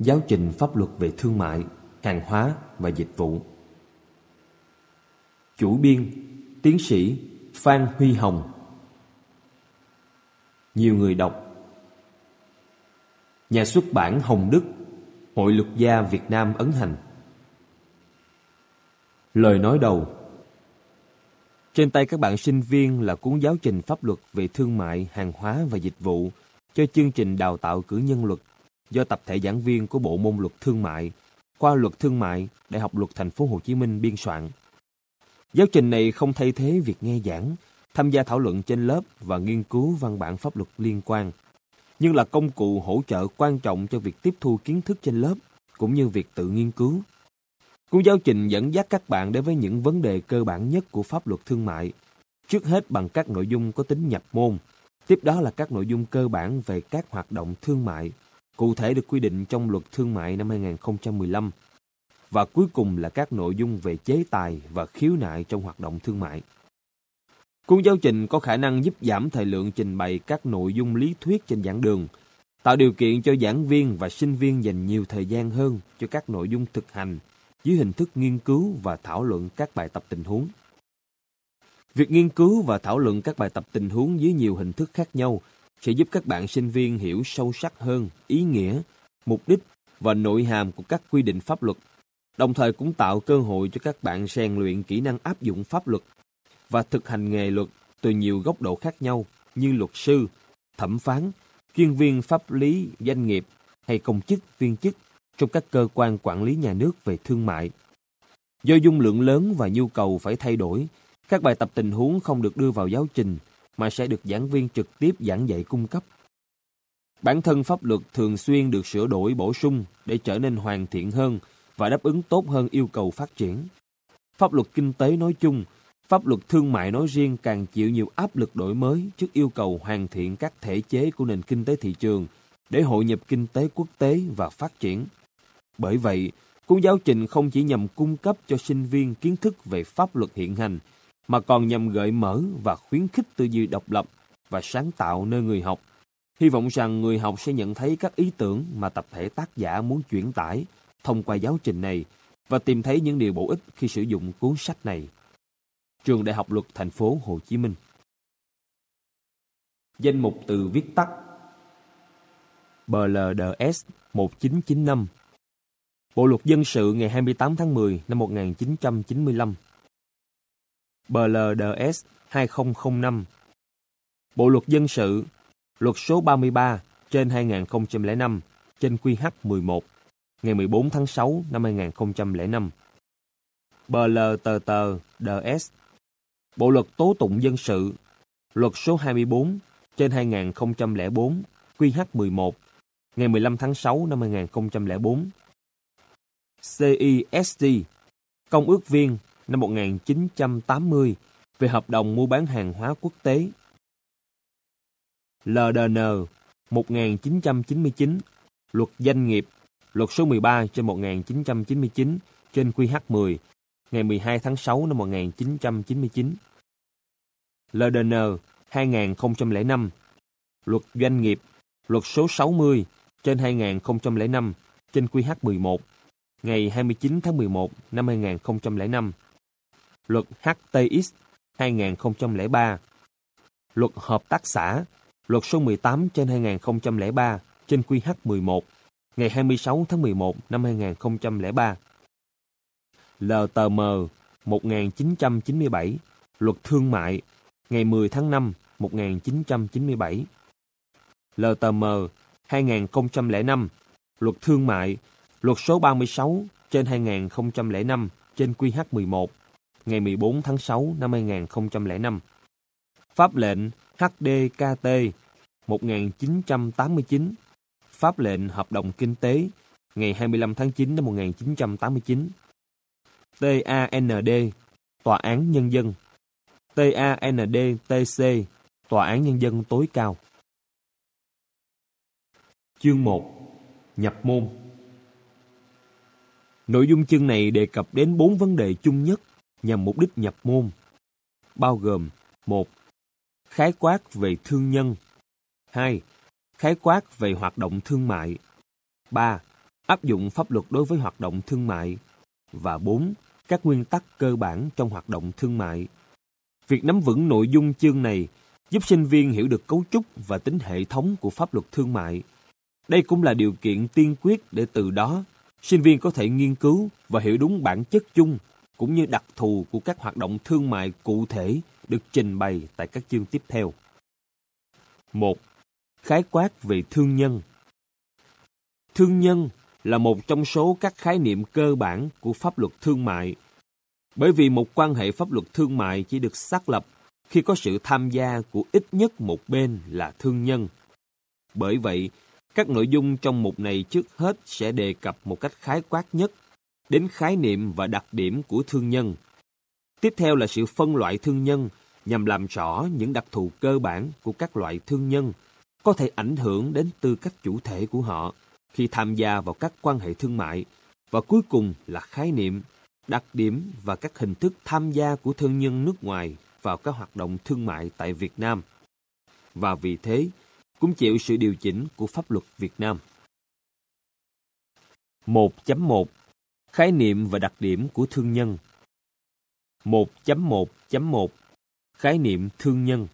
Giáo trình pháp luật về thương mại, hàng hóa và dịch vụ. Chủ biên Tiến sĩ Phan Huy Hồng. Nhiều người đọc. Nhà xuất bản Hồng Đức Hội luật gia Việt Nam ấn hành. Lời nói đầu. Trên tay các bạn sinh viên là cuốn giáo trình pháp luật về thương mại, hàng hóa và dịch vụ cho chương trình đào tạo cử nhân luật do tập thể giảng viên của Bộ môn luật thương mại, khoa luật thương mại, Đại học luật thành phố Hồ Chí Minh biên soạn. Giáo trình này không thay thế việc nghe giảng, tham gia thảo luận trên lớp và nghiên cứu văn bản pháp luật liên quan, nhưng là công cụ hỗ trợ quan trọng cho việc tiếp thu kiến thức trên lớp cũng như việc tự nghiên cứu. Cuốn giáo trình dẫn dắt các bạn đến với những vấn đề cơ bản nhất của pháp luật thương mại, trước hết bằng các nội dung có tính nhập môn, tiếp đó là các nội dung cơ bản về các hoạt động thương mại, cụ thể được quy định trong luật thương mại năm 2015, và cuối cùng là các nội dung về chế tài và khiếu nại trong hoạt động thương mại. Cuốn giáo trình có khả năng giúp giảm thời lượng trình bày các nội dung lý thuyết trên giảng đường, tạo điều kiện cho giảng viên và sinh viên dành nhiều thời gian hơn cho các nội dung thực hành dưới hình thức nghiên cứu và thảo luận các bài tập tình huống. Việc nghiên cứu và thảo luận các bài tập tình huống dưới nhiều hình thức khác nhau sẽ giúp các bạn sinh viên hiểu sâu sắc hơn ý nghĩa, mục đích và nội hàm của các quy định pháp luật, đồng thời cũng tạo cơ hội cho các bạn rèn luyện kỹ năng áp dụng pháp luật và thực hành nghề luật từ nhiều góc độ khác nhau như luật sư, thẩm phán, chuyên viên pháp lý doanh nghiệp hay công chức viên chức trong các cơ quan quản lý nhà nước về thương mại. Do dung lượng lớn và nhu cầu phải thay đổi, các bài tập tình huống không được đưa vào giáo trình mà sẽ được giảng viên trực tiếp giảng dạy cung cấp. Bản thân pháp luật thường xuyên được sửa đổi bổ sung để trở nên hoàn thiện hơn và đáp ứng tốt hơn yêu cầu phát triển. Pháp luật kinh tế nói chung, pháp luật thương mại nói riêng càng chịu nhiều áp lực đổi mới trước yêu cầu hoàn thiện các thể chế của nền kinh tế thị trường để hội nhập kinh tế quốc tế và phát triển. Bởi vậy, cuốn giáo trình không chỉ nhằm cung cấp cho sinh viên kiến thức về pháp luật hiện hành, mà còn nhằm gợi mở và khuyến khích tư duy độc lập và sáng tạo nơi người học. Hy vọng rằng người học sẽ nhận thấy các ý tưởng mà tập thể tác giả muốn chuyển tải thông qua giáo trình này và tìm thấy những điều bổ ích khi sử dụng cuốn sách này. Trường Đại học Luật Thành phố Hồ Chí Minh Danh mục từ viết tắt BLDS 1995 Bộ luật dân sự ngày 28 tháng 10 năm 1995 BLDS 2005 Bộ luật dân sự Luật số 33 trên 2005 trên QH 11 ngày 14 tháng 6 năm 2005 BLTT DS Bộ luật tố tụng dân sự Luật số 24 trên 2004 QH 11 ngày 15 tháng 6 năm 2004 CISD, Công ước viên năm 1980 về hợp đồng mua bán hàng hóa quốc tế. LDN 1999 Luật Doanh nghiệp, Luật số 13 trên 1999 trên QH10 ngày 12 tháng 6 năm 1999. LDN 2005 Luật Doanh nghiệp, Luật số 60 trên 2005 trên QH11 ngày 29 tháng 11 năm 2005. Luật HTX 2003. Luật Hợp tác xã, Luật số 18 trên 2003 trên QH11 ngày 26 tháng 11 năm 2003. LTM 1997, Luật Thương mại, ngày 10 tháng 5 1997. LTM 2005, Luật Thương mại, Luật số 36 trên 2005 trên QH11 ngày 14 tháng 6 năm 2005. Pháp lệnh HDKT 1989 Pháp lệnh Hợp đồng Kinh tế ngày 25 tháng 9 năm 1989 TAND Tòa án Nhân dân. TANDTC, Tòa án Nhân dân tối cao. Chương 1 Nhập môn. Nội dung chương này đề cập đến bốn vấn đề chung nhất nhằm mục đích nhập môn, bao gồm một Khái quát về thương nhân 2. Khái quát về hoạt động thương mại 3. áp dụng pháp luật đối với hoạt động thương mại. Và 4. Các nguyên tắc cơ bản trong hoạt động thương mại. Việc nắm vững nội dung chương này giúp sinh viên hiểu được cấu trúc và tính hệ thống của pháp luật thương mại. Đây cũng là điều kiện tiên quyết để từ đó sinh viên có thể nghiên cứu và hiểu đúng bản chất chung cũng như đặc thù của các hoạt động thương mại cụ thể được trình bày tại các chương tiếp theo. 1. Khái quát về thương nhân Thương nhân là một trong số các khái niệm cơ bản của pháp luật thương mại. Bởi vì một quan hệ pháp luật thương mại chỉ được xác lập khi có sự tham gia của ít nhất một bên là thương nhân. Bởi vậy, các nội dung trong mục này trước hết sẽ đề cập một cách khái quát nhất đến khái niệm và đặc điểm của thương nhân. Tiếp theo là sự phân loại thương nhân nhằm làm rõ những đặc thù cơ bản của các loại thương nhân có thể ảnh hưởng đến tư cách chủ thể của họ khi tham gia vào các quan hệ thương mại và cuối cùng là khái niệm, đặc điểm và các hình thức tham gia của thương nhân nước ngoài vào các hoạt động thương mại tại Việt Nam. Và vì thế, cũng chịu sự điều chỉnh của pháp luật Việt Nam. 1.1 Khái niệm và đặc điểm của thương nhân 1.1.1 Khái niệm thương nhân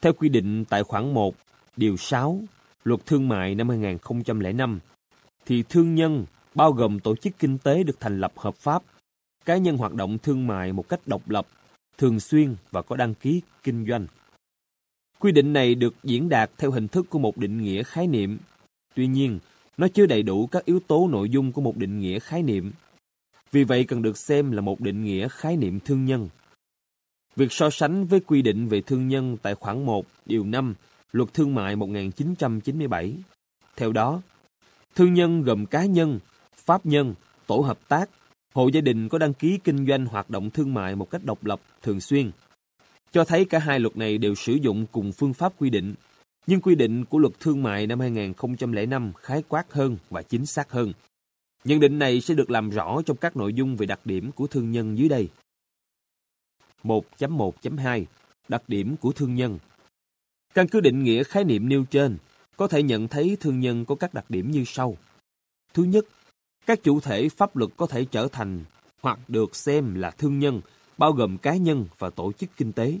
Theo quy định tại khoản 1, điều 6, Luật Thương mại năm 2005, thì thương nhân bao gồm tổ chức kinh tế được thành lập hợp pháp, cá nhân hoạt động thương mại một cách độc lập, thường xuyên và có đăng ký kinh doanh. Quy định này được diễn đạt theo hình thức của một định nghĩa khái niệm. Tuy nhiên, nó chưa đầy đủ các yếu tố nội dung của một định nghĩa khái niệm. Vì vậy cần được xem là một định nghĩa khái niệm thương nhân. Việc so sánh với quy định về thương nhân tại khoản 1, điều 5, Luật Thương mại 1997. Theo đó, thương nhân gồm cá nhân, pháp nhân, tổ hợp tác, hộ gia đình có đăng ký kinh doanh hoạt động thương mại một cách độc lập, thường xuyên. Cho thấy cả hai luật này đều sử dụng cùng phương pháp quy định, nhưng quy định của luật thương mại năm 2005 khái quát hơn và chính xác hơn. Nhận định này sẽ được làm rõ trong các nội dung về đặc điểm của thương nhân dưới đây. 1.1.2 Đặc điểm của thương nhân Căn cứ định nghĩa khái niệm nêu trên, có thể nhận thấy thương nhân có các đặc điểm như sau. Thứ nhất, các chủ thể pháp luật có thể trở thành hoặc được xem là thương nhân, bao gồm cá nhân và tổ chức kinh tế.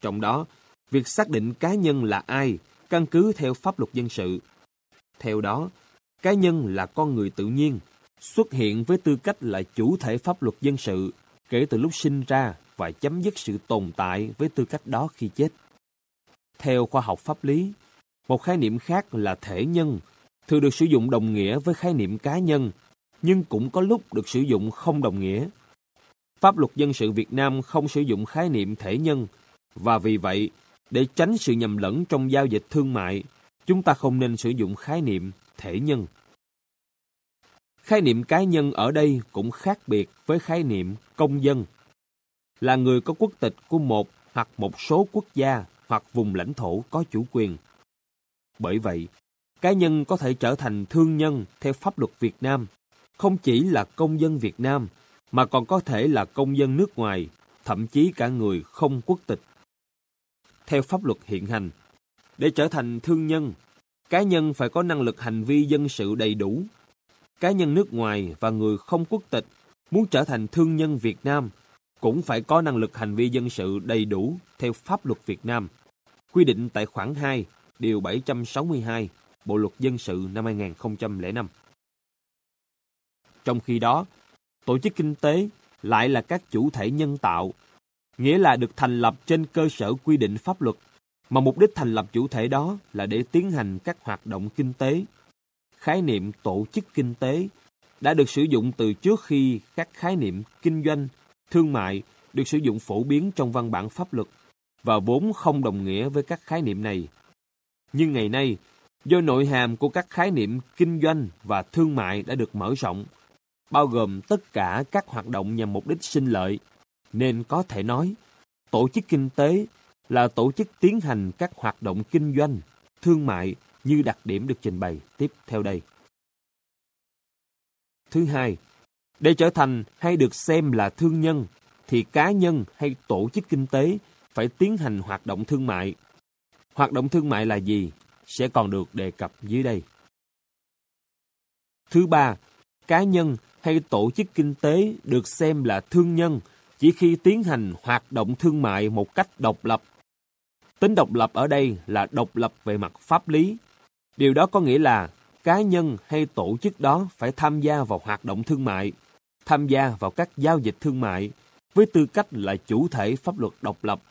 Trong đó, việc xác định cá nhân là ai căn cứ theo pháp luật dân sự. Theo đó, cá nhân là con người tự nhiên, xuất hiện với tư cách là chủ thể pháp luật dân sự kể từ lúc sinh ra và chấm dứt sự tồn tại với tư cách đó khi chết. Theo khoa học pháp lý, một khái niệm khác là thể nhân, thường được sử dụng đồng nghĩa với khái niệm cá nhân, nhưng cũng có lúc được sử dụng không đồng nghĩa. Pháp luật dân sự Việt Nam không sử dụng khái niệm thể nhân, và vì vậy, để tránh sự nhầm lẫn trong giao dịch thương mại, chúng ta không nên sử dụng khái niệm thể nhân. Khái niệm cá nhân ở đây cũng khác biệt với khái niệm công dân, là người có quốc tịch của một hoặc một số quốc gia hoặc vùng lãnh thổ có chủ quyền. Bởi vậy, cá nhân có thể trở thành thương nhân theo pháp luật Việt Nam, không chỉ là công dân Việt Nam, mà còn có thể là công dân nước ngoài, thậm chí cả người không quốc tịch. Theo pháp luật hiện hành, để trở thành thương nhân, cá nhân phải có năng lực hành vi dân sự đầy đủ. Cá nhân nước ngoài và người không quốc tịch muốn trở thành thương nhân Việt Nam cũng phải có năng lực hành vi dân sự đầy đủ theo pháp luật Việt Nam, quy định tại khoản 2, điều 762, Bộ luật dân sự năm 2005. Trong khi đó, tổ chức kinh tế lại là các chủ thể nhân tạo, nghĩa là được thành lập trên cơ sở quy định pháp luật, mà mục đích thành lập chủ thể đó là để tiến hành các hoạt động kinh tế. Khái niệm tổ chức kinh tế đã được sử dụng từ trước khi các khái niệm kinh doanh thương mại được sử dụng phổ biến trong văn bản pháp luật và vốn không đồng nghĩa với các khái niệm này. Nhưng ngày nay, do nội hàm của các khái niệm kinh doanh và thương mại đã được mở rộng, bao gồm tất cả các hoạt động nhằm mục đích sinh lợi, nên có thể nói, tổ chức kinh tế là tổ chức tiến hành các hoạt động kinh doanh, thương mại như đặc điểm được trình bày tiếp theo đây. Thứ hai, để trở thành hay được xem là thương nhân, thì cá nhân hay tổ chức kinh tế phải tiến hành hoạt động thương mại. Hoạt động thương mại là gì? Sẽ còn được đề cập dưới đây. Thứ ba, cá nhân hay tổ chức kinh tế được xem là thương nhân chỉ khi tiến hành hoạt động thương mại một cách độc lập. Tính độc lập ở đây là độc lập về mặt pháp lý. Điều đó có nghĩa là cá nhân hay tổ chức đó phải tham gia vào hoạt động thương mại, tham gia vào các giao dịch thương mại với tư cách là chủ thể pháp luật độc lập.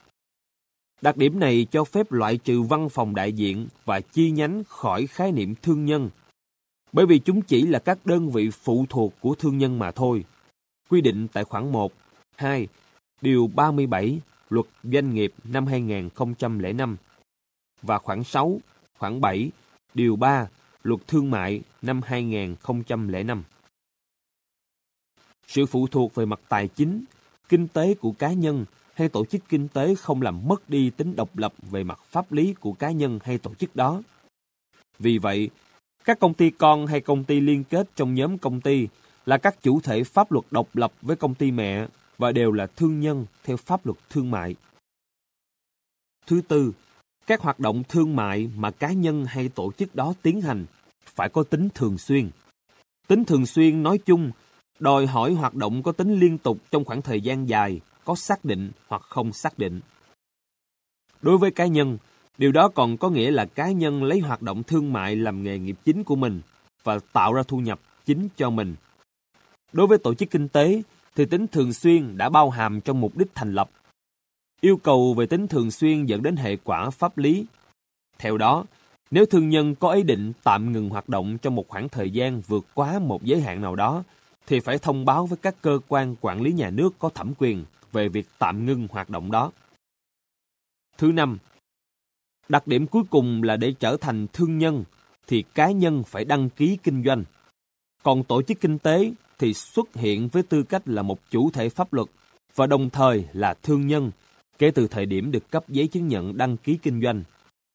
Đặc điểm này cho phép loại trừ văn phòng đại diện và chi nhánh khỏi khái niệm thương nhân, bởi vì chúng chỉ là các đơn vị phụ thuộc của thương nhân mà thôi. Quy định tại khoản 1, 2, điều 37 Luật Doanh nghiệp năm 2005 và khoảng 6, khoảng 7, điều 3 Luật Thương mại năm 2005. Sự phụ thuộc về mặt tài chính, kinh tế của cá nhân hay tổ chức kinh tế không làm mất đi tính độc lập về mặt pháp lý của cá nhân hay tổ chức đó. Vì vậy, các công ty con hay công ty liên kết trong nhóm công ty là các chủ thể pháp luật độc lập với công ty mẹ và đều là thương nhân theo pháp luật thương mại. Thứ tư, các hoạt động thương mại mà cá nhân hay tổ chức đó tiến hành phải có tính thường xuyên. Tính thường xuyên nói chung đòi hỏi hoạt động có tính liên tục trong khoảng thời gian dài, có xác định hoặc không xác định. Đối với cá nhân, điều đó còn có nghĩa là cá nhân lấy hoạt động thương mại làm nghề nghiệp chính của mình và tạo ra thu nhập chính cho mình. Đối với tổ chức kinh tế, thì tính thường xuyên đã bao hàm trong mục đích thành lập. Yêu cầu về tính thường xuyên dẫn đến hệ quả pháp lý. Theo đó, nếu thương nhân có ý định tạm ngừng hoạt động trong một khoảng thời gian vượt quá một giới hạn nào đó, thì phải thông báo với các cơ quan quản lý nhà nước có thẩm quyền về việc tạm ngưng hoạt động đó. Thứ năm, đặc điểm cuối cùng là để trở thành thương nhân thì cá nhân phải đăng ký kinh doanh. Còn tổ chức kinh tế thì xuất hiện với tư cách là một chủ thể pháp luật và đồng thời là thương nhân kể từ thời điểm được cấp giấy chứng nhận đăng ký kinh doanh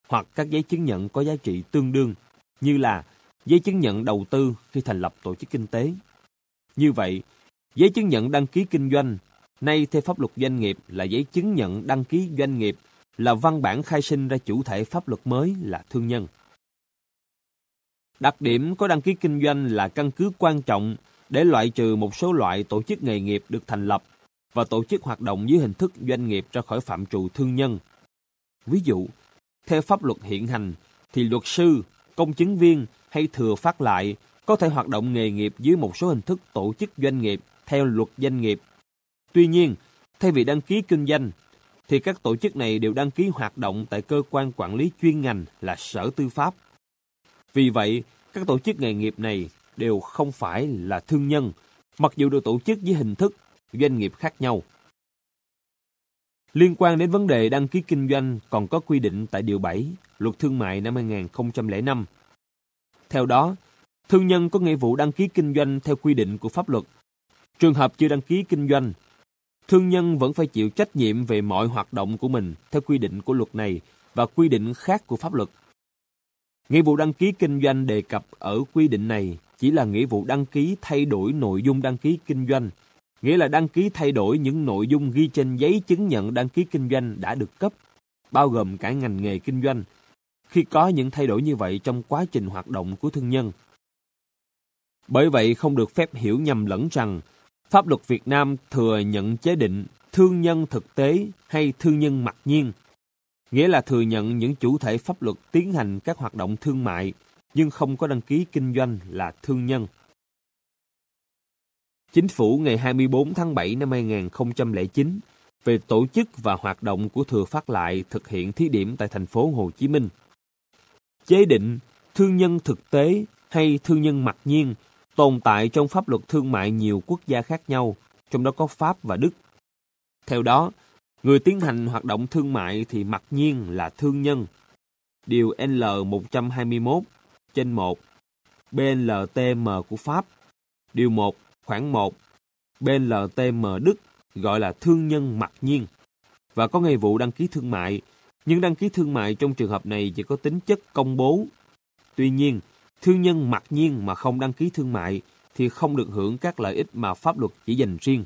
hoặc các giấy chứng nhận có giá trị tương đương như là giấy chứng nhận đầu tư khi thành lập tổ chức kinh tế. Như vậy, giấy chứng nhận đăng ký kinh doanh nay theo pháp luật doanh nghiệp là giấy chứng nhận đăng ký doanh nghiệp là văn bản khai sinh ra chủ thể pháp luật mới là thương nhân. Đặc điểm có đăng ký kinh doanh là căn cứ quan trọng để loại trừ một số loại tổ chức nghề nghiệp được thành lập và tổ chức hoạt động dưới hình thức doanh nghiệp ra khỏi phạm trù thương nhân. Ví dụ, theo pháp luật hiện hành, thì luật sư, công chứng viên hay thừa phát lại có thể hoạt động nghề nghiệp dưới một số hình thức tổ chức doanh nghiệp theo luật doanh nghiệp. Tuy nhiên, thay vì đăng ký kinh doanh, thì các tổ chức này đều đăng ký hoạt động tại cơ quan quản lý chuyên ngành là Sở Tư pháp. Vì vậy, các tổ chức nghề nghiệp này đều không phải là thương nhân, mặc dù được tổ chức với hình thức doanh nghiệp khác nhau. Liên quan đến vấn đề đăng ký kinh doanh còn có quy định tại Điều 7 Luật Thương mại năm 2005. Theo đó, thương nhân có nghĩa vụ đăng ký kinh doanh theo quy định của pháp luật. Trường hợp chưa đăng ký kinh doanh, thương nhân vẫn phải chịu trách nhiệm về mọi hoạt động của mình theo quy định của luật này và quy định khác của pháp luật. Nghĩa vụ đăng ký kinh doanh đề cập ở quy định này chỉ là nghĩa vụ đăng ký thay đổi nội dung đăng ký kinh doanh, nghĩa là đăng ký thay đổi những nội dung ghi trên giấy chứng nhận đăng ký kinh doanh đã được cấp, bao gồm cả ngành nghề kinh doanh, khi có những thay đổi như vậy trong quá trình hoạt động của thương nhân. Bởi vậy không được phép hiểu nhầm lẫn rằng pháp luật Việt Nam thừa nhận chế định thương nhân thực tế hay thương nhân mặc nhiên, nghĩa là thừa nhận những chủ thể pháp luật tiến hành các hoạt động thương mại nhưng không có đăng ký kinh doanh là thương nhân. Chính phủ ngày 24 tháng 7 năm 2009 về tổ chức và hoạt động của Thừa Phát Lại thực hiện thí điểm tại thành phố Hồ Chí Minh. Chế định thương nhân thực tế hay thương nhân mặc nhiên tồn tại trong pháp luật thương mại nhiều quốc gia khác nhau, trong đó có Pháp và Đức. Theo đó, người tiến hành hoạt động thương mại thì mặc nhiên là thương nhân. Điều L121 trên 1 BLTM của Pháp. Điều 1 khoảng 1 BLTM Đức gọi là thương nhân mặc nhiên và có nghĩa vụ đăng ký thương mại, nhưng đăng ký thương mại trong trường hợp này chỉ có tính chất công bố. Tuy nhiên, thương nhân mặc nhiên mà không đăng ký thương mại thì không được hưởng các lợi ích mà pháp luật chỉ dành riêng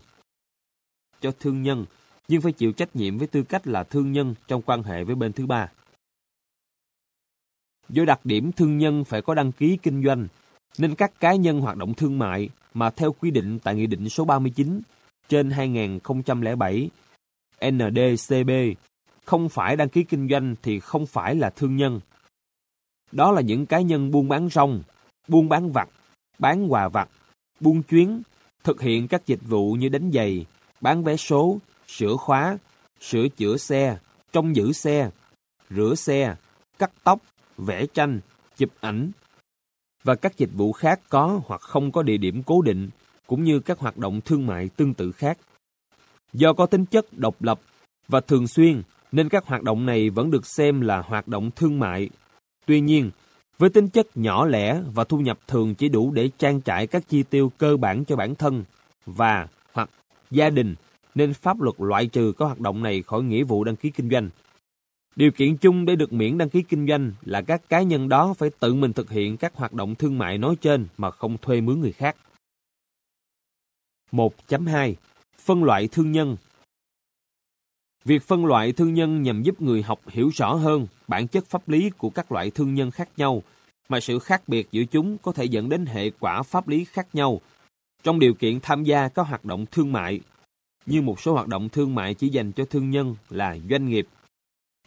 cho thương nhân, nhưng phải chịu trách nhiệm với tư cách là thương nhân trong quan hệ với bên thứ ba. Do đặc điểm thương nhân phải có đăng ký kinh doanh, nên các cá nhân hoạt động thương mại mà theo quy định tại Nghị định số 39 trên 2007 NDCB không phải đăng ký kinh doanh thì không phải là thương nhân. Đó là những cá nhân buôn bán rong, buôn bán vặt, bán quà vặt, buôn chuyến, thực hiện các dịch vụ như đánh giày, bán vé số, sửa khóa, sửa chữa xe, trông giữ xe, rửa xe, cắt tóc, vẽ tranh, chụp ảnh và các dịch vụ khác có hoặc không có địa điểm cố định cũng như các hoạt động thương mại tương tự khác. Do có tính chất độc lập và thường xuyên nên các hoạt động này vẫn được xem là hoạt động thương mại. Tuy nhiên, với tính chất nhỏ lẻ và thu nhập thường chỉ đủ để trang trải các chi tiêu cơ bản cho bản thân và hoặc gia đình nên pháp luật loại trừ các hoạt động này khỏi nghĩa vụ đăng ký kinh doanh. Điều kiện chung để được miễn đăng ký kinh doanh là các cá nhân đó phải tự mình thực hiện các hoạt động thương mại nói trên mà không thuê mướn người khác. 1.2 Phân loại thương nhân. Việc phân loại thương nhân nhằm giúp người học hiểu rõ hơn bản chất pháp lý của các loại thương nhân khác nhau, mà sự khác biệt giữa chúng có thể dẫn đến hệ quả pháp lý khác nhau. Trong điều kiện tham gia các hoạt động thương mại, như một số hoạt động thương mại chỉ dành cho thương nhân là doanh nghiệp,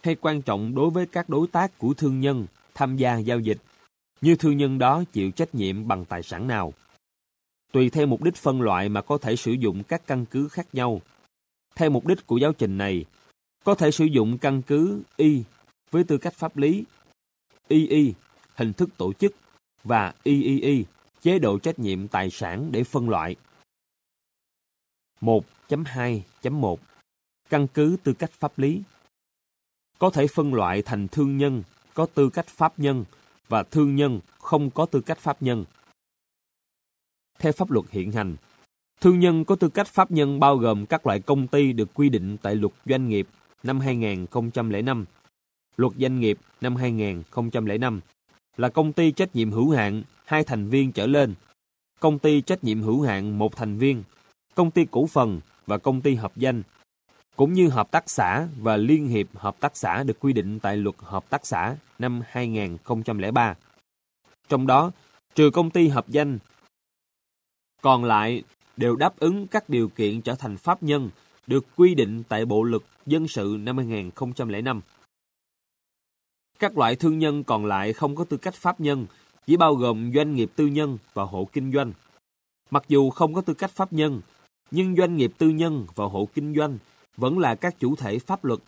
hay quan trọng đối với các đối tác của thương nhân tham gia giao dịch, như thương nhân đó chịu trách nhiệm bằng tài sản nào. Tùy theo mục đích phân loại mà có thể sử dụng các căn cứ khác nhau. Theo mục đích của giáo trình này, có thể sử dụng căn cứ Y với tư cách pháp lý, II hình thức tổ chức và III chế độ trách nhiệm tài sản để phân loại. 1.2.1 Căn cứ tư cách pháp lý có thể phân loại thành thương nhân có tư cách pháp nhân và thương nhân không có tư cách pháp nhân. Theo pháp luật hiện hành, thương nhân có tư cách pháp nhân bao gồm các loại công ty được quy định tại luật doanh nghiệp năm 2005, luật doanh nghiệp năm 2005 là công ty trách nhiệm hữu hạn hai thành viên trở lên, công ty trách nhiệm hữu hạn một thành viên, công ty cổ phần và công ty hợp danh, cũng như hợp tác xã và liên hiệp hợp tác xã được quy định tại luật hợp tác xã năm 2003. Trong đó, trừ công ty hợp danh, còn lại đều đáp ứng các điều kiện trở thành pháp nhân được quy định tại Bộ Luật Dân sự năm 2005. Các loại thương nhân còn lại không có tư cách pháp nhân, chỉ bao gồm doanh nghiệp tư nhân và hộ kinh doanh. Mặc dù không có tư cách pháp nhân, nhưng doanh nghiệp tư nhân và hộ kinh doanh vẫn là các chủ thể pháp luật,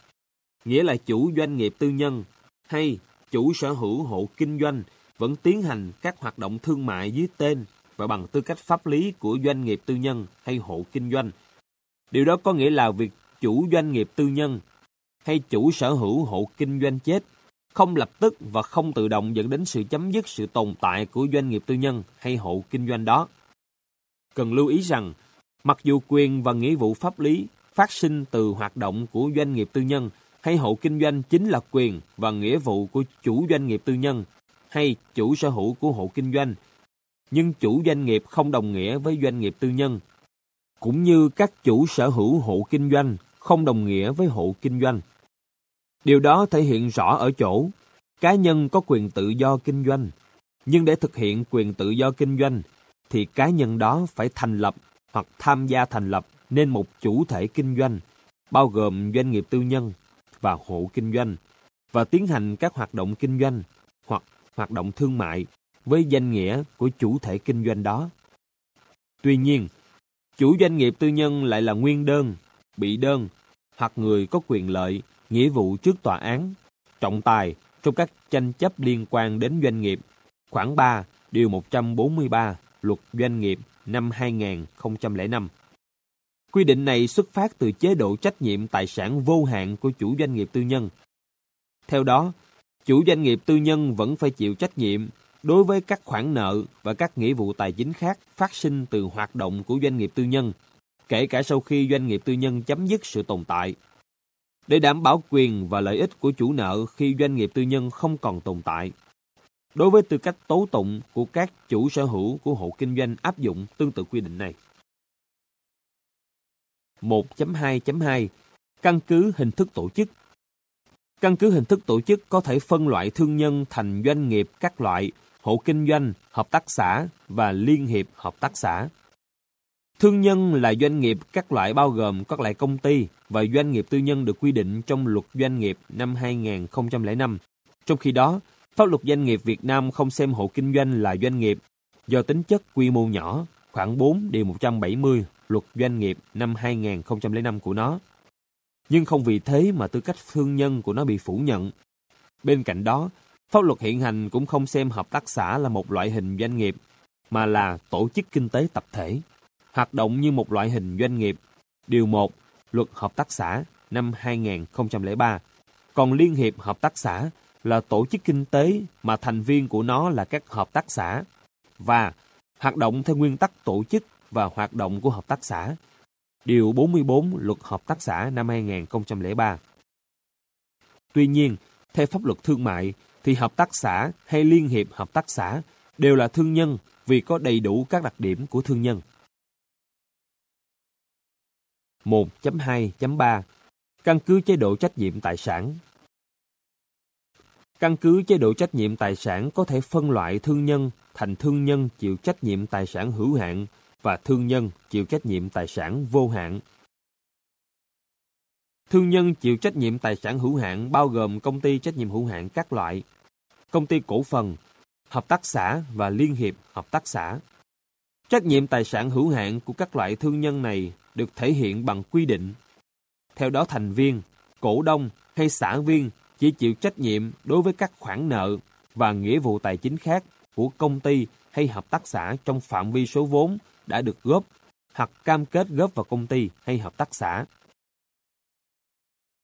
nghĩa là chủ doanh nghiệp tư nhân hay chủ sở hữu hộ kinh doanh vẫn tiến hành các hoạt động thương mại dưới tên và bằng tư cách pháp lý của doanh nghiệp tư nhân hay hộ kinh doanh. Điều đó có nghĩa là việc chủ doanh nghiệp tư nhân hay chủ sở hữu hộ kinh doanh chết không lập tức và không tự động dẫn đến sự chấm dứt sự tồn tại của doanh nghiệp tư nhân hay hộ kinh doanh đó. Cần lưu ý rằng, mặc dù quyền và nghĩa vụ pháp lý phát sinh từ hoạt động của doanh nghiệp tư nhân hay hộ kinh doanh chính là quyền và nghĩa vụ của chủ doanh nghiệp tư nhân hay chủ sở hữu của hộ kinh doanh, nhưng chủ doanh nghiệp không đồng nghĩa với doanh nghiệp tư nhân, cũng như các chủ sở hữu hộ kinh doanh không đồng nghĩa với hộ kinh doanh. Điều đó thể hiện rõ ở chỗ, cá nhân có quyền tự do kinh doanh, nhưng để thực hiện quyền tự do kinh doanh, thì cá nhân đó phải thành lập hoặc tham gia thành lập nên một chủ thể kinh doanh, bao gồm doanh nghiệp tư nhân và hộ kinh doanh, và tiến hành các hoạt động kinh doanh hoặc hoạt động thương mại với danh nghĩa của chủ thể kinh doanh đó. Tuy nhiên, chủ doanh nghiệp tư nhân lại là nguyên đơn, bị đơn hoặc người có quyền lợi nghĩa vụ trước tòa án, trọng tài trong các tranh chấp liên quan đến doanh nghiệp. Khoảng 3, Điều 143, Luật Doanh nghiệp năm 2005. Quy định này xuất phát từ chế độ trách nhiệm tài sản vô hạn của chủ doanh nghiệp tư nhân. Theo đó, chủ doanh nghiệp tư nhân vẫn phải chịu trách nhiệm đối với các khoản nợ và các nghĩa vụ tài chính khác phát sinh từ hoạt động của doanh nghiệp tư nhân, kể cả sau khi doanh nghiệp tư nhân chấm dứt sự tồn tại để đảm bảo quyền và lợi ích của chủ nợ khi doanh nghiệp tư nhân không còn tồn tại. Đối với tư cách tố tụng của các chủ sở hữu của hộ kinh doanh áp dụng tương tự quy định này. 1.2.2 Căn cứ hình thức tổ chức Căn cứ hình thức tổ chức có thể phân loại thương nhân thành doanh nghiệp các loại hộ kinh doanh, hợp tác xã và liên hiệp hợp tác xã. Thương nhân là doanh nghiệp các loại bao gồm các loại công ty và doanh nghiệp tư nhân được quy định trong luật doanh nghiệp năm 2005. Trong khi đó, pháp luật doanh nghiệp Việt Nam không xem hộ kinh doanh là doanh nghiệp do tính chất quy mô nhỏ, khoảng 4 điều 170 luật doanh nghiệp năm 2005 của nó. Nhưng không vì thế mà tư cách thương nhân của nó bị phủ nhận. Bên cạnh đó, pháp luật hiện hành cũng không xem hợp tác xã là một loại hình doanh nghiệp, mà là tổ chức kinh tế tập thể hoạt động như một loại hình doanh nghiệp. Điều 1, Luật Hợp tác xã năm 2003. Còn Liên hiệp Hợp tác xã là tổ chức kinh tế mà thành viên của nó là các hợp tác xã và hoạt động theo nguyên tắc tổ chức và hoạt động của hợp tác xã. Điều 44 Luật Hợp tác xã năm 2003. Tuy nhiên, theo pháp luật thương mại thì hợp tác xã hay liên hiệp hợp tác xã đều là thương nhân vì có đầy đủ các đặc điểm của thương nhân. 1.2.3 Căn cứ chế độ trách nhiệm tài sản Căn cứ chế độ trách nhiệm tài sản có thể phân loại thương nhân thành thương nhân chịu trách nhiệm tài sản hữu hạn và thương nhân chịu trách nhiệm tài sản vô hạn. Thương nhân chịu trách nhiệm tài sản hữu hạn bao gồm công ty trách nhiệm hữu hạn các loại, công ty cổ phần, hợp tác xã và liên hiệp hợp tác xã. Trách nhiệm tài sản hữu hạn của các loại thương nhân này được thể hiện bằng quy định. Theo đó thành viên, cổ đông hay xã viên chỉ chịu trách nhiệm đối với các khoản nợ và nghĩa vụ tài chính khác của công ty hay hợp tác xã trong phạm vi số vốn đã được góp hoặc cam kết góp vào công ty hay hợp tác xã.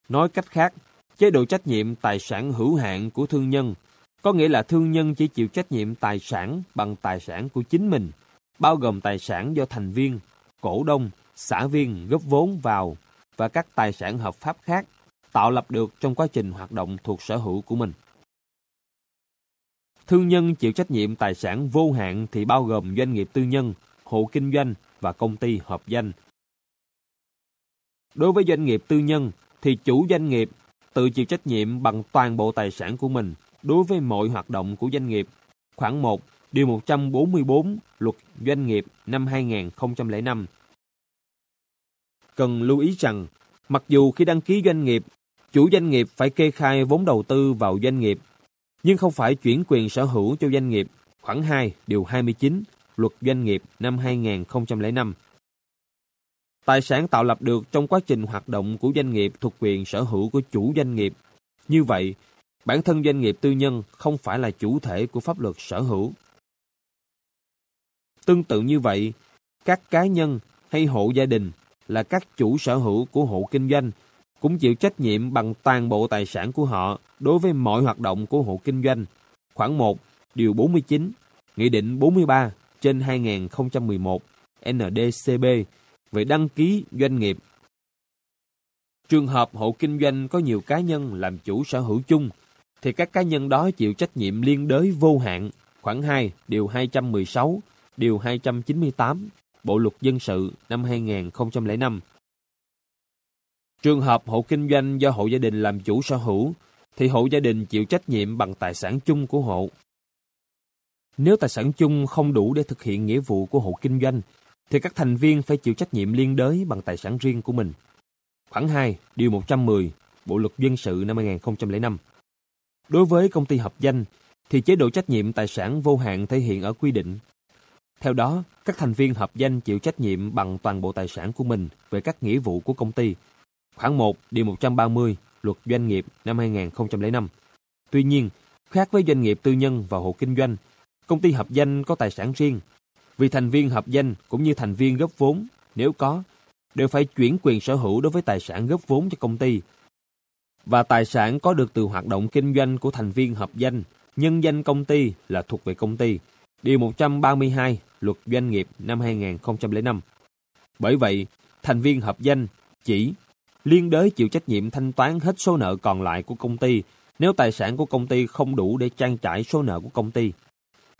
Nói cách khác, chế độ trách nhiệm tài sản hữu hạn của thương nhân có nghĩa là thương nhân chỉ chịu trách nhiệm tài sản bằng tài sản của chính mình, bao gồm tài sản do thành viên, cổ đông xã viên góp vốn vào và các tài sản hợp pháp khác tạo lập được trong quá trình hoạt động thuộc sở hữu của mình. Thương nhân chịu trách nhiệm tài sản vô hạn thì bao gồm doanh nghiệp tư nhân, hộ kinh doanh và công ty hợp danh. Đối với doanh nghiệp tư nhân thì chủ doanh nghiệp tự chịu trách nhiệm bằng toàn bộ tài sản của mình đối với mọi hoạt động của doanh nghiệp. Khoảng 1, Điều 144 Luật Doanh nghiệp năm 2005 Cần lưu ý rằng, mặc dù khi đăng ký doanh nghiệp, chủ doanh nghiệp phải kê khai vốn đầu tư vào doanh nghiệp, nhưng không phải chuyển quyền sở hữu cho doanh nghiệp. Khoảng 2, điều 29, Luật Doanh nghiệp năm 2005. Tài sản tạo lập được trong quá trình hoạt động của doanh nghiệp thuộc quyền sở hữu của chủ doanh nghiệp. Như vậy, bản thân doanh nghiệp tư nhân không phải là chủ thể của pháp luật sở hữu. Tương tự như vậy, các cá nhân hay hộ gia đình là các chủ sở hữu của hộ kinh doanh cũng chịu trách nhiệm bằng toàn bộ tài sản của họ đối với mọi hoạt động của hộ kinh doanh. Khoảng 1, điều 49, Nghị định 43 trên 2011 NDCB về đăng ký doanh nghiệp. Trường hợp hộ kinh doanh có nhiều cá nhân làm chủ sở hữu chung, thì các cá nhân đó chịu trách nhiệm liên đới vô hạn. Khoảng 2, điều 216, điều 298 Bộ Luật Dân sự năm 2005. Trường hợp hộ kinh doanh do hộ gia đình làm chủ sở hữu, thì hộ gia đình chịu trách nhiệm bằng tài sản chung của hộ. Nếu tài sản chung không đủ để thực hiện nghĩa vụ của hộ kinh doanh, thì các thành viên phải chịu trách nhiệm liên đới bằng tài sản riêng của mình. Khoảng 2, Điều 110, Bộ Luật Dân sự năm 2005. Đối với công ty hợp danh, thì chế độ trách nhiệm tài sản vô hạn thể hiện ở quy định theo đó, các thành viên hợp danh chịu trách nhiệm bằng toàn bộ tài sản của mình về các nghĩa vụ của công ty. Khoảng 1, Điều 130, Luật Doanh nghiệp năm 2005. Tuy nhiên, khác với doanh nghiệp tư nhân và hộ kinh doanh, công ty hợp danh có tài sản riêng. Vì thành viên hợp danh cũng như thành viên góp vốn, nếu có, đều phải chuyển quyền sở hữu đối với tài sản góp vốn cho công ty. Và tài sản có được từ hoạt động kinh doanh của thành viên hợp danh, nhân danh công ty là thuộc về công ty. Điều 132 Luật Doanh nghiệp năm 2005. Bởi vậy, thành viên hợp danh chỉ liên đới chịu trách nhiệm thanh toán hết số nợ còn lại của công ty nếu tài sản của công ty không đủ để trang trải số nợ của công ty.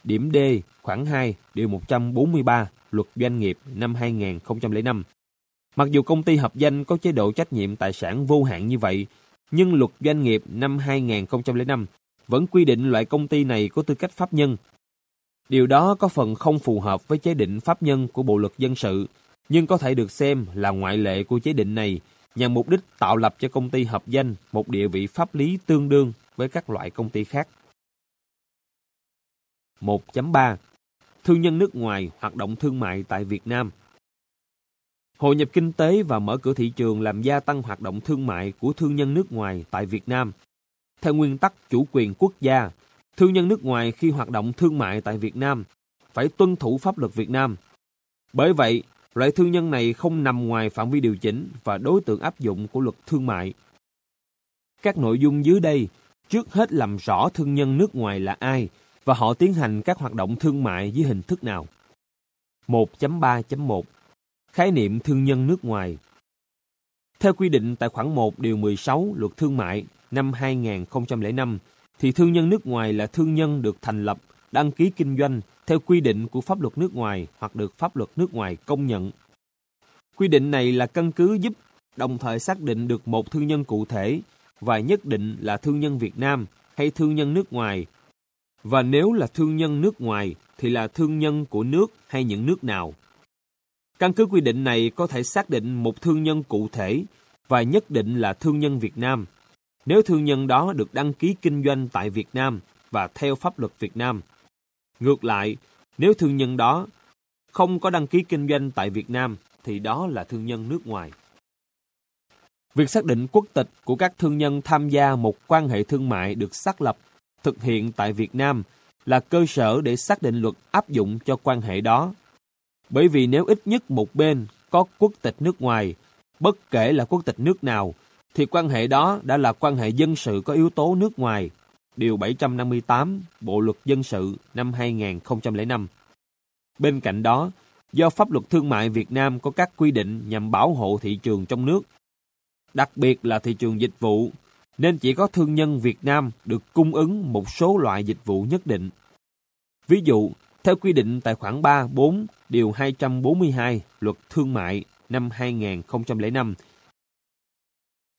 Điểm D, khoảng 2, điều 143, Luật Doanh nghiệp năm 2005. Mặc dù công ty hợp danh có chế độ trách nhiệm tài sản vô hạn như vậy, nhưng Luật Doanh nghiệp năm 2005 vẫn quy định loại công ty này có tư cách pháp nhân Điều đó có phần không phù hợp với chế định pháp nhân của Bộ luật dân sự, nhưng có thể được xem là ngoại lệ của chế định này nhằm mục đích tạo lập cho công ty hợp danh một địa vị pháp lý tương đương với các loại công ty khác. 1.3 Thương nhân nước ngoài hoạt động thương mại tại Việt Nam Hội nhập kinh tế và mở cửa thị trường làm gia tăng hoạt động thương mại của thương nhân nước ngoài tại Việt Nam. Theo nguyên tắc chủ quyền quốc gia, thương nhân nước ngoài khi hoạt động thương mại tại Việt Nam phải tuân thủ pháp luật Việt Nam. Bởi vậy, loại thương nhân này không nằm ngoài phạm vi điều chỉnh và đối tượng áp dụng của luật thương mại. Các nội dung dưới đây trước hết làm rõ thương nhân nước ngoài là ai và họ tiến hành các hoạt động thương mại dưới hình thức nào. 1.3.1 Khái niệm thương nhân nước ngoài Theo quy định tại khoản 1 điều 16 Luật Thương mại năm 2005, thì thương nhân nước ngoài là thương nhân được thành lập, đăng ký kinh doanh theo quy định của pháp luật nước ngoài hoặc được pháp luật nước ngoài công nhận. Quy định này là căn cứ giúp đồng thời xác định được một thương nhân cụ thể và nhất định là thương nhân Việt Nam hay thương nhân nước ngoài. Và nếu là thương nhân nước ngoài thì là thương nhân của nước hay những nước nào. Căn cứ quy định này có thể xác định một thương nhân cụ thể và nhất định là thương nhân Việt Nam. Nếu thương nhân đó được đăng ký kinh doanh tại Việt Nam và theo pháp luật Việt Nam. Ngược lại, nếu thương nhân đó không có đăng ký kinh doanh tại Việt Nam thì đó là thương nhân nước ngoài. Việc xác định quốc tịch của các thương nhân tham gia một quan hệ thương mại được xác lập, thực hiện tại Việt Nam là cơ sở để xác định luật áp dụng cho quan hệ đó. Bởi vì nếu ít nhất một bên có quốc tịch nước ngoài, bất kể là quốc tịch nước nào, thì quan hệ đó đã là quan hệ dân sự có yếu tố nước ngoài. Điều 758 Bộ Luật Dân sự năm 2005. Bên cạnh đó, do pháp luật thương mại Việt Nam có các quy định nhằm bảo hộ thị trường trong nước, đặc biệt là thị trường dịch vụ, nên chỉ có thương nhân Việt Nam được cung ứng một số loại dịch vụ nhất định. Ví dụ, theo quy định tại khoản 3, 4, điều 242 Luật Thương mại năm 2005,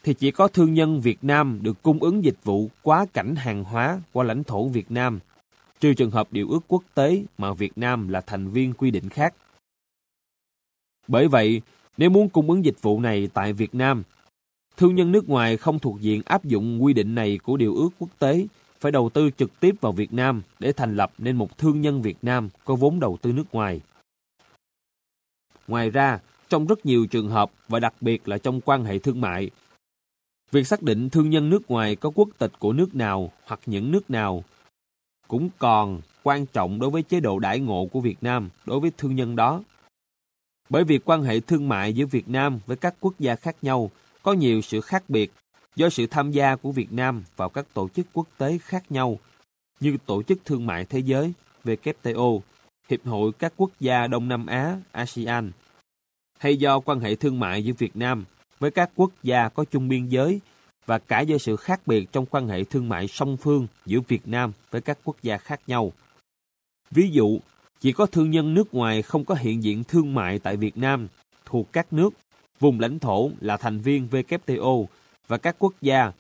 thì chỉ có thương nhân Việt Nam được cung ứng dịch vụ quá cảnh hàng hóa qua lãnh thổ Việt Nam, trừ trường hợp điều ước quốc tế mà Việt Nam là thành viên quy định khác. Bởi vậy, nếu muốn cung ứng dịch vụ này tại Việt Nam, thương nhân nước ngoài không thuộc diện áp dụng quy định này của điều ước quốc tế phải đầu tư trực tiếp vào Việt Nam để thành lập nên một thương nhân Việt Nam có vốn đầu tư nước ngoài. Ngoài ra, trong rất nhiều trường hợp và đặc biệt là trong quan hệ thương mại, việc xác định thương nhân nước ngoài có quốc tịch của nước nào hoặc những nước nào cũng còn quan trọng đối với chế độ đãi ngộ của Việt Nam đối với thương nhân đó. Bởi vì quan hệ thương mại giữa Việt Nam với các quốc gia khác nhau có nhiều sự khác biệt do sự tham gia của Việt Nam vào các tổ chức quốc tế khác nhau như Tổ chức Thương mại Thế giới WTO, Hiệp hội các quốc gia Đông Nam Á ASEAN, hay do quan hệ thương mại giữa Việt Nam với các quốc gia có chung biên giới và cả do sự khác biệt trong quan hệ thương mại song phương giữa Việt Nam với các quốc gia khác nhau. Ví dụ, chỉ có thương nhân nước ngoài không có hiện diện thương mại tại Việt Nam thuộc các nước, vùng lãnh thổ là thành viên WTO và các quốc gia,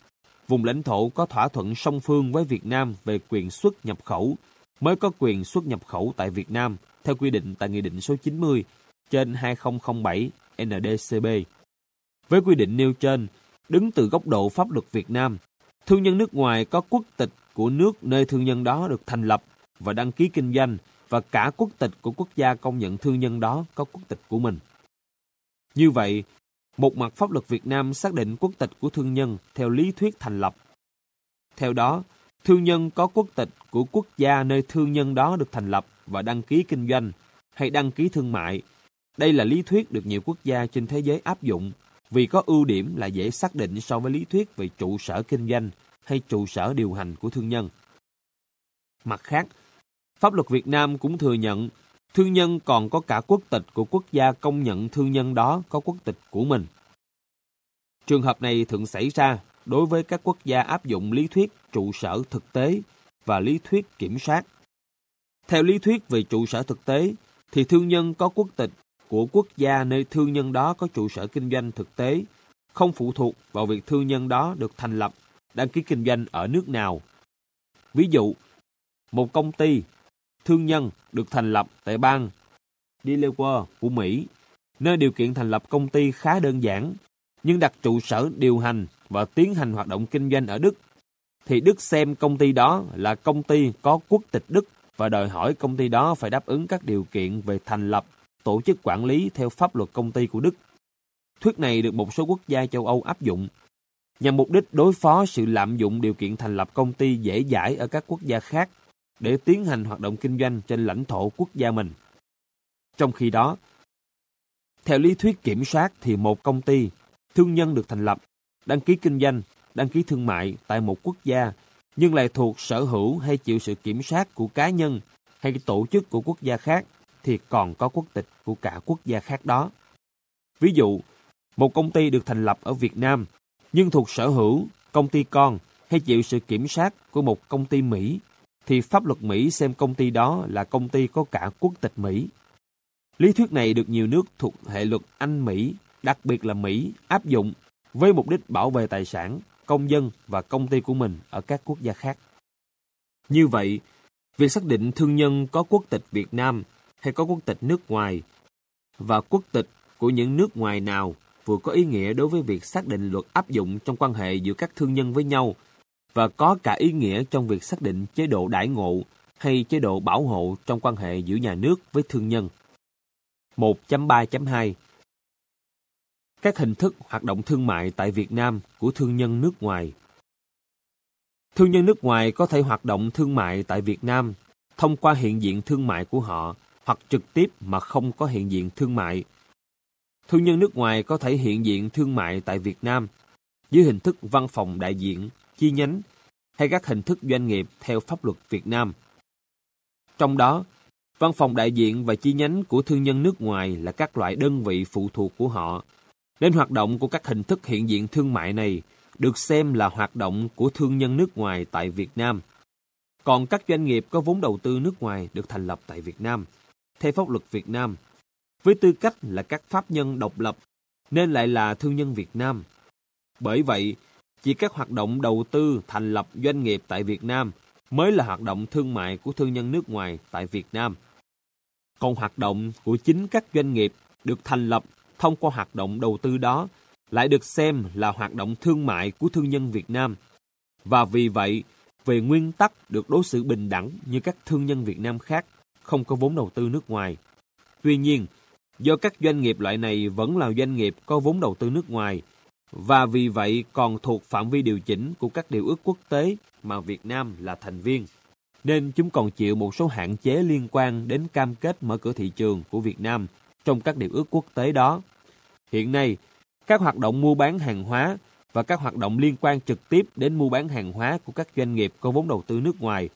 vùng lãnh thổ có thỏa thuận song phương với Việt Nam về quyền xuất nhập khẩu mới có quyền xuất nhập khẩu tại Việt Nam theo quy định tại Nghị định số 90 trên 2007 NDCB. Với quy định nêu trên, đứng từ góc độ pháp luật Việt Nam, thương nhân nước ngoài có quốc tịch của nước nơi thương nhân đó được thành lập và đăng ký kinh doanh và cả quốc tịch của quốc gia công nhận thương nhân đó có quốc tịch của mình. Như vậy, một mặt pháp luật Việt Nam xác định quốc tịch của thương nhân theo lý thuyết thành lập. Theo đó, thương nhân có quốc tịch của quốc gia nơi thương nhân đó được thành lập và đăng ký kinh doanh hay đăng ký thương mại. Đây là lý thuyết được nhiều quốc gia trên thế giới áp dụng vì có ưu điểm là dễ xác định so với lý thuyết về trụ sở kinh doanh hay trụ sở điều hành của thương nhân. Mặt khác, pháp luật Việt Nam cũng thừa nhận thương nhân còn có cả quốc tịch của quốc gia công nhận thương nhân đó có quốc tịch của mình. Trường hợp này thường xảy ra đối với các quốc gia áp dụng lý thuyết trụ sở thực tế và lý thuyết kiểm soát. Theo lý thuyết về trụ sở thực tế, thì thương nhân có quốc tịch của quốc gia nơi thương nhân đó có trụ sở kinh doanh thực tế, không phụ thuộc vào việc thương nhân đó được thành lập, đăng ký kinh doanh ở nước nào. Ví dụ, một công ty thương nhân được thành lập tại bang Delaware của Mỹ, nơi điều kiện thành lập công ty khá đơn giản, nhưng đặt trụ sở điều hành và tiến hành hoạt động kinh doanh ở Đức, thì Đức xem công ty đó là công ty có quốc tịch Đức và đòi hỏi công ty đó phải đáp ứng các điều kiện về thành lập, tổ chức quản lý theo pháp luật công ty của Đức. Thuyết này được một số quốc gia châu Âu áp dụng nhằm mục đích đối phó sự lạm dụng điều kiện thành lập công ty dễ dãi ở các quốc gia khác để tiến hành hoạt động kinh doanh trên lãnh thổ quốc gia mình. Trong khi đó, theo lý thuyết kiểm soát thì một công ty, thương nhân được thành lập, đăng ký kinh doanh, đăng ký thương mại tại một quốc gia nhưng lại thuộc sở hữu hay chịu sự kiểm soát của cá nhân hay tổ chức của quốc gia khác thì còn có quốc tịch của cả quốc gia khác đó. Ví dụ, một công ty được thành lập ở Việt Nam nhưng thuộc sở hữu, công ty con hay chịu sự kiểm soát của một công ty Mỹ, thì pháp luật Mỹ xem công ty đó là công ty có cả quốc tịch Mỹ. Lý thuyết này được nhiều nước thuộc hệ luật Anh Mỹ, đặc biệt là Mỹ, áp dụng với mục đích bảo vệ tài sản, công dân và công ty của mình ở các quốc gia khác. Như vậy, việc xác định thương nhân có quốc tịch Việt Nam hay có quốc tịch nước ngoài và quốc tịch của những nước ngoài nào vừa có ý nghĩa đối với việc xác định luật áp dụng trong quan hệ giữa các thương nhân với nhau và có cả ý nghĩa trong việc xác định chế độ đãi ngộ hay chế độ bảo hộ trong quan hệ giữa nhà nước với thương nhân. 1.3.2 Các hình thức hoạt động thương mại tại Việt Nam của thương nhân nước ngoài. Thương nhân nước ngoài có thể hoạt động thương mại tại Việt Nam thông qua hiện diện thương mại của họ hoặc trực tiếp mà không có hiện diện thương mại. Thương nhân nước ngoài có thể hiện diện thương mại tại Việt Nam dưới hình thức văn phòng đại diện, chi nhánh hay các hình thức doanh nghiệp theo pháp luật Việt Nam. Trong đó, văn phòng đại diện và chi nhánh của thương nhân nước ngoài là các loại đơn vị phụ thuộc của họ, nên hoạt động của các hình thức hiện diện thương mại này được xem là hoạt động của thương nhân nước ngoài tại Việt Nam. Còn các doanh nghiệp có vốn đầu tư nước ngoài được thành lập tại Việt Nam, theo pháp luật Việt Nam với tư cách là các pháp nhân độc lập, nên lại là thương nhân Việt Nam. Bởi vậy, chỉ các hoạt động đầu tư thành lập doanh nghiệp tại Việt Nam mới là hoạt động thương mại của thương nhân nước ngoài tại Việt Nam. Còn hoạt động của chính các doanh nghiệp được thành lập thông qua hoạt động đầu tư đó lại được xem là hoạt động thương mại của thương nhân Việt Nam. Và vì vậy, về nguyên tắc được đối xử bình đẳng như các thương nhân Việt Nam khác, không có vốn đầu tư nước ngoài. Tuy nhiên, do các doanh nghiệp loại này vẫn là doanh nghiệp có vốn đầu tư nước ngoài và vì vậy còn thuộc phạm vi điều chỉnh của các điều ước quốc tế mà Việt Nam là thành viên, nên chúng còn chịu một số hạn chế liên quan đến cam kết mở cửa thị trường của Việt Nam trong các điều ước quốc tế đó. Hiện nay, các hoạt động mua bán hàng hóa và các hoạt động liên quan trực tiếp đến mua bán hàng hóa của các doanh nghiệp có vốn đầu tư nước ngoài,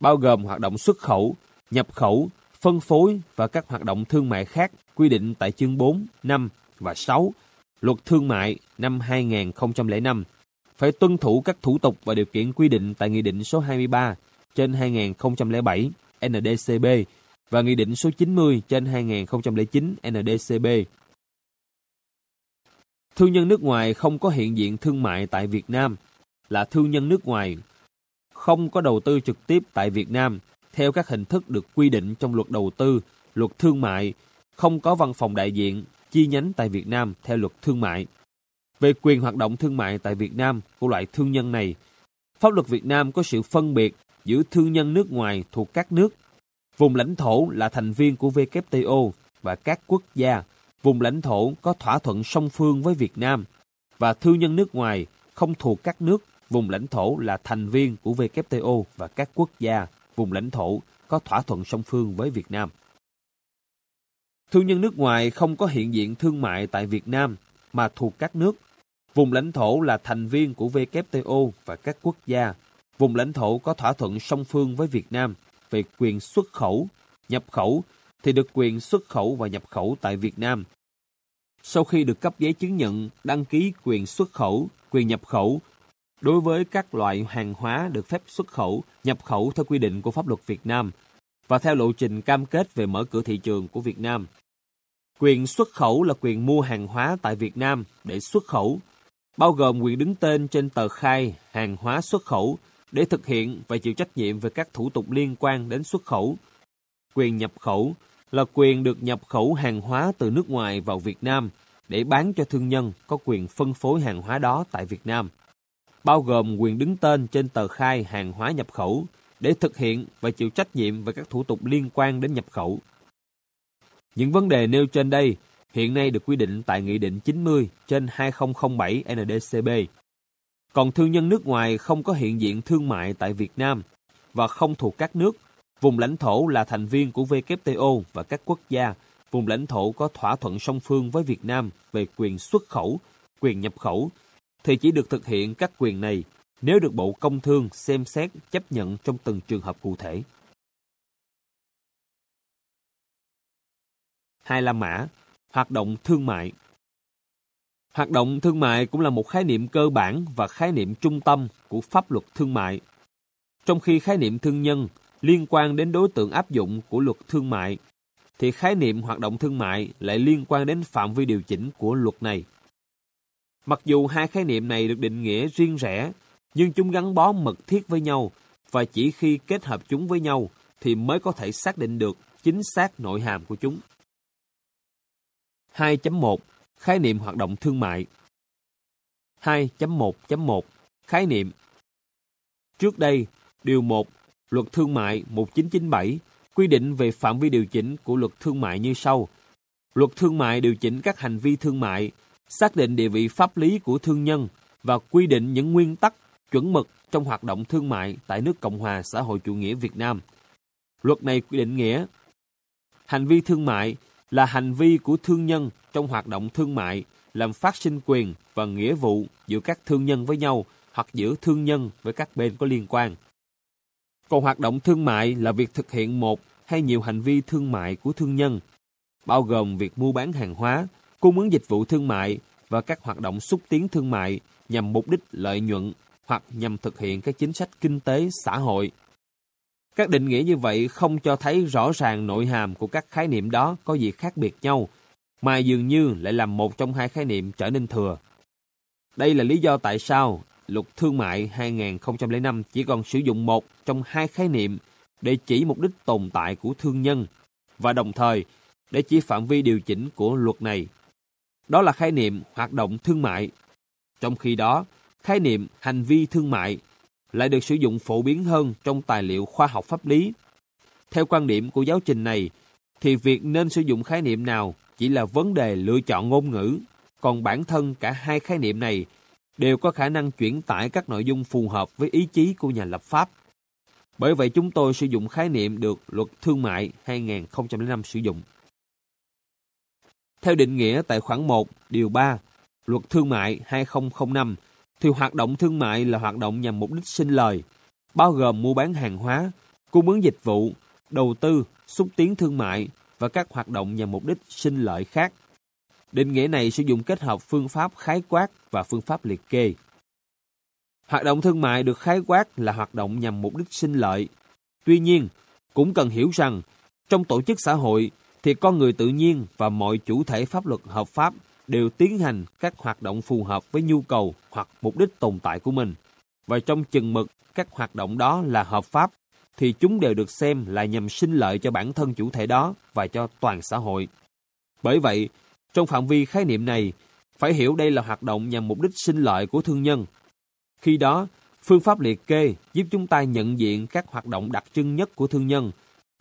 bao gồm hoạt động xuất khẩu, nhập khẩu, phân phối và các hoạt động thương mại khác quy định tại chương 4, 5 và 6 Luật Thương mại năm 2005 phải tuân thủ các thủ tục và điều kiện quy định tại Nghị định số 23 trên 2007 NDCB và Nghị định số 90 trên 2009 NDCB. Thương nhân nước ngoài không có hiện diện thương mại tại Việt Nam là thương nhân nước ngoài không có đầu tư trực tiếp tại Việt Nam theo các hình thức được quy định trong luật đầu tư, luật thương mại, không có văn phòng đại diện, chi nhánh tại Việt Nam theo luật thương mại. Về quyền hoạt động thương mại tại Việt Nam của loại thương nhân này, pháp luật Việt Nam có sự phân biệt giữa thương nhân nước ngoài thuộc các nước, vùng lãnh thổ là thành viên của WTO và các quốc gia, vùng lãnh thổ có thỏa thuận song phương với Việt Nam và thương nhân nước ngoài không thuộc các nước, vùng lãnh thổ là thành viên của WTO và các quốc gia, vùng lãnh thổ có thỏa thuận song phương với Việt Nam. Thương nhân nước ngoài không có hiện diện thương mại tại Việt Nam mà thuộc các nước. Vùng lãnh thổ là thành viên của WTO và các quốc gia. Vùng lãnh thổ có thỏa thuận song phương với Việt Nam về quyền xuất khẩu, nhập khẩu thì được quyền xuất khẩu và nhập khẩu tại Việt Nam. Sau khi được cấp giấy chứng nhận đăng ký quyền xuất khẩu, quyền nhập khẩu đối với các loại hàng hóa được phép xuất khẩu, nhập khẩu theo quy định của pháp luật Việt Nam và theo lộ trình cam kết về mở cửa thị trường của Việt Nam. Quyền xuất khẩu là quyền mua hàng hóa tại Việt Nam để xuất khẩu, bao gồm quyền đứng tên trên tờ khai hàng hóa xuất khẩu để thực hiện và chịu trách nhiệm về các thủ tục liên quan đến xuất khẩu. Quyền nhập khẩu là quyền được nhập khẩu hàng hóa từ nước ngoài vào Việt Nam để bán cho thương nhân có quyền phân phối hàng hóa đó tại Việt Nam, bao gồm quyền đứng tên trên tờ khai hàng hóa nhập khẩu để thực hiện và chịu trách nhiệm về các thủ tục liên quan đến nhập khẩu. Những vấn đề nêu trên đây hiện nay được quy định tại Nghị định 90 trên 2007 NDCB. Còn thương nhân nước ngoài không có hiện diện thương mại tại Việt Nam và không thuộc các nước, vùng lãnh thổ là thành viên của WTO và các quốc gia, vùng lãnh thổ có thỏa thuận song phương với Việt Nam về quyền xuất khẩu, quyền nhập khẩu, thì chỉ được thực hiện các quyền này nếu được Bộ Công Thương xem xét chấp nhận trong từng trường hợp cụ thể. Hai La Mã, hoạt động thương mại Hoạt động thương mại cũng là một khái niệm cơ bản và khái niệm trung tâm của pháp luật thương mại. Trong khi khái niệm thương nhân liên quan đến đối tượng áp dụng của luật thương mại, thì khái niệm hoạt động thương mại lại liên quan đến phạm vi điều chỉnh của luật này. Mặc dù hai khái niệm này được định nghĩa riêng rẽ, nhưng chúng gắn bó mật thiết với nhau và chỉ khi kết hợp chúng với nhau thì mới có thể xác định được chính xác nội hàm của chúng. 2.1 Khái niệm hoạt động thương mại 2.1.1 Khái niệm Trước đây, Điều 1 Luật Thương mại 1997 quy định về phạm vi điều chỉnh của luật thương mại như sau. Luật thương mại điều chỉnh các hành vi thương mại, xác định địa vị pháp lý của thương nhân và quy định những nguyên tắc, chuẩn mực trong hoạt động thương mại tại nước Cộng hòa xã hội chủ nghĩa Việt Nam. Luật này quy định nghĩa hành vi thương mại là hành vi của thương nhân trong hoạt động thương mại làm phát sinh quyền và nghĩa vụ giữa các thương nhân với nhau hoặc giữa thương nhân với các bên có liên quan. Còn hoạt động thương mại là việc thực hiện một hay nhiều hành vi thương mại của thương nhân, bao gồm việc mua bán hàng hóa, cung ứng dịch vụ thương mại và các hoạt động xúc tiến thương mại nhằm mục đích lợi nhuận hoặc nhằm thực hiện các chính sách kinh tế xã hội các định nghĩa như vậy không cho thấy rõ ràng nội hàm của các khái niệm đó có gì khác biệt nhau, mà dường như lại làm một trong hai khái niệm trở nên thừa. Đây là lý do tại sao Luật Thương mại 2005 chỉ còn sử dụng một trong hai khái niệm để chỉ mục đích tồn tại của thương nhân và đồng thời để chỉ phạm vi điều chỉnh của luật này. Đó là khái niệm hoạt động thương mại. Trong khi đó, khái niệm hành vi thương mại lại được sử dụng phổ biến hơn trong tài liệu khoa học pháp lý. Theo quan điểm của giáo trình này, thì việc nên sử dụng khái niệm nào chỉ là vấn đề lựa chọn ngôn ngữ, còn bản thân cả hai khái niệm này đều có khả năng chuyển tải các nội dung phù hợp với ý chí của nhà lập pháp. Bởi vậy chúng tôi sử dụng khái niệm được Luật Thương mại 2005 sử dụng. Theo định nghĩa tại khoản 1, điều 3, Luật Thương mại 2005 thì hoạt động thương mại là hoạt động nhằm mục đích sinh lời, bao gồm mua bán hàng hóa, cung ứng dịch vụ, đầu tư, xúc tiến thương mại và các hoạt động nhằm mục đích sinh lợi khác. Định nghĩa này sử dụng kết hợp phương pháp khái quát và phương pháp liệt kê. Hoạt động thương mại được khái quát là hoạt động nhằm mục đích sinh lợi. Tuy nhiên, cũng cần hiểu rằng, trong tổ chức xã hội thì con người tự nhiên và mọi chủ thể pháp luật hợp pháp đều tiến hành các hoạt động phù hợp với nhu cầu hoặc mục đích tồn tại của mình. Và trong chừng mực các hoạt động đó là hợp pháp, thì chúng đều được xem là nhằm sinh lợi cho bản thân chủ thể đó và cho toàn xã hội. Bởi vậy, trong phạm vi khái niệm này, phải hiểu đây là hoạt động nhằm mục đích sinh lợi của thương nhân. Khi đó, phương pháp liệt kê giúp chúng ta nhận diện các hoạt động đặc trưng nhất của thương nhân.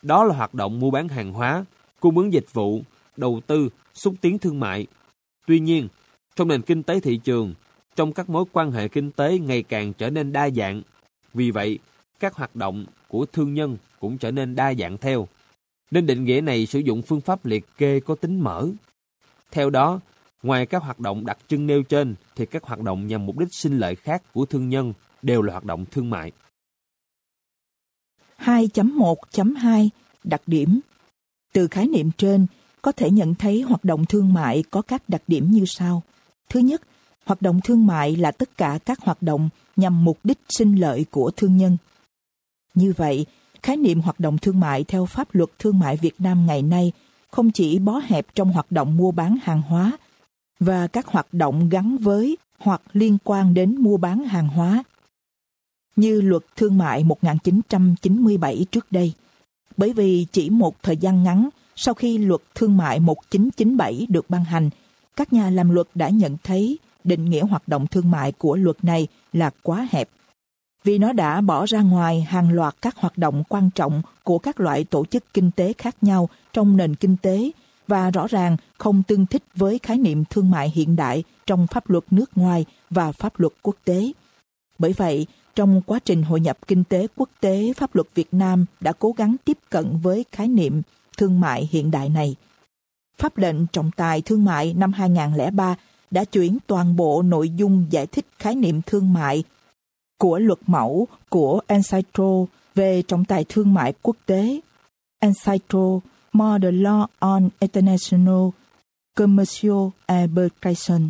Đó là hoạt động mua bán hàng hóa, cung ứng dịch vụ, đầu tư, xúc tiến thương mại, Tuy nhiên, trong nền kinh tế thị trường, trong các mối quan hệ kinh tế ngày càng trở nên đa dạng. Vì vậy, các hoạt động của thương nhân cũng trở nên đa dạng theo. Nên định nghĩa này sử dụng phương pháp liệt kê có tính mở. Theo đó, ngoài các hoạt động đặc trưng nêu trên, thì các hoạt động nhằm mục đích sinh lợi khác của thương nhân đều là hoạt động thương mại. 2.1.2 Đặc điểm Từ khái niệm trên, có thể nhận thấy hoạt động thương mại có các đặc điểm như sau. Thứ nhất, hoạt động thương mại là tất cả các hoạt động nhằm mục đích sinh lợi của thương nhân. Như vậy, khái niệm hoạt động thương mại theo pháp luật thương mại Việt Nam ngày nay không chỉ bó hẹp trong hoạt động mua bán hàng hóa và các hoạt động gắn với hoặc liên quan đến mua bán hàng hóa, như luật thương mại 1997 trước đây. Bởi vì chỉ một thời gian ngắn sau khi luật thương mại 1997 được ban hành, các nhà làm luật đã nhận thấy định nghĩa hoạt động thương mại của luật này là quá hẹp. Vì nó đã bỏ ra ngoài hàng loạt các hoạt động quan trọng của các loại tổ chức kinh tế khác nhau trong nền kinh tế và rõ ràng không tương thích với khái niệm thương mại hiện đại trong pháp luật nước ngoài và pháp luật quốc tế. Bởi vậy, trong quá trình hội nhập kinh tế quốc tế, pháp luật Việt Nam đã cố gắng tiếp cận với khái niệm thương mại hiện đại này. Pháp lệnh trọng tài thương mại năm 2003 đã chuyển toàn bộ nội dung giải thích khái niệm thương mại của luật mẫu của Encyclo về trọng tài thương mại quốc tế. Encitro Model Law on International, Commercial Arbitration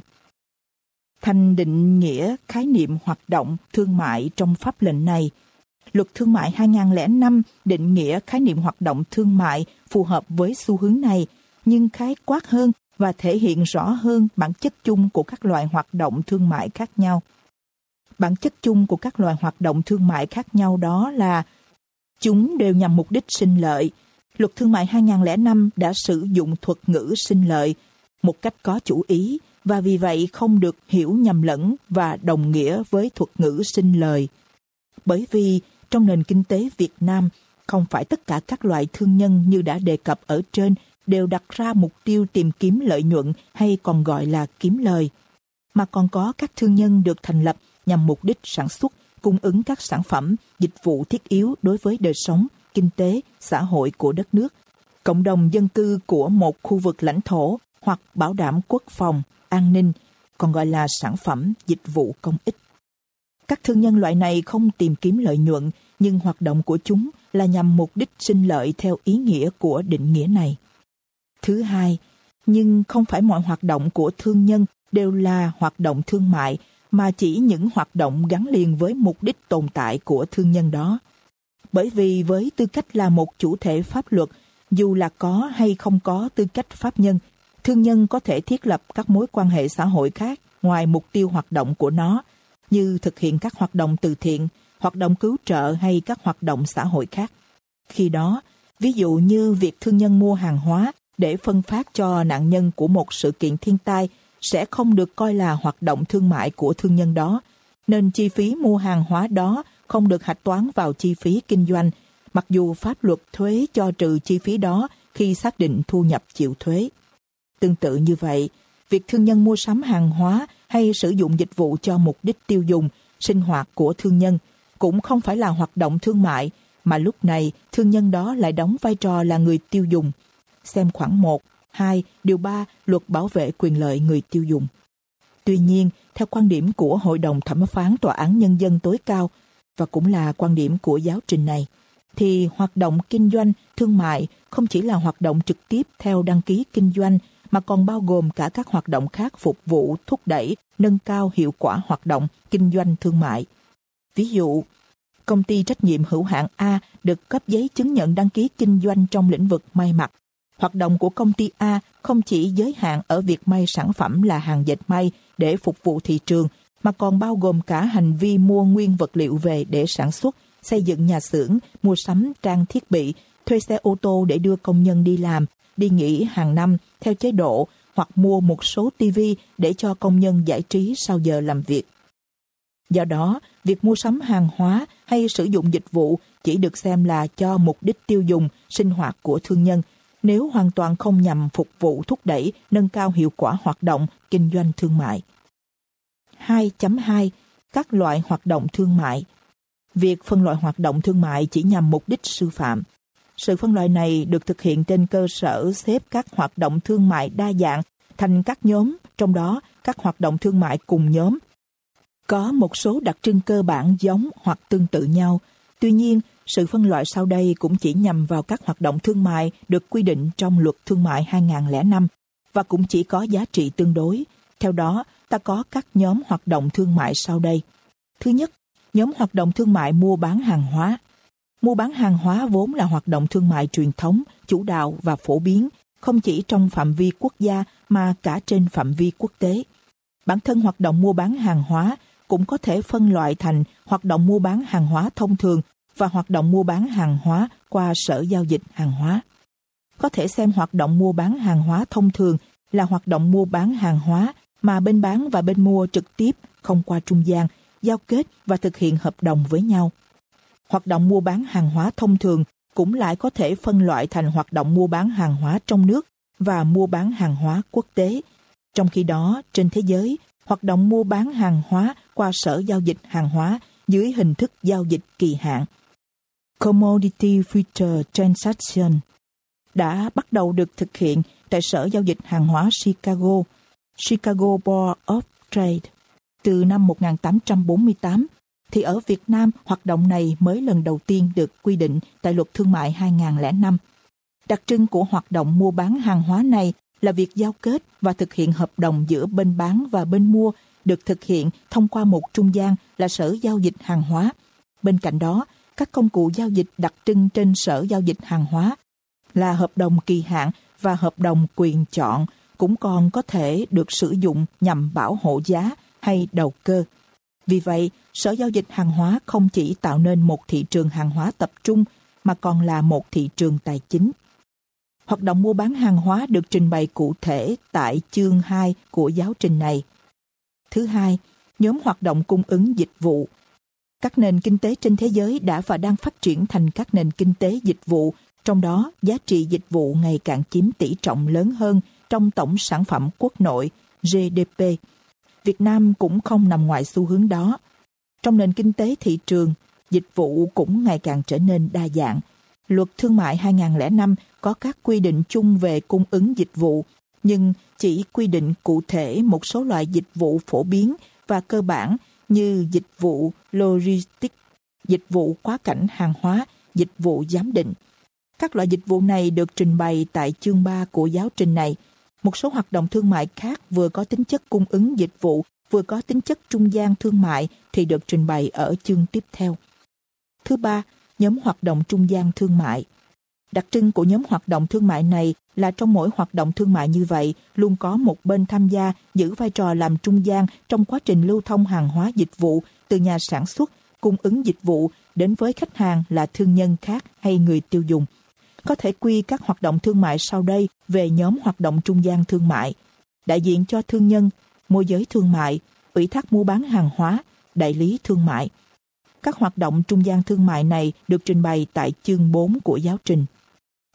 thành định nghĩa khái niệm hoạt động thương mại trong pháp lệnh này. Luật Thương mại 2005 định nghĩa khái niệm hoạt động thương mại phù hợp với xu hướng này, nhưng khái quát hơn và thể hiện rõ hơn bản chất chung của các loại hoạt động thương mại khác nhau. Bản chất chung của các loại hoạt động thương mại khác nhau đó là chúng đều nhằm mục đích sinh lợi. Luật Thương mại 2005 đã sử dụng thuật ngữ sinh lợi một cách có chủ ý và vì vậy không được hiểu nhầm lẫn và đồng nghĩa với thuật ngữ sinh lời. Bởi vì trong nền kinh tế Việt Nam, không phải tất cả các loại thương nhân như đã đề cập ở trên đều đặt ra mục tiêu tìm kiếm lợi nhuận hay còn gọi là kiếm lời, mà còn có các thương nhân được thành lập nhằm mục đích sản xuất, cung ứng các sản phẩm, dịch vụ thiết yếu đối với đời sống, kinh tế, xã hội của đất nước, cộng đồng dân cư của một khu vực lãnh thổ hoặc bảo đảm quốc phòng, an ninh, còn gọi là sản phẩm, dịch vụ công ích. Các thương nhân loại này không tìm kiếm lợi nhuận, nhưng hoạt động của chúng là nhằm mục đích sinh lợi theo ý nghĩa của định nghĩa này. Thứ hai, nhưng không phải mọi hoạt động của thương nhân đều là hoạt động thương mại, mà chỉ những hoạt động gắn liền với mục đích tồn tại của thương nhân đó. Bởi vì với tư cách là một chủ thể pháp luật, dù là có hay không có tư cách pháp nhân, thương nhân có thể thiết lập các mối quan hệ xã hội khác ngoài mục tiêu hoạt động của nó, như thực hiện các hoạt động từ thiện, hoạt động cứu trợ hay các hoạt động xã hội khác. Khi đó, ví dụ như việc thương nhân mua hàng hóa để phân phát cho nạn nhân của một sự kiện thiên tai sẽ không được coi là hoạt động thương mại của thương nhân đó, nên chi phí mua hàng hóa đó không được hạch toán vào chi phí kinh doanh, mặc dù pháp luật thuế cho trừ chi phí đó khi xác định thu nhập chịu thuế. Tương tự như vậy, việc thương nhân mua sắm hàng hóa hay sử dụng dịch vụ cho mục đích tiêu dùng, sinh hoạt của thương nhân cũng không phải là hoạt động thương mại, mà lúc này thương nhân đó lại đóng vai trò là người tiêu dùng. Xem khoảng 1, 2, điều 3 Luật Bảo vệ quyền lợi người tiêu dùng. Tuy nhiên, theo quan điểm của Hội đồng Thẩm phán Tòa án Nhân dân tối cao, và cũng là quan điểm của giáo trình này, thì hoạt động kinh doanh, thương mại không chỉ là hoạt động trực tiếp theo đăng ký kinh doanh mà còn bao gồm cả các hoạt động khác phục vụ, thúc đẩy, nâng cao hiệu quả hoạt động kinh doanh thương mại. Ví dụ, công ty trách nhiệm hữu hạn A được cấp giấy chứng nhận đăng ký kinh doanh trong lĩnh vực may mặc. Hoạt động của công ty A không chỉ giới hạn ở việc may sản phẩm là hàng dệt may để phục vụ thị trường, mà còn bao gồm cả hành vi mua nguyên vật liệu về để sản xuất, xây dựng nhà xưởng, mua sắm trang thiết bị, thuê xe ô tô để đưa công nhân đi làm, đi nghỉ hàng năm theo chế độ hoặc mua một số TV để cho công nhân giải trí sau giờ làm việc. Do đó, việc mua sắm hàng hóa hay sử dụng dịch vụ chỉ được xem là cho mục đích tiêu dùng, sinh hoạt của thương nhân, nếu hoàn toàn không nhằm phục vụ thúc đẩy, nâng cao hiệu quả hoạt động kinh doanh thương mại. 2.2 Các loại hoạt động thương mại Việc phân loại hoạt động thương mại chỉ nhằm mục đích sư phạm. Sự phân loại này được thực hiện trên cơ sở xếp các hoạt động thương mại đa dạng thành các nhóm, trong đó các hoạt động thương mại cùng nhóm. Có một số đặc trưng cơ bản giống hoặc tương tự nhau. Tuy nhiên, sự phân loại sau đây cũng chỉ nhằm vào các hoạt động thương mại được quy định trong luật thương mại 2005 và cũng chỉ có giá trị tương đối. Theo đó, ta có các nhóm hoạt động thương mại sau đây. Thứ nhất, nhóm hoạt động thương mại mua bán hàng hóa. Mua bán hàng hóa vốn là hoạt động thương mại truyền thống, chủ đạo và phổ biến, không chỉ trong phạm vi quốc gia mà cả trên phạm vi quốc tế. Bản thân hoạt động mua bán hàng hóa cũng có thể phân loại thành hoạt động mua bán hàng hóa thông thường và hoạt động mua bán hàng hóa qua sở giao dịch hàng hóa. Có thể xem hoạt động mua bán hàng hóa thông thường là hoạt động mua bán hàng hóa mà bên bán và bên mua trực tiếp, không qua trung gian, giao kết và thực hiện hợp đồng với nhau. Hoạt động mua bán hàng hóa thông thường cũng lại có thể phân loại thành hoạt động mua bán hàng hóa trong nước và mua bán hàng hóa quốc tế. Trong khi đó, trên thế giới, hoạt động mua bán hàng hóa qua sở giao dịch hàng hóa dưới hình thức giao dịch kỳ hạn. Commodity Future Transaction đã bắt đầu được thực hiện tại Sở Giao dịch Hàng hóa Chicago, Chicago Board of Trade, từ năm 1848, thì ở Việt Nam hoạt động này mới lần đầu tiên được quy định tại Luật Thương mại 2005. Đặc trưng của hoạt động mua bán hàng hóa này là việc giao kết và thực hiện hợp đồng giữa bên bán và bên mua được thực hiện thông qua một trung gian là Sở Giao dịch Hàng hóa. Bên cạnh đó, các công cụ giao dịch đặc trưng trên Sở Giao dịch Hàng hóa là hợp đồng kỳ hạn và hợp đồng quyền chọn cũng còn có thể được sử dụng nhằm bảo hộ giá hay đầu cơ. Vì vậy, Sở Giao dịch Hàng hóa không chỉ tạo nên một thị trường hàng hóa tập trung mà còn là một thị trường tài chính. Hoạt động mua bán hàng hóa được trình bày cụ thể tại chương 2 của giáo trình này. Thứ hai, nhóm hoạt động cung ứng dịch vụ. Các nền kinh tế trên thế giới đã và đang phát triển thành các nền kinh tế dịch vụ trong đó, giá trị dịch vụ ngày càng chiếm tỷ trọng lớn hơn trong tổng sản phẩm quốc nội GDP. Việt Nam cũng không nằm ngoài xu hướng đó. Trong nền kinh tế thị trường, dịch vụ cũng ngày càng trở nên đa dạng. Luật Thương mại 2005 có các quy định chung về cung ứng dịch vụ, nhưng chỉ quy định cụ thể một số loại dịch vụ phổ biến và cơ bản như dịch vụ logistics, dịch vụ quá cảnh hàng hóa, dịch vụ giám định. Các loại dịch vụ này được trình bày tại chương 3 của giáo trình này. Một số hoạt động thương mại khác vừa có tính chất cung ứng dịch vụ, vừa có tính chất trung gian thương mại thì được trình bày ở chương tiếp theo. Thứ ba, nhóm hoạt động trung gian thương mại. Đặc trưng của nhóm hoạt động thương mại này là trong mỗi hoạt động thương mại như vậy luôn có một bên tham gia giữ vai trò làm trung gian trong quá trình lưu thông hàng hóa dịch vụ từ nhà sản xuất, cung ứng dịch vụ đến với khách hàng là thương nhân khác hay người tiêu dùng có thể quy các hoạt động thương mại sau đây về nhóm hoạt động trung gian thương mại. Đại diện cho thương nhân, môi giới thương mại, ủy thác mua bán hàng hóa, đại lý thương mại. Các hoạt động trung gian thương mại này được trình bày tại chương 4 của giáo trình.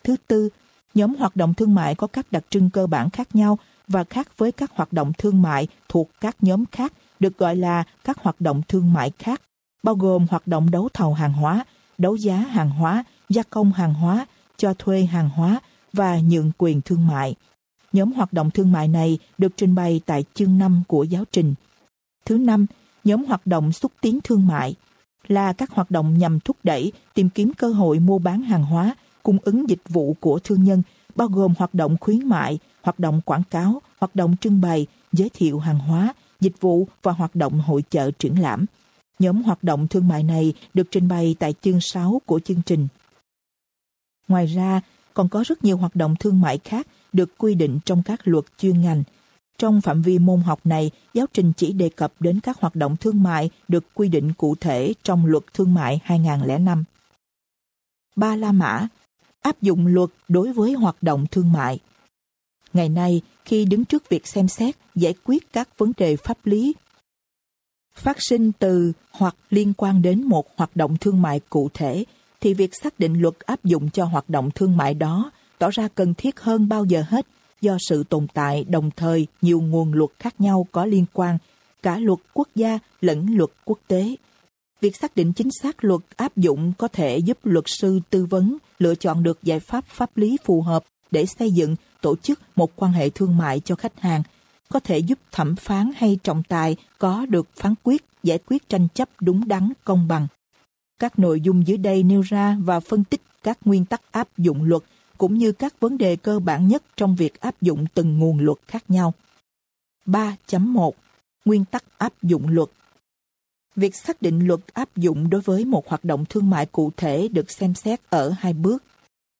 Thứ tư, nhóm hoạt động thương mại có các đặc trưng cơ bản khác nhau và khác với các hoạt động thương mại thuộc các nhóm khác được gọi là các hoạt động thương mại khác, bao gồm hoạt động đấu thầu hàng hóa, đấu giá hàng hóa, gia công hàng hóa, cho thuê hàng hóa và nhượng quyền thương mại. Nhóm hoạt động thương mại này được trình bày tại chương 5 của giáo trình. Thứ năm, nhóm hoạt động xúc tiến thương mại là các hoạt động nhằm thúc đẩy, tìm kiếm cơ hội mua bán hàng hóa, cung ứng dịch vụ của thương nhân, bao gồm hoạt động khuyến mại, hoạt động quảng cáo, hoạt động trưng bày, giới thiệu hàng hóa, dịch vụ và hoạt động hội chợ triển lãm. Nhóm hoạt động thương mại này được trình bày tại chương 6 của chương trình. Ngoài ra, còn có rất nhiều hoạt động thương mại khác được quy định trong các luật chuyên ngành. Trong phạm vi môn học này, giáo trình chỉ đề cập đến các hoạt động thương mại được quy định cụ thể trong luật thương mại 2005. Ba La Mã áp dụng luật đối với hoạt động thương mại. Ngày nay, khi đứng trước việc xem xét, giải quyết các vấn đề pháp lý phát sinh từ hoặc liên quan đến một hoạt động thương mại cụ thể thì việc xác định luật áp dụng cho hoạt động thương mại đó tỏ ra cần thiết hơn bao giờ hết do sự tồn tại đồng thời nhiều nguồn luật khác nhau có liên quan, cả luật quốc gia lẫn luật quốc tế. Việc xác định chính xác luật áp dụng có thể giúp luật sư tư vấn lựa chọn được giải pháp pháp lý phù hợp để xây dựng, tổ chức một quan hệ thương mại cho khách hàng, có thể giúp thẩm phán hay trọng tài có được phán quyết giải quyết tranh chấp đúng đắn công bằng. Các nội dung dưới đây nêu ra và phân tích các nguyên tắc áp dụng luật cũng như các vấn đề cơ bản nhất trong việc áp dụng từng nguồn luật khác nhau. 3.1 Nguyên tắc áp dụng luật Việc xác định luật áp dụng đối với một hoạt động thương mại cụ thể được xem xét ở hai bước.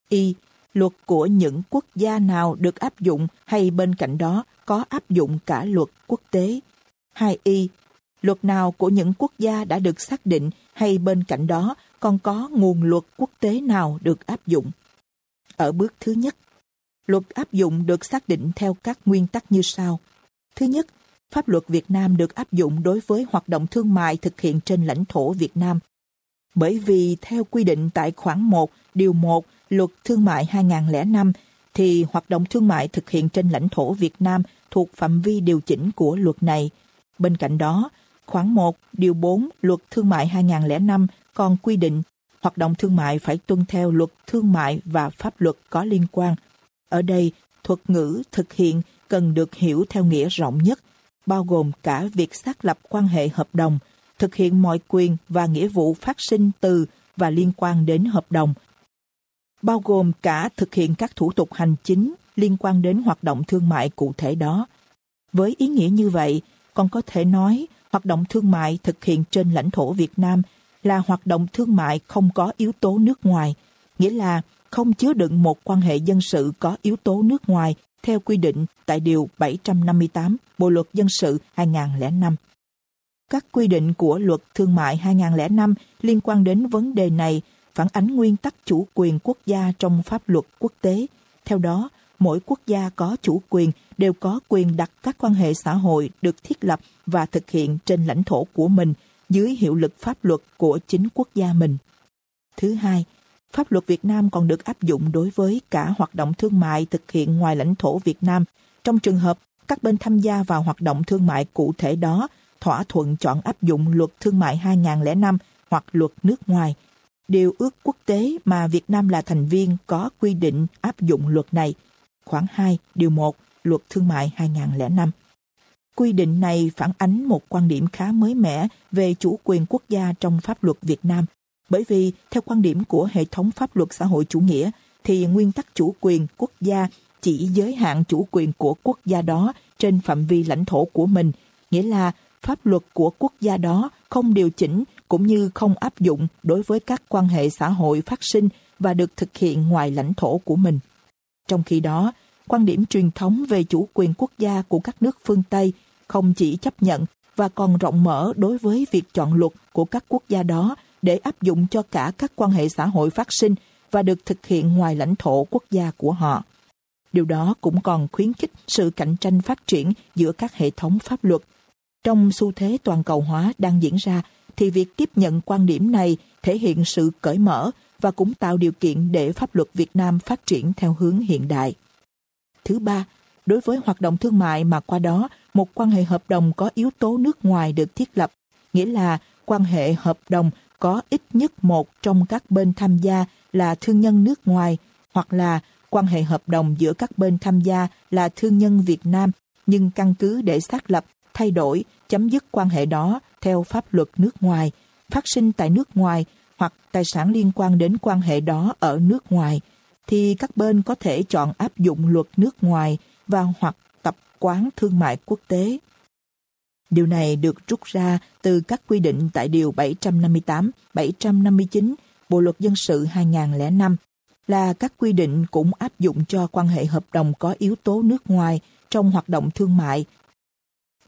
Y. Luật của những quốc gia nào được áp dụng hay bên cạnh đó có áp dụng cả luật quốc tế. 2y luật nào của những quốc gia đã được xác định hay bên cạnh đó còn có nguồn luật quốc tế nào được áp dụng. Ở bước thứ nhất, luật áp dụng được xác định theo các nguyên tắc như sau. Thứ nhất, pháp luật Việt Nam được áp dụng đối với hoạt động thương mại thực hiện trên lãnh thổ Việt Nam. Bởi vì theo quy định tại khoản 1, điều 1, luật thương mại 2005, thì hoạt động thương mại thực hiện trên lãnh thổ Việt Nam thuộc phạm vi điều chỉnh của luật này. Bên cạnh đó, khoảng 1, điều 4, luật thương mại 2005 còn quy định hoạt động thương mại phải tuân theo luật thương mại và pháp luật có liên quan. Ở đây, thuật ngữ thực hiện cần được hiểu theo nghĩa rộng nhất, bao gồm cả việc xác lập quan hệ hợp đồng, thực hiện mọi quyền và nghĩa vụ phát sinh từ và liên quan đến hợp đồng, bao gồm cả thực hiện các thủ tục hành chính liên quan đến hoạt động thương mại cụ thể đó. Với ý nghĩa như vậy, còn có thể nói hoạt động thương mại thực hiện trên lãnh thổ Việt Nam là hoạt động thương mại không có yếu tố nước ngoài, nghĩa là không chứa đựng một quan hệ dân sự có yếu tố nước ngoài theo quy định tại Điều 758 Bộ Luật Dân sự 2005. Các quy định của Luật Thương mại 2005 liên quan đến vấn đề này phản ánh nguyên tắc chủ quyền quốc gia trong pháp luật quốc tế. Theo đó, mỗi quốc gia có chủ quyền đều có quyền đặt các quan hệ xã hội được thiết lập và thực hiện trên lãnh thổ của mình dưới hiệu lực pháp luật của chính quốc gia mình. Thứ hai, pháp luật Việt Nam còn được áp dụng đối với cả hoạt động thương mại thực hiện ngoài lãnh thổ Việt Nam trong trường hợp các bên tham gia vào hoạt động thương mại cụ thể đó thỏa thuận chọn áp dụng luật thương mại 2005 hoặc luật nước ngoài. Điều ước quốc tế mà Việt Nam là thành viên có quy định áp dụng luật này. Khoảng 2, điều 1, luật thương mại 2005. Quy định này phản ánh một quan điểm khá mới mẻ về chủ quyền quốc gia trong pháp luật Việt Nam. Bởi vì, theo quan điểm của hệ thống pháp luật xã hội chủ nghĩa, thì nguyên tắc chủ quyền quốc gia chỉ giới hạn chủ quyền của quốc gia đó trên phạm vi lãnh thổ của mình, nghĩa là pháp luật của quốc gia đó không điều chỉnh cũng như không áp dụng đối với các quan hệ xã hội phát sinh và được thực hiện ngoài lãnh thổ của mình. Trong khi đó, quan điểm truyền thống về chủ quyền quốc gia của các nước phương Tây không chỉ chấp nhận và còn rộng mở đối với việc chọn luật của các quốc gia đó để áp dụng cho cả các quan hệ xã hội phát sinh và được thực hiện ngoài lãnh thổ quốc gia của họ. Điều đó cũng còn khuyến khích sự cạnh tranh phát triển giữa các hệ thống pháp luật. Trong xu thế toàn cầu hóa đang diễn ra, thì việc tiếp nhận quan điểm này thể hiện sự cởi mở và cũng tạo điều kiện để pháp luật Việt Nam phát triển theo hướng hiện đại. Thứ ba, đối với hoạt động thương mại mà qua đó một quan hệ hợp đồng có yếu tố nước ngoài được thiết lập, nghĩa là quan hệ hợp đồng có ít nhất một trong các bên tham gia là thương nhân nước ngoài hoặc là quan hệ hợp đồng giữa các bên tham gia là thương nhân Việt Nam nhưng căn cứ để xác lập, thay đổi, chấm dứt quan hệ đó theo pháp luật nước ngoài, phát sinh tại nước ngoài hoặc tài sản liên quan đến quan hệ đó ở nước ngoài, thì các bên có thể chọn áp dụng luật nước ngoài và hoặc tập quán thương mại quốc tế. Điều này được rút ra từ các quy định tại Điều 758, 759 Bộ Luật Dân sự 2005 là các quy định cũng áp dụng cho quan hệ hợp đồng có yếu tố nước ngoài trong hoạt động thương mại.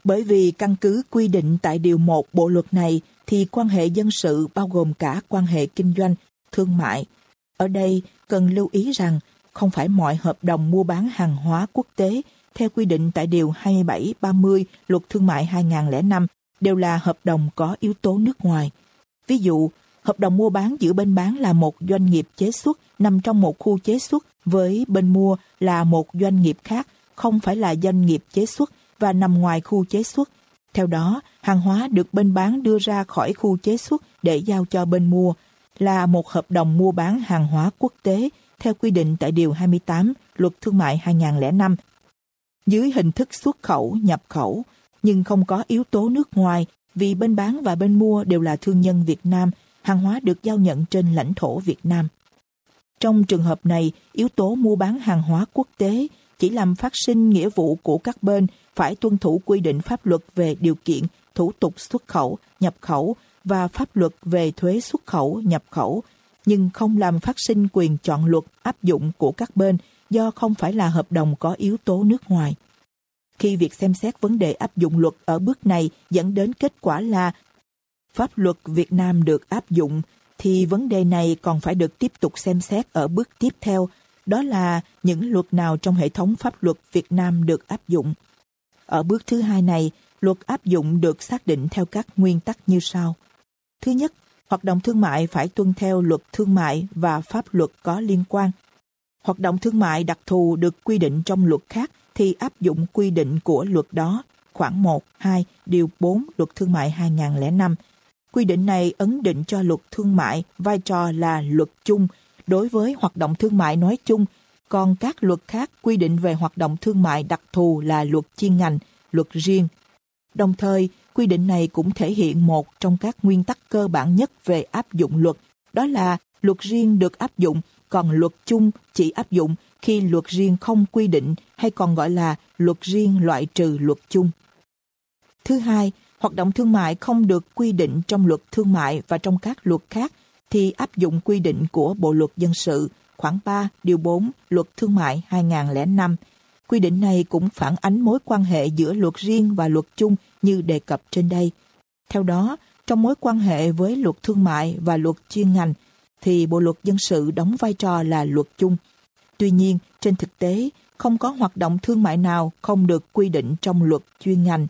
Bởi vì căn cứ quy định tại Điều 1 Bộ Luật này thì quan hệ dân sự bao gồm cả quan hệ kinh doanh, thương mại. Ở đây cần lưu ý rằng không phải mọi hợp đồng mua bán hàng hóa quốc tế theo quy định tại Điều 27-30 Luật Thương mại 2005 đều là hợp đồng có yếu tố nước ngoài. Ví dụ, hợp đồng mua bán giữa bên bán là một doanh nghiệp chế xuất nằm trong một khu chế xuất với bên mua là một doanh nghiệp khác, không phải là doanh nghiệp chế xuất và nằm ngoài khu chế xuất. Theo đó, hàng hóa được bên bán đưa ra khỏi khu chế xuất để giao cho bên mua là một hợp đồng mua bán hàng hóa quốc tế theo quy định tại Điều 28 Luật Thương mại 2005 dưới hình thức xuất khẩu, nhập khẩu, nhưng không có yếu tố nước ngoài vì bên bán và bên mua đều là thương nhân Việt Nam, hàng hóa được giao nhận trên lãnh thổ Việt Nam. Trong trường hợp này, yếu tố mua bán hàng hóa quốc tế chỉ làm phát sinh nghĩa vụ của các bên phải tuân thủ quy định pháp luật về điều kiện, thủ tục xuất khẩu, nhập khẩu và pháp luật về thuế xuất khẩu, nhập khẩu, nhưng không làm phát sinh quyền chọn luật áp dụng của các bên do không phải là hợp đồng có yếu tố nước ngoài. Khi việc xem xét vấn đề áp dụng luật ở bước này dẫn đến kết quả là pháp luật Việt Nam được áp dụng, thì vấn đề này còn phải được tiếp tục xem xét ở bước tiếp theo, đó là những luật nào trong hệ thống pháp luật Việt Nam được áp dụng. Ở bước thứ hai này, luật áp dụng được xác định theo các nguyên tắc như sau. Thứ nhất, hoạt động thương mại phải tuân theo luật thương mại và pháp luật có liên quan. Hoạt động thương mại đặc thù được quy định trong luật khác thì áp dụng quy định của luật đó, khoảng 1, 2, điều 4 luật thương mại 2005. Quy định này ấn định cho luật thương mại vai trò là luật chung đối với hoạt động thương mại nói chung, còn các luật khác quy định về hoạt động thương mại đặc thù là luật chuyên ngành, luật riêng. Đồng thời, quy định này cũng thể hiện một trong các nguyên tắc cơ bản nhất về áp dụng luật, đó là luật riêng được áp dụng, còn luật chung chỉ áp dụng khi luật riêng không quy định hay còn gọi là luật riêng loại trừ luật chung. Thứ hai, hoạt động thương mại không được quy định trong luật thương mại và trong các luật khác thì áp dụng quy định của Bộ luật dân sự khoảng 3 điều 4 luật thương mại 2005. Quy định này cũng phản ánh mối quan hệ giữa luật riêng và luật chung như đề cập trên đây. Theo đó, trong mối quan hệ với luật thương mại và luật chuyên ngành, thì Bộ luật dân sự đóng vai trò là luật chung. Tuy nhiên, trên thực tế, không có hoạt động thương mại nào không được quy định trong luật chuyên ngành.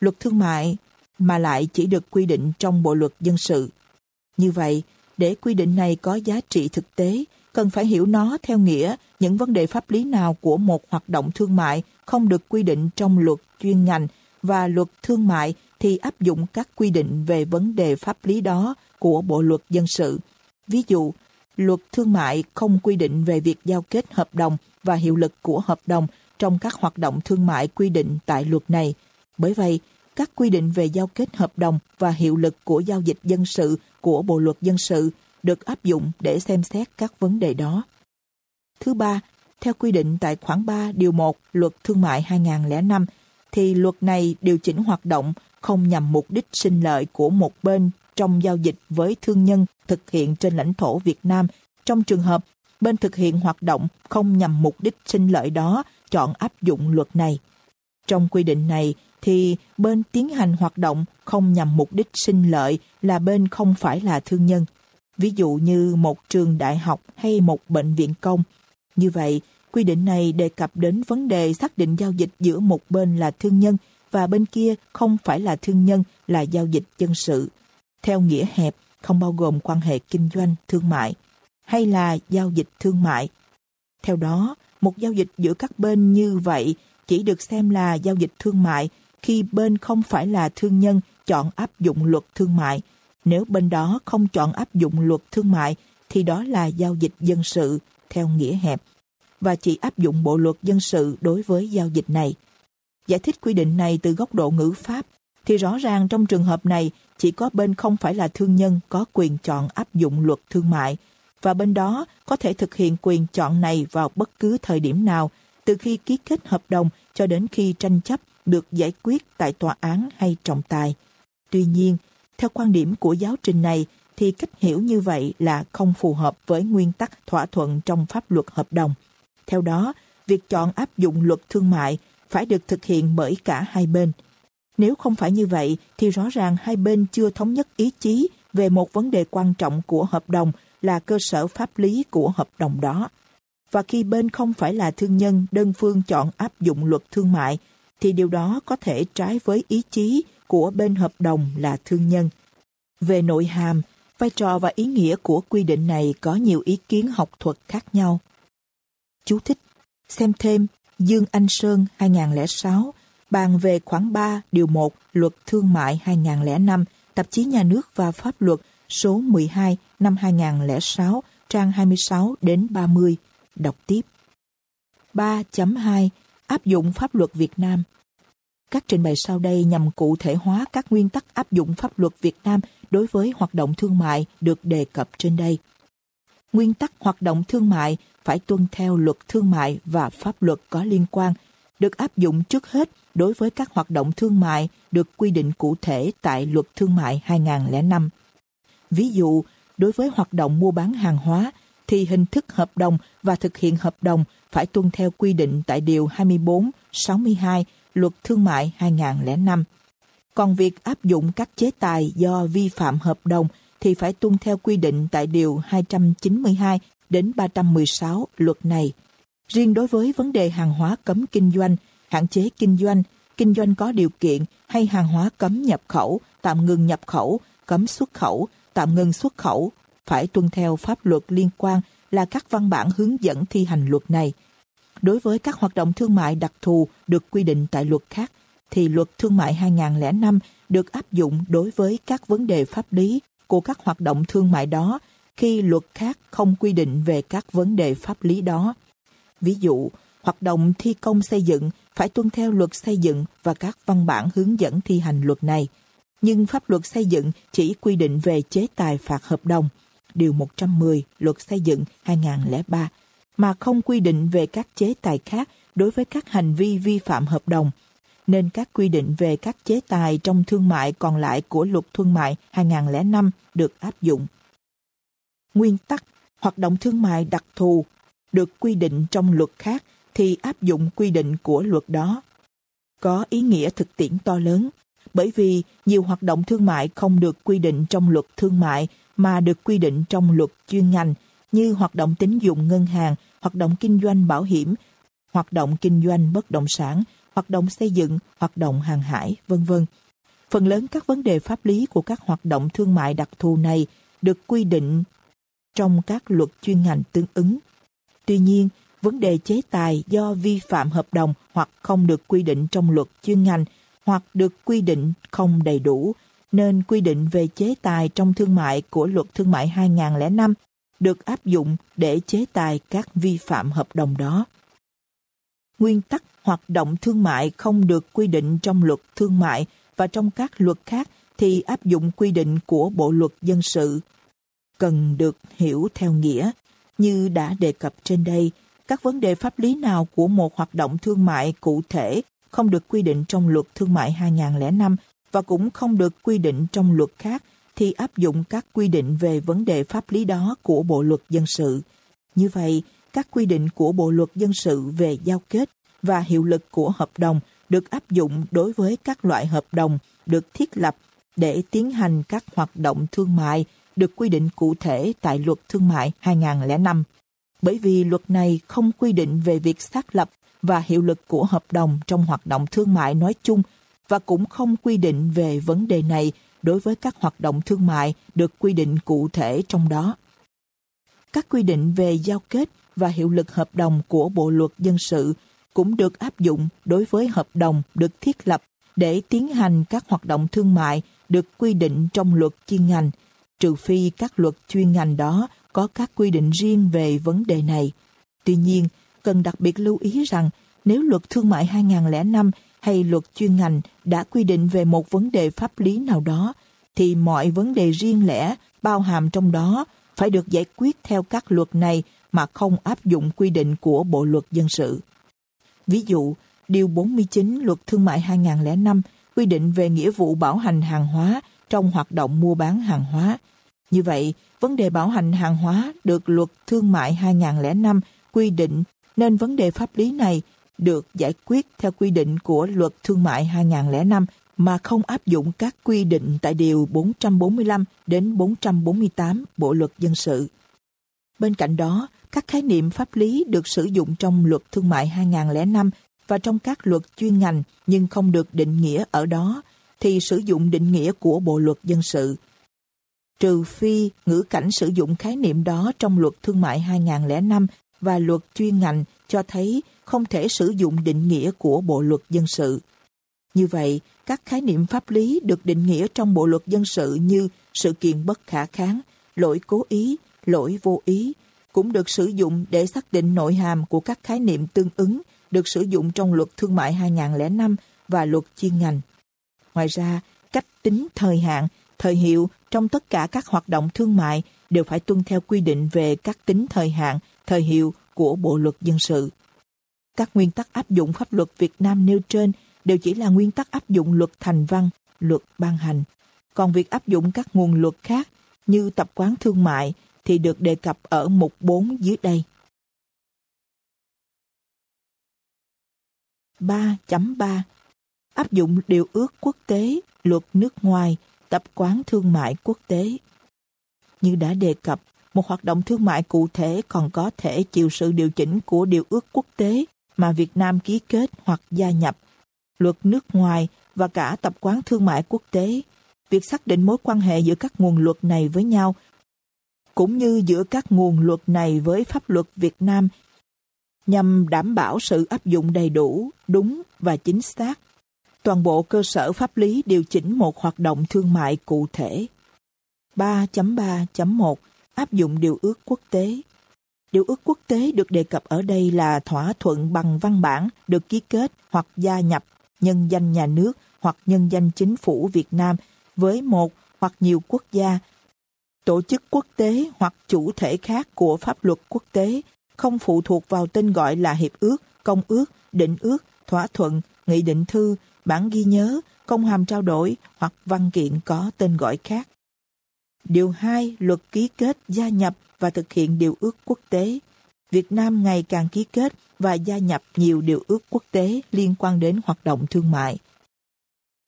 Luật thương mại mà lại chỉ được quy định trong Bộ luật dân sự. Như vậy, để quy định này có giá trị thực tế, cần phải hiểu nó theo nghĩa những vấn đề pháp lý nào của một hoạt động thương mại không được quy định trong luật chuyên ngành và luật thương mại thì áp dụng các quy định về vấn đề pháp lý đó của Bộ luật dân sự. Ví dụ, luật thương mại không quy định về việc giao kết hợp đồng và hiệu lực của hợp đồng trong các hoạt động thương mại quy định tại luật này. Bởi vậy, các quy định về giao kết hợp đồng và hiệu lực của giao dịch dân sự của Bộ luật dân sự được áp dụng để xem xét các vấn đề đó. Thứ ba, theo quy định tại khoản 3 điều 1 Luật Thương mại 2005 thì luật này điều chỉnh hoạt động không nhằm mục đích sinh lợi của một bên trong giao dịch với thương nhân thực hiện trên lãnh thổ Việt Nam trong trường hợp bên thực hiện hoạt động không nhằm mục đích sinh lợi đó chọn áp dụng luật này. Trong quy định này thì bên tiến hành hoạt động không nhằm mục đích sinh lợi là bên không phải là thương nhân. Ví dụ như một trường đại học hay một bệnh viện công. Như vậy, quy định này đề cập đến vấn đề xác định giao dịch giữa một bên là thương nhân và bên kia không phải là thương nhân là giao dịch dân sự. Theo nghĩa hẹp, không bao gồm quan hệ kinh doanh, thương mại, hay là giao dịch thương mại. Theo đó, một giao dịch giữa các bên như vậy chỉ được xem là giao dịch thương mại khi bên không phải là thương nhân chọn áp dụng luật thương mại. Nếu bên đó không chọn áp dụng luật thương mại thì đó là giao dịch dân sự theo nghĩa hẹp và chỉ áp dụng bộ luật dân sự đối với giao dịch này. Giải thích quy định này từ góc độ ngữ pháp thì rõ ràng trong trường hợp này chỉ có bên không phải là thương nhân có quyền chọn áp dụng luật thương mại và bên đó có thể thực hiện quyền chọn này vào bất cứ thời điểm nào từ khi ký kết hợp đồng cho đến khi tranh chấp được giải quyết tại tòa án hay trọng tài. Tuy nhiên, theo quan điểm của giáo trình này thì cách hiểu như vậy là không phù hợp với nguyên tắc thỏa thuận trong pháp luật hợp đồng. Theo đó, việc chọn áp dụng luật thương mại phải được thực hiện bởi cả hai bên. Nếu không phải như vậy thì rõ ràng hai bên chưa thống nhất ý chí về một vấn đề quan trọng của hợp đồng là cơ sở pháp lý của hợp đồng đó. Và khi bên không phải là thương nhân đơn phương chọn áp dụng luật thương mại thì điều đó có thể trái với ý chí của bên hợp đồng là thương nhân. Về nội hàm, vai trò và ý nghĩa của quy định này có nhiều ý kiến học thuật khác nhau. Chú thích, Xem thêm Dương Anh Sơn 2006 bàn về khoản 3 điều 1 Luật Thương mại 2005 Tạp chí Nhà nước và Pháp luật số 12 năm 2006 trang 26 đến 30 đọc tiếp. 3.2 áp dụng pháp luật Việt Nam. Các trình bày sau đây nhằm cụ thể hóa các nguyên tắc áp dụng pháp luật Việt Nam đối với hoạt động thương mại được đề cập trên đây. Nguyên tắc hoạt động thương mại phải tuân theo luật thương mại và pháp luật có liên quan, được áp dụng trước hết đối với các hoạt động thương mại được quy định cụ thể tại luật thương mại 2005. Ví dụ, đối với hoạt động mua bán hàng hóa thì hình thức hợp đồng và thực hiện hợp đồng phải tuân theo quy định tại Điều 24, 62 Luật Thương mại 2005. Còn việc áp dụng các chế tài do vi phạm hợp đồng thì phải tuân theo quy định tại Điều 292 đến 316 luật này. Riêng đối với vấn đề hàng hóa cấm kinh doanh, hạn chế kinh doanh, kinh doanh có điều kiện hay hàng hóa cấm nhập khẩu, tạm ngừng nhập khẩu, cấm xuất khẩu, tạm ngừng xuất khẩu, phải tuân theo pháp luật liên quan là các văn bản hướng dẫn thi hành luật này. Đối với các hoạt động thương mại đặc thù được quy định tại luật khác, thì luật thương mại 2005 được áp dụng đối với các vấn đề pháp lý của các hoạt động thương mại đó khi luật khác không quy định về các vấn đề pháp lý đó. Ví dụ, hoạt động thi công xây dựng phải tuân theo luật xây dựng và các văn bản hướng dẫn thi hành luật này. Nhưng pháp luật xây dựng chỉ quy định về chế tài phạt hợp đồng, Điều 110 Luật Xây dựng 2003, mà không quy định về các chế tài khác đối với các hành vi vi phạm hợp đồng, nên các quy định về các chế tài trong thương mại còn lại của Luật Thương mại 2005 được áp dụng. Nguyên tắc hoạt động thương mại đặc thù được quy định trong luật khác thì áp dụng quy định của luật đó. Có ý nghĩa thực tiễn to lớn, bởi vì nhiều hoạt động thương mại không được quy định trong luật thương mại mà được quy định trong luật chuyên ngành như hoạt động tín dụng ngân hàng, hoạt động kinh doanh bảo hiểm, hoạt động kinh doanh bất động sản, hoạt động xây dựng, hoạt động hàng hải, vân vân. Phần lớn các vấn đề pháp lý của các hoạt động thương mại đặc thù này được quy định trong các luật chuyên ngành tương ứng. Tuy nhiên, vấn đề chế tài do vi phạm hợp đồng hoặc không được quy định trong luật chuyên ngành hoặc được quy định không đầy đủ, nên quy định về chế tài trong thương mại của luật thương mại 2005 được áp dụng để chế tài các vi phạm hợp đồng đó. Nguyên tắc hoạt động thương mại không được quy định trong luật thương mại và trong các luật khác thì áp dụng quy định của Bộ luật dân sự cần được hiểu theo nghĩa. Như đã đề cập trên đây, các vấn đề pháp lý nào của một hoạt động thương mại cụ thể không được quy định trong luật thương mại 2005 và cũng không được quy định trong luật khác thì áp dụng các quy định về vấn đề pháp lý đó của Bộ luật dân sự. Như vậy, các quy định của Bộ luật dân sự về giao kết và hiệu lực của hợp đồng được áp dụng đối với các loại hợp đồng được thiết lập để tiến hành các hoạt động thương mại được quy định cụ thể tại Luật Thương mại 2005. Bởi vì luật này không quy định về việc xác lập và hiệu lực của hợp đồng trong hoạt động thương mại nói chung và cũng không quy định về vấn đề này đối với các hoạt động thương mại được quy định cụ thể trong đó. Các quy định về giao kết và hiệu lực hợp đồng của Bộ luật dân sự cũng được áp dụng đối với hợp đồng được thiết lập để tiến hành các hoạt động thương mại được quy định trong luật chuyên ngành, trừ phi các luật chuyên ngành đó có các quy định riêng về vấn đề này. Tuy nhiên, cần đặc biệt lưu ý rằng nếu luật thương mại 2005 hay luật chuyên ngành đã quy định về một vấn đề pháp lý nào đó, thì mọi vấn đề riêng lẻ bao hàm trong đó phải được giải quyết theo các luật này mà không áp dụng quy định của Bộ luật dân sự. Ví dụ, Điều 49 Luật Thương mại 2005 quy định về nghĩa vụ bảo hành hàng hóa trong hoạt động mua bán hàng hóa. Như vậy, vấn đề bảo hành hàng hóa được Luật Thương mại 2005 quy định nên vấn đề pháp lý này được giải quyết theo quy định của Luật Thương mại 2005 mà không áp dụng các quy định tại Điều 445 đến 448 Bộ Luật Dân sự. Bên cạnh đó, các khái niệm pháp lý được sử dụng trong Luật Thương mại 2005 và trong các luật chuyên ngành nhưng không được định nghĩa ở đó thì sử dụng định nghĩa của Bộ Luật Dân sự. Trừ phi ngữ cảnh sử dụng khái niệm đó trong Luật Thương mại 2005 và luật chuyên ngành cho thấy không thể sử dụng định nghĩa của Bộ Luật Dân sự. Như vậy, các khái niệm pháp lý được định nghĩa trong Bộ Luật Dân sự như sự kiện bất khả kháng, lỗi cố ý, lỗi vô ý, cũng được sử dụng để xác định nội hàm của các khái niệm tương ứng được sử dụng trong Luật Thương mại 2005 và Luật chuyên ngành. Ngoài ra, cách tính thời hạn, thời hiệu trong tất cả các hoạt động thương mại đều phải tuân theo quy định về các tính thời hạn, thời hiệu của Bộ Luật Dân sự. Các nguyên tắc áp dụng pháp luật Việt Nam nêu trên đều chỉ là nguyên tắc áp dụng luật thành văn, luật ban hành. Còn việc áp dụng các nguồn luật khác như tập quán thương mại thì được đề cập ở mục 4 dưới đây. 3.3 Áp dụng điều ước quốc tế, luật nước ngoài, tập quán thương mại quốc tế. Như đã đề cập, một hoạt động thương mại cụ thể còn có thể chịu sự điều chỉnh của điều ước quốc tế mà Việt Nam ký kết hoặc gia nhập, luật nước ngoài và cả tập quán thương mại quốc tế. Việc xác định mối quan hệ giữa các nguồn luật này với nhau cũng như giữa các nguồn luật này với pháp luật Việt Nam nhằm đảm bảo sự áp dụng đầy đủ, đúng và chính xác. Toàn bộ cơ sở pháp lý điều chỉnh một hoạt động thương mại cụ thể. 3.3.1 Áp dụng điều ước quốc tế Điều ước quốc tế được đề cập ở đây là thỏa thuận bằng văn bản được ký kết hoặc gia nhập nhân danh nhà nước hoặc nhân danh chính phủ Việt Nam với một hoặc nhiều quốc gia, tổ chức quốc tế hoặc chủ thể khác của pháp luật quốc tế không phụ thuộc vào tên gọi là hiệp ước, công ước, định ước, thỏa thuận, nghị định thư, bản ghi nhớ, công hàm trao đổi hoặc văn kiện có tên gọi khác. Điều 2. Luật ký kết gia nhập và thực hiện điều ước quốc tế. Việt Nam ngày càng ký kết và gia nhập nhiều điều ước quốc tế liên quan đến hoạt động thương mại.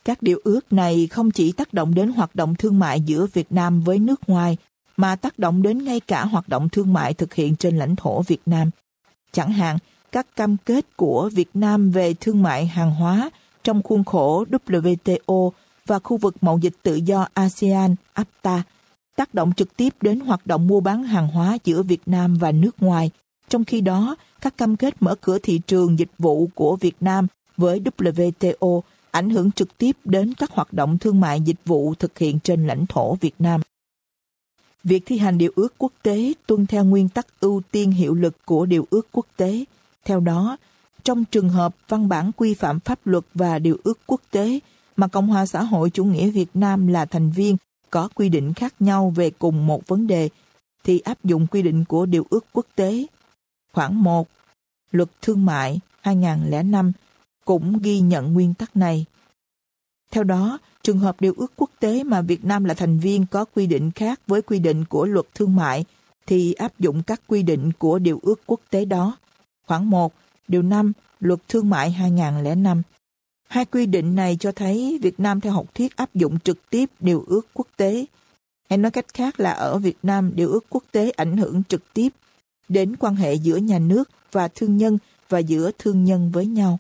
Các điều ước này không chỉ tác động đến hoạt động thương mại giữa Việt Nam với nước ngoài, mà tác động đến ngay cả hoạt động thương mại thực hiện trên lãnh thổ Việt Nam. Chẳng hạn, các cam kết của Việt Nam về thương mại hàng hóa trong khuôn khổ WTO và khu vực mậu dịch tự do ASEAN, APTA, tác động trực tiếp đến hoạt động mua bán hàng hóa giữa Việt Nam và nước ngoài. Trong khi đó, các cam kết mở cửa thị trường dịch vụ của Việt Nam với WTO ảnh hưởng trực tiếp đến các hoạt động thương mại dịch vụ thực hiện trên lãnh thổ Việt Nam. Việc thi hành điều ước quốc tế tuân theo nguyên tắc ưu tiên hiệu lực của điều ước quốc tế. Theo đó, trong trường hợp văn bản quy phạm pháp luật và điều ước quốc tế mà Cộng hòa xã hội chủ nghĩa Việt Nam là thành viên có quy định khác nhau về cùng một vấn đề thì áp dụng quy định của điều ước quốc tế. Khoảng 1. Luật Thương mại 2005 cũng ghi nhận nguyên tắc này. Theo đó, trường hợp điều ước quốc tế mà Việt Nam là thành viên có quy định khác với quy định của luật thương mại thì áp dụng các quy định của điều ước quốc tế đó. Khoảng 1, điều 5, luật thương mại 2005. Hai quy định này cho thấy Việt Nam theo học thuyết áp dụng trực tiếp điều ước quốc tế. Hay nói cách khác là ở Việt Nam điều ước quốc tế ảnh hưởng trực tiếp đến quan hệ giữa nhà nước và thương nhân và giữa thương nhân với nhau.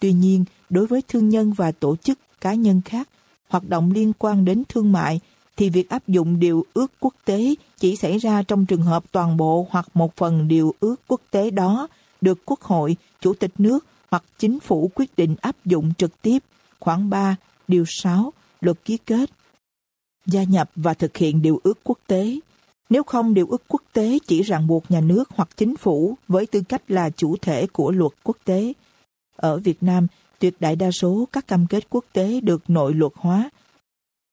Tuy nhiên, đối với thương nhân và tổ chức cá nhân khác, hoạt động liên quan đến thương mại, thì việc áp dụng điều ước quốc tế chỉ xảy ra trong trường hợp toàn bộ hoặc một phần điều ước quốc tế đó được Quốc hội, Chủ tịch nước hoặc chính phủ quyết định áp dụng trực tiếp khoảng 3, điều 6, luật ký kết. Gia nhập và thực hiện điều ước quốc tế. Nếu không, điều ước quốc tế chỉ ràng buộc nhà nước hoặc chính phủ với tư cách là chủ thể của luật quốc tế. Ở Việt Nam, tuyệt đại đa số các cam kết quốc tế được nội luật hóa.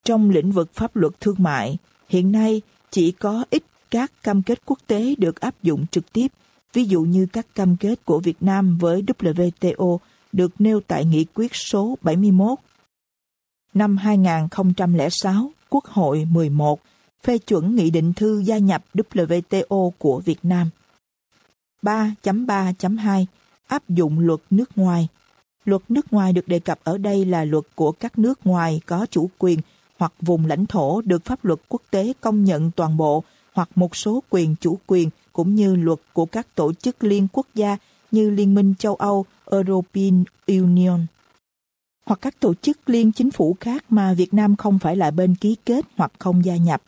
Trong lĩnh vực pháp luật thương mại, hiện nay chỉ có ít các cam kết quốc tế được áp dụng trực tiếp, ví dụ như các cam kết của Việt Nam với WTO được nêu tại Nghị quyết số 71. Năm 2006, Quốc hội 11 phê chuẩn Nghị định thư gia nhập WTO của Việt Nam. 3.3.2 Áp dụng luật nước ngoài Luật nước ngoài được đề cập ở đây là luật của các nước ngoài có chủ quyền hoặc vùng lãnh thổ được pháp luật quốc tế công nhận toàn bộ hoặc một số quyền chủ quyền cũng như luật của các tổ chức liên quốc gia như Liên minh châu Âu, European Union hoặc các tổ chức liên chính phủ khác mà Việt Nam không phải là bên ký kết hoặc không gia nhập.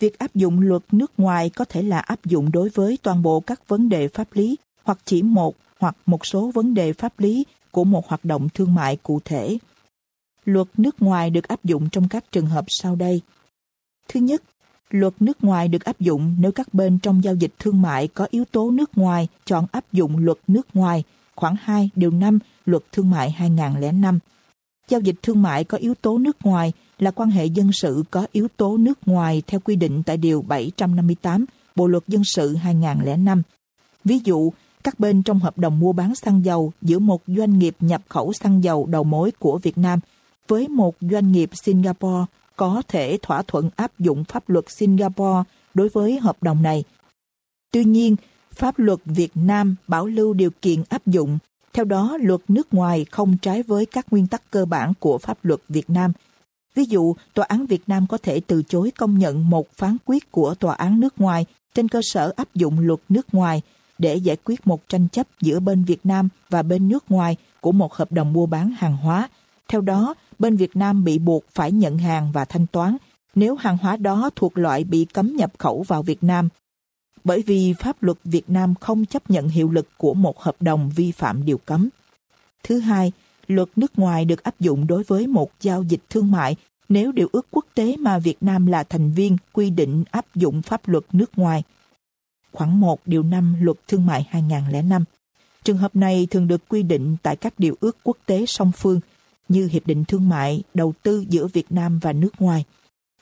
Việc áp dụng luật nước ngoài có thể là áp dụng đối với toàn bộ các vấn đề pháp lý hoặc chỉ một hoặc một số vấn đề pháp lý của một hoạt động thương mại cụ thể. Luật nước ngoài được áp dụng trong các trường hợp sau đây. Thứ nhất, luật nước ngoài được áp dụng nếu các bên trong giao dịch thương mại có yếu tố nước ngoài chọn áp dụng luật nước ngoài, khoảng 2 điều 5 luật thương mại 2005. Giao dịch thương mại có yếu tố nước ngoài là quan hệ dân sự có yếu tố nước ngoài theo quy định tại Điều 758 Bộ Luật Dân sự 2005. Ví dụ, các bên trong hợp đồng mua bán xăng dầu giữa một doanh nghiệp nhập khẩu xăng dầu đầu mối của Việt Nam với một doanh nghiệp Singapore có thể thỏa thuận áp dụng pháp luật Singapore đối với hợp đồng này. Tuy nhiên, pháp luật Việt Nam bảo lưu điều kiện áp dụng. Theo đó, luật nước ngoài không trái với các nguyên tắc cơ bản của pháp luật Việt Nam. Ví dụ, tòa án Việt Nam có thể từ chối công nhận một phán quyết của tòa án nước ngoài trên cơ sở áp dụng luật nước ngoài để giải quyết một tranh chấp giữa bên Việt Nam và bên nước ngoài của một hợp đồng mua bán hàng hóa. Theo đó, bên Việt Nam bị buộc phải nhận hàng và thanh toán nếu hàng hóa đó thuộc loại bị cấm nhập khẩu vào Việt Nam. Bởi vì pháp luật Việt Nam không chấp nhận hiệu lực của một hợp đồng vi phạm điều cấm. Thứ hai, luật nước ngoài được áp dụng đối với một giao dịch thương mại nếu điều ước quốc tế mà Việt Nam là thành viên quy định áp dụng pháp luật nước ngoài. Khoảng 1 điều 5 Luật Thương mại 2005. Trường hợp này thường được quy định tại các điều ước quốc tế song phương như Hiệp định Thương mại, Đầu tư giữa Việt Nam và nước ngoài,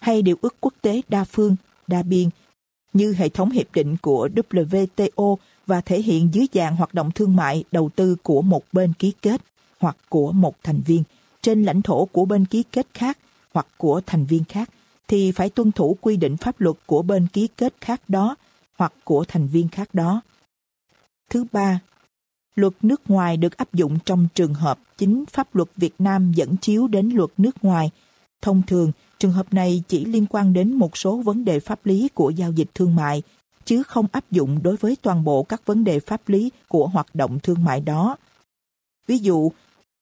hay điều ước quốc tế đa phương, đa biên, như hệ thống hiệp định của WTO và thể hiện dưới dạng hoạt động thương mại đầu tư của một bên ký kết hoặc của một thành viên trên lãnh thổ của bên ký kết khác hoặc của thành viên khác thì phải tuân thủ quy định pháp luật của bên ký kết khác đó hoặc của thành viên khác đó. Thứ ba, luật nước ngoài được áp dụng trong trường hợp chính pháp luật Việt Nam dẫn chiếu đến luật nước ngoài. Thông thường, trường hợp này chỉ liên quan đến một số vấn đề pháp lý của giao dịch thương mại, chứ không áp dụng đối với toàn bộ các vấn đề pháp lý của hoạt động thương mại đó. Ví dụ,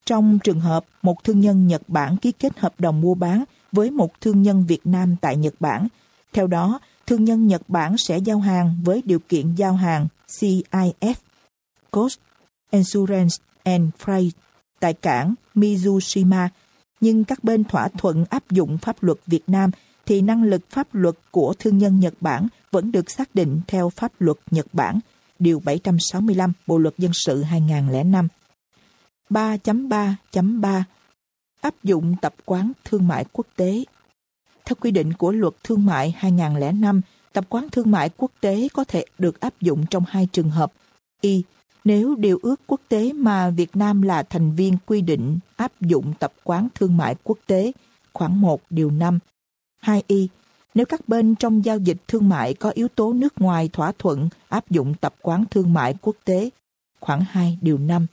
trong trường hợp một thương nhân Nhật Bản ký kết hợp đồng mua bán với một thương nhân Việt Nam tại Nhật Bản, theo đó, thương nhân Nhật Bản sẽ giao hàng với điều kiện giao hàng CIF, Cost, Insurance and Freight tại cảng Mizushima, nhưng các bên thỏa thuận áp dụng pháp luật Việt Nam thì năng lực pháp luật của thương nhân Nhật Bản vẫn được xác định theo pháp luật Nhật Bản, Điều 765 Bộ Luật Dân sự 2005. 3.3.3 Áp dụng tập quán thương mại quốc tế theo quy định của Luật Thương mại 2005, tập quán thương mại quốc tế có thể được áp dụng trong hai trường hợp. Y. Nếu điều ước quốc tế mà Việt Nam là thành viên quy định áp dụng tập quán thương mại quốc tế, khoảng 1 điều 5. 2y. Nếu các bên trong giao dịch thương mại có yếu tố nước ngoài thỏa thuận áp dụng tập quán thương mại quốc tế, khoảng 2 điều 5.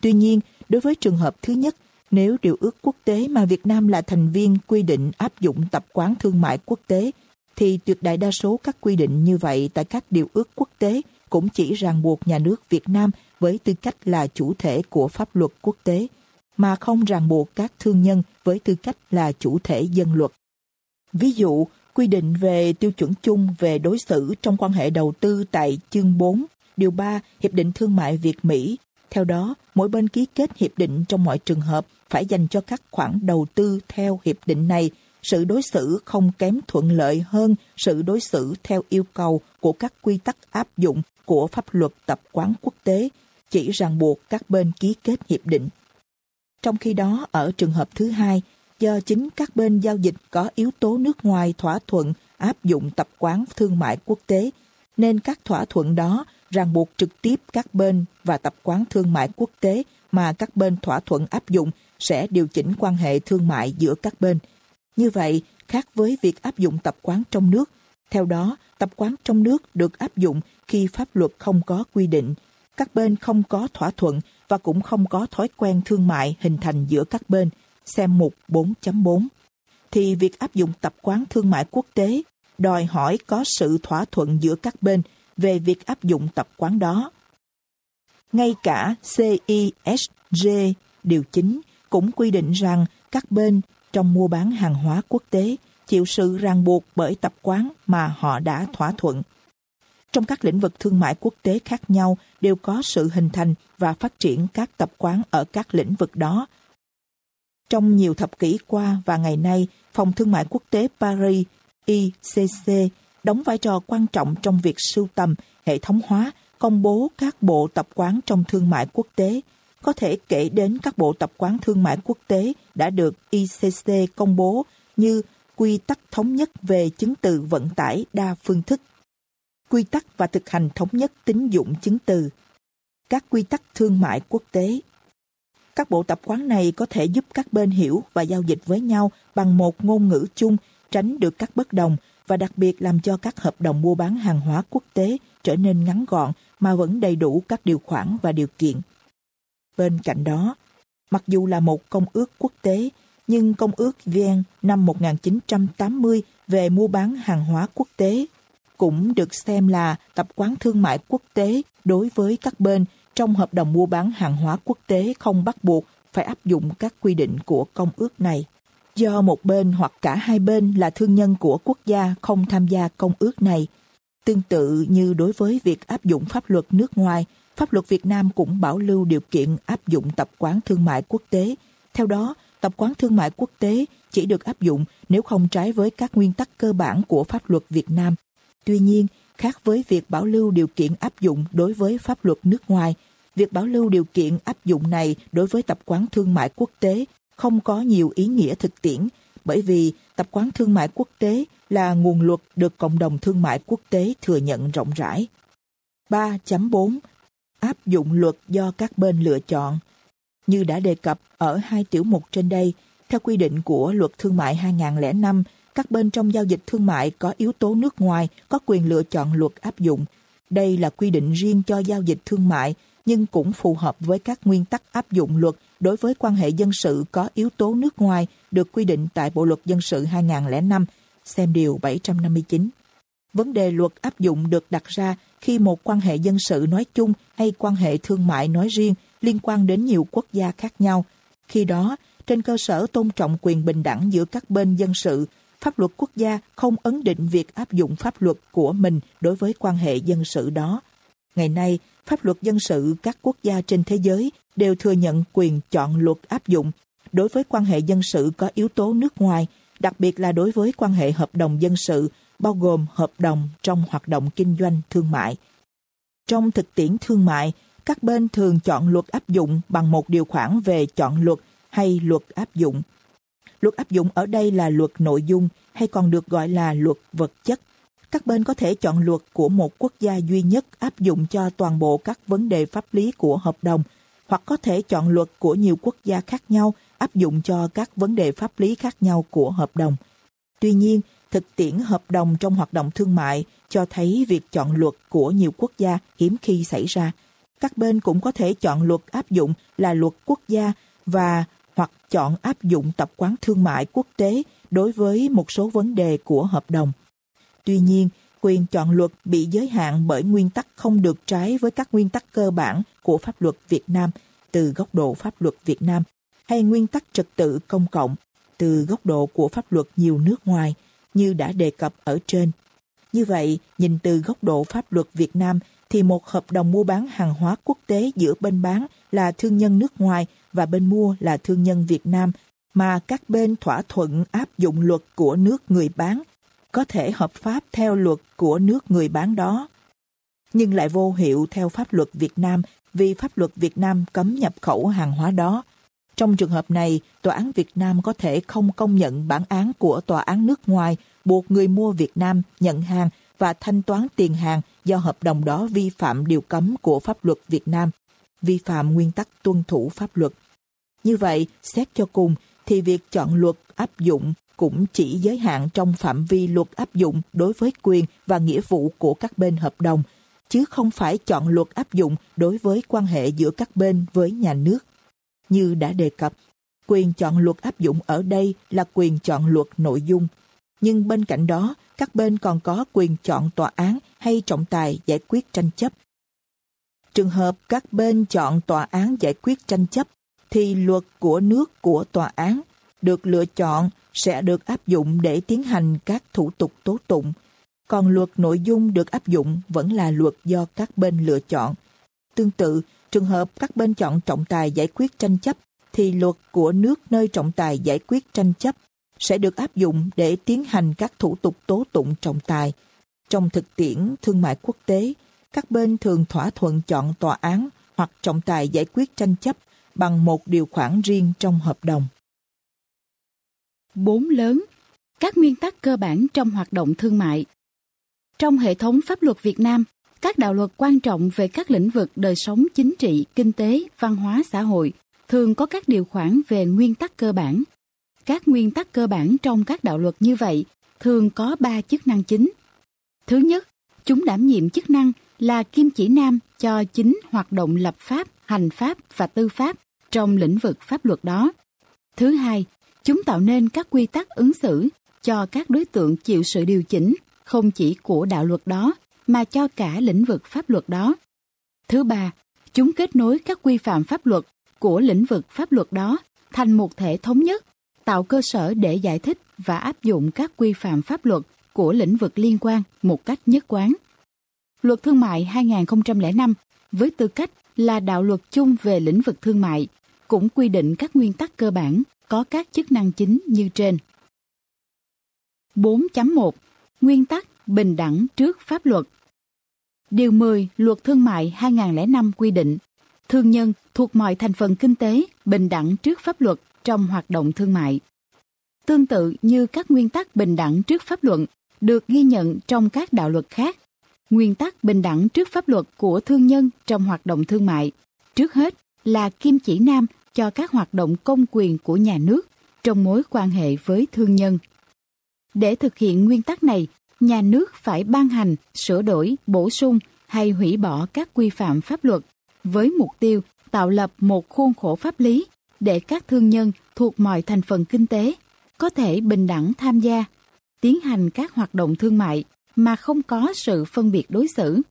Tuy nhiên, đối với trường hợp thứ nhất, nếu điều ước quốc tế mà Việt Nam là thành viên quy định áp dụng tập quán thương mại quốc tế, thì tuyệt đại đa số các quy định như vậy tại các điều ước quốc tế cũng chỉ ràng buộc nhà nước Việt Nam với tư cách là chủ thể của pháp luật quốc tế, mà không ràng buộc các thương nhân với tư cách là chủ thể dân luật. Ví dụ, quy định về tiêu chuẩn chung về đối xử trong quan hệ đầu tư tại chương 4, điều 3 Hiệp định Thương mại Việt-Mỹ theo đó, mỗi bên ký kết hiệp định trong mọi trường hợp phải dành cho các khoản đầu tư theo hiệp định này sự đối xử không kém thuận lợi hơn sự đối xử theo yêu cầu của các quy tắc áp dụng của pháp luật tập quán quốc tế, chỉ ràng buộc các bên ký kết hiệp định. Trong khi đó, ở trường hợp thứ hai, do chính các bên giao dịch có yếu tố nước ngoài thỏa thuận áp dụng tập quán thương mại quốc tế, nên các thỏa thuận đó ràng buộc trực tiếp các bên và tập quán thương mại quốc tế mà các bên thỏa thuận áp dụng sẽ điều chỉnh quan hệ thương mại giữa các bên. Như vậy, khác với việc áp dụng tập quán trong nước, theo đó, tập quán trong nước được áp dụng khi pháp luật không có quy định, các bên không có thỏa thuận và cũng không có thói quen thương mại hình thành giữa các bên, xem mục 4.4. Thì việc áp dụng tập quán thương mại quốc tế đòi hỏi có sự thỏa thuận giữa các bên về việc áp dụng tập quán đó. Ngay cả CISG điều chính cũng quy định rằng các bên trong mua bán hàng hóa quốc tế chịu sự ràng buộc bởi tập quán mà họ đã thỏa thuận. Trong các lĩnh vực thương mại quốc tế khác nhau đều có sự hình thành và phát triển các tập quán ở các lĩnh vực đó. Trong nhiều thập kỷ qua và ngày nay, Phòng Thương mại Quốc tế Paris ICC đóng vai trò quan trọng trong việc sưu tầm, hệ thống hóa, công bố các bộ tập quán trong thương mại quốc tế, có thể kể đến các bộ tập quán thương mại quốc tế đã được ICC công bố như quy tắc thống nhất về chứng từ vận tải đa phương thức, quy tắc và thực hành thống nhất tín dụng chứng từ, các quy tắc thương mại quốc tế. Các bộ tập quán này có thể giúp các bên hiểu và giao dịch với nhau bằng một ngôn ngữ chung, tránh được các bất đồng và đặc biệt làm cho các hợp đồng mua bán hàng hóa quốc tế trở nên ngắn gọn mà vẫn đầy đủ các điều khoản và điều kiện. Bên cạnh đó, mặc dù là một công ước quốc tế, nhưng Công ước Vienna năm 1980 về mua bán hàng hóa quốc tế cũng được xem là tập quán thương mại quốc tế đối với các bên trong hợp đồng mua bán hàng hóa quốc tế không bắt buộc phải áp dụng các quy định của công ước này. Do một bên hoặc cả hai bên là thương nhân của quốc gia không tham gia công ước này, tương tự như đối với việc áp dụng pháp luật nước ngoài, pháp luật Việt Nam cũng bảo lưu điều kiện áp dụng tập quán thương mại quốc tế. Theo đó, tập quán thương mại quốc tế chỉ được áp dụng nếu không trái với các nguyên tắc cơ bản của pháp luật Việt Nam. Tuy nhiên, khác với việc bảo lưu điều kiện áp dụng đối với pháp luật nước ngoài, việc bảo lưu điều kiện áp dụng này đối với tập quán thương mại quốc tế không có nhiều ý nghĩa thực tiễn bởi vì tập quán thương mại quốc tế là nguồn luật được cộng đồng thương mại quốc tế thừa nhận rộng rãi. 3.4 Áp dụng luật do các bên lựa chọn Như đã đề cập ở hai tiểu mục trên đây, theo quy định của luật thương mại 2005, các bên trong giao dịch thương mại có yếu tố nước ngoài có quyền lựa chọn luật áp dụng. Đây là quy định riêng cho giao dịch thương mại, nhưng cũng phù hợp với các nguyên tắc áp dụng luật đối với quan hệ dân sự có yếu tố nước ngoài được quy định tại Bộ luật dân sự 2005, xem điều 759. Vấn đề luật áp dụng được đặt ra khi một quan hệ dân sự nói chung hay quan hệ thương mại nói riêng liên quan đến nhiều quốc gia khác nhau. Khi đó, trên cơ sở tôn trọng quyền bình đẳng giữa các bên dân sự, pháp luật quốc gia không ấn định việc áp dụng pháp luật của mình đối với quan hệ dân sự đó. Ngày nay, pháp luật dân sự các quốc gia trên thế giới đều thừa nhận quyền chọn luật áp dụng đối với quan hệ dân sự có yếu tố nước ngoài, đặc biệt là đối với quan hệ hợp đồng dân sự, bao gồm hợp đồng trong hoạt động kinh doanh thương mại. Trong thực tiễn thương mại, các bên thường chọn luật áp dụng bằng một điều khoản về chọn luật hay luật áp dụng. Luật áp dụng ở đây là luật nội dung hay còn được gọi là luật vật chất. Các bên có thể chọn luật của một quốc gia duy nhất áp dụng cho toàn bộ các vấn đề pháp lý của hợp đồng, hoặc có thể chọn luật của nhiều quốc gia khác nhau áp dụng cho các vấn đề pháp lý khác nhau của hợp đồng. Tuy nhiên, thực tiễn hợp đồng trong hoạt động thương mại cho thấy việc chọn luật của nhiều quốc gia hiếm khi xảy ra. Các bên cũng có thể chọn luật áp dụng là luật quốc gia và hoặc chọn áp dụng tập quán thương mại quốc tế đối với một số vấn đề của hợp đồng. Tuy nhiên, quyền chọn luật bị giới hạn bởi nguyên tắc không được trái với các nguyên tắc cơ bản của pháp luật Việt Nam từ góc độ pháp luật Việt Nam hay nguyên tắc trật tự công cộng từ góc độ của pháp luật nhiều nước ngoài như đã đề cập ở trên. Như vậy, nhìn từ góc độ pháp luật Việt Nam thì một hợp đồng mua bán hàng hóa quốc tế giữa bên bán là thương nhân nước ngoài và bên mua là thương nhân Việt Nam mà các bên thỏa thuận áp dụng luật của nước người bán có thể hợp pháp theo luật của nước người bán đó nhưng lại vô hiệu theo pháp luật Việt Nam vì pháp luật Việt Nam cấm nhập khẩu hàng hóa đó. Trong trường hợp này, Tòa án Việt Nam có thể không công nhận bản án của Tòa án nước ngoài buộc người mua Việt Nam nhận hàng và thanh toán tiền hàng do hợp đồng đó vi phạm điều cấm của pháp luật Việt Nam, vi phạm nguyên tắc tuân thủ pháp luật. Như vậy, xét cho cùng, thì việc chọn luật áp dụng cũng chỉ giới hạn trong phạm vi luật áp dụng đối với quyền và nghĩa vụ của các bên hợp đồng, chứ không phải chọn luật áp dụng đối với quan hệ giữa các bên với nhà nước. Như đã đề cập, quyền chọn luật áp dụng ở đây là quyền chọn luật nội dung. Nhưng bên cạnh đó, các bên còn có quyền chọn tòa án hay trọng tài giải quyết tranh chấp. Trường hợp các bên chọn tòa án giải quyết tranh chấp, thì luật của nước của tòa án được lựa chọn sẽ được áp dụng để tiến hành các thủ tục tố tụng còn luật nội dung được áp dụng vẫn là luật do các bên lựa chọn. Tương tự, trường hợp các bên chọn trọng tài giải quyết tranh chấp, thì luật của nước nơi trọng tài giải quyết tranh chấp sẽ được áp dụng để tiến hành các thủ tục tố tụng trọng tài. Trong thực tiễn thương mại quốc tế, các bên thường thỏa thuận chọn tòa án hoặc trọng tài giải quyết tranh chấp bằng một điều khoản riêng trong hợp đồng. Bốn lớn Các nguyên tắc cơ bản trong hoạt động thương mại trong hệ thống pháp luật Việt Nam, các đạo luật quan trọng về các lĩnh vực đời sống chính trị, kinh tế, văn hóa xã hội thường có các điều khoản về nguyên tắc cơ bản. Các nguyên tắc cơ bản trong các đạo luật như vậy thường có ba chức năng chính. Thứ nhất, chúng đảm nhiệm chức năng là kim chỉ nam cho chính hoạt động lập pháp, hành pháp và tư pháp trong lĩnh vực pháp luật đó. Thứ hai, chúng tạo nên các quy tắc ứng xử cho các đối tượng chịu sự điều chỉnh không chỉ của đạo luật đó mà cho cả lĩnh vực pháp luật đó. Thứ ba, chúng kết nối các quy phạm pháp luật của lĩnh vực pháp luật đó thành một thể thống nhất, tạo cơ sở để giải thích và áp dụng các quy phạm pháp luật của lĩnh vực liên quan một cách nhất quán. Luật Thương mại 2005 với tư cách là đạo luật chung về lĩnh vực thương mại cũng quy định các nguyên tắc cơ bản có các chức năng chính như trên. 4.1 Nguyên tắc bình đẳng trước pháp luật Điều 10 Luật Thương mại 2005 quy định thương nhân thuộc mọi thành phần kinh tế bình đẳng trước pháp luật trong hoạt động thương mại. Tương tự như các nguyên tắc bình đẳng trước pháp luật được ghi nhận trong các đạo luật khác, nguyên tắc bình đẳng trước pháp luật của thương nhân trong hoạt động thương mại, trước hết là kim chỉ nam cho các hoạt động công quyền của nhà nước trong mối quan hệ với thương nhân. Để thực hiện nguyên tắc này, nhà nước phải ban hành, sửa đổi, bổ sung hay hủy bỏ các quy phạm pháp luật với mục tiêu tạo lập một khuôn khổ pháp lý để các thương nhân thuộc mọi thành phần kinh tế có thể bình đẳng tham gia, tiến hành các hoạt động thương mại mà không có sự phân biệt đối xử.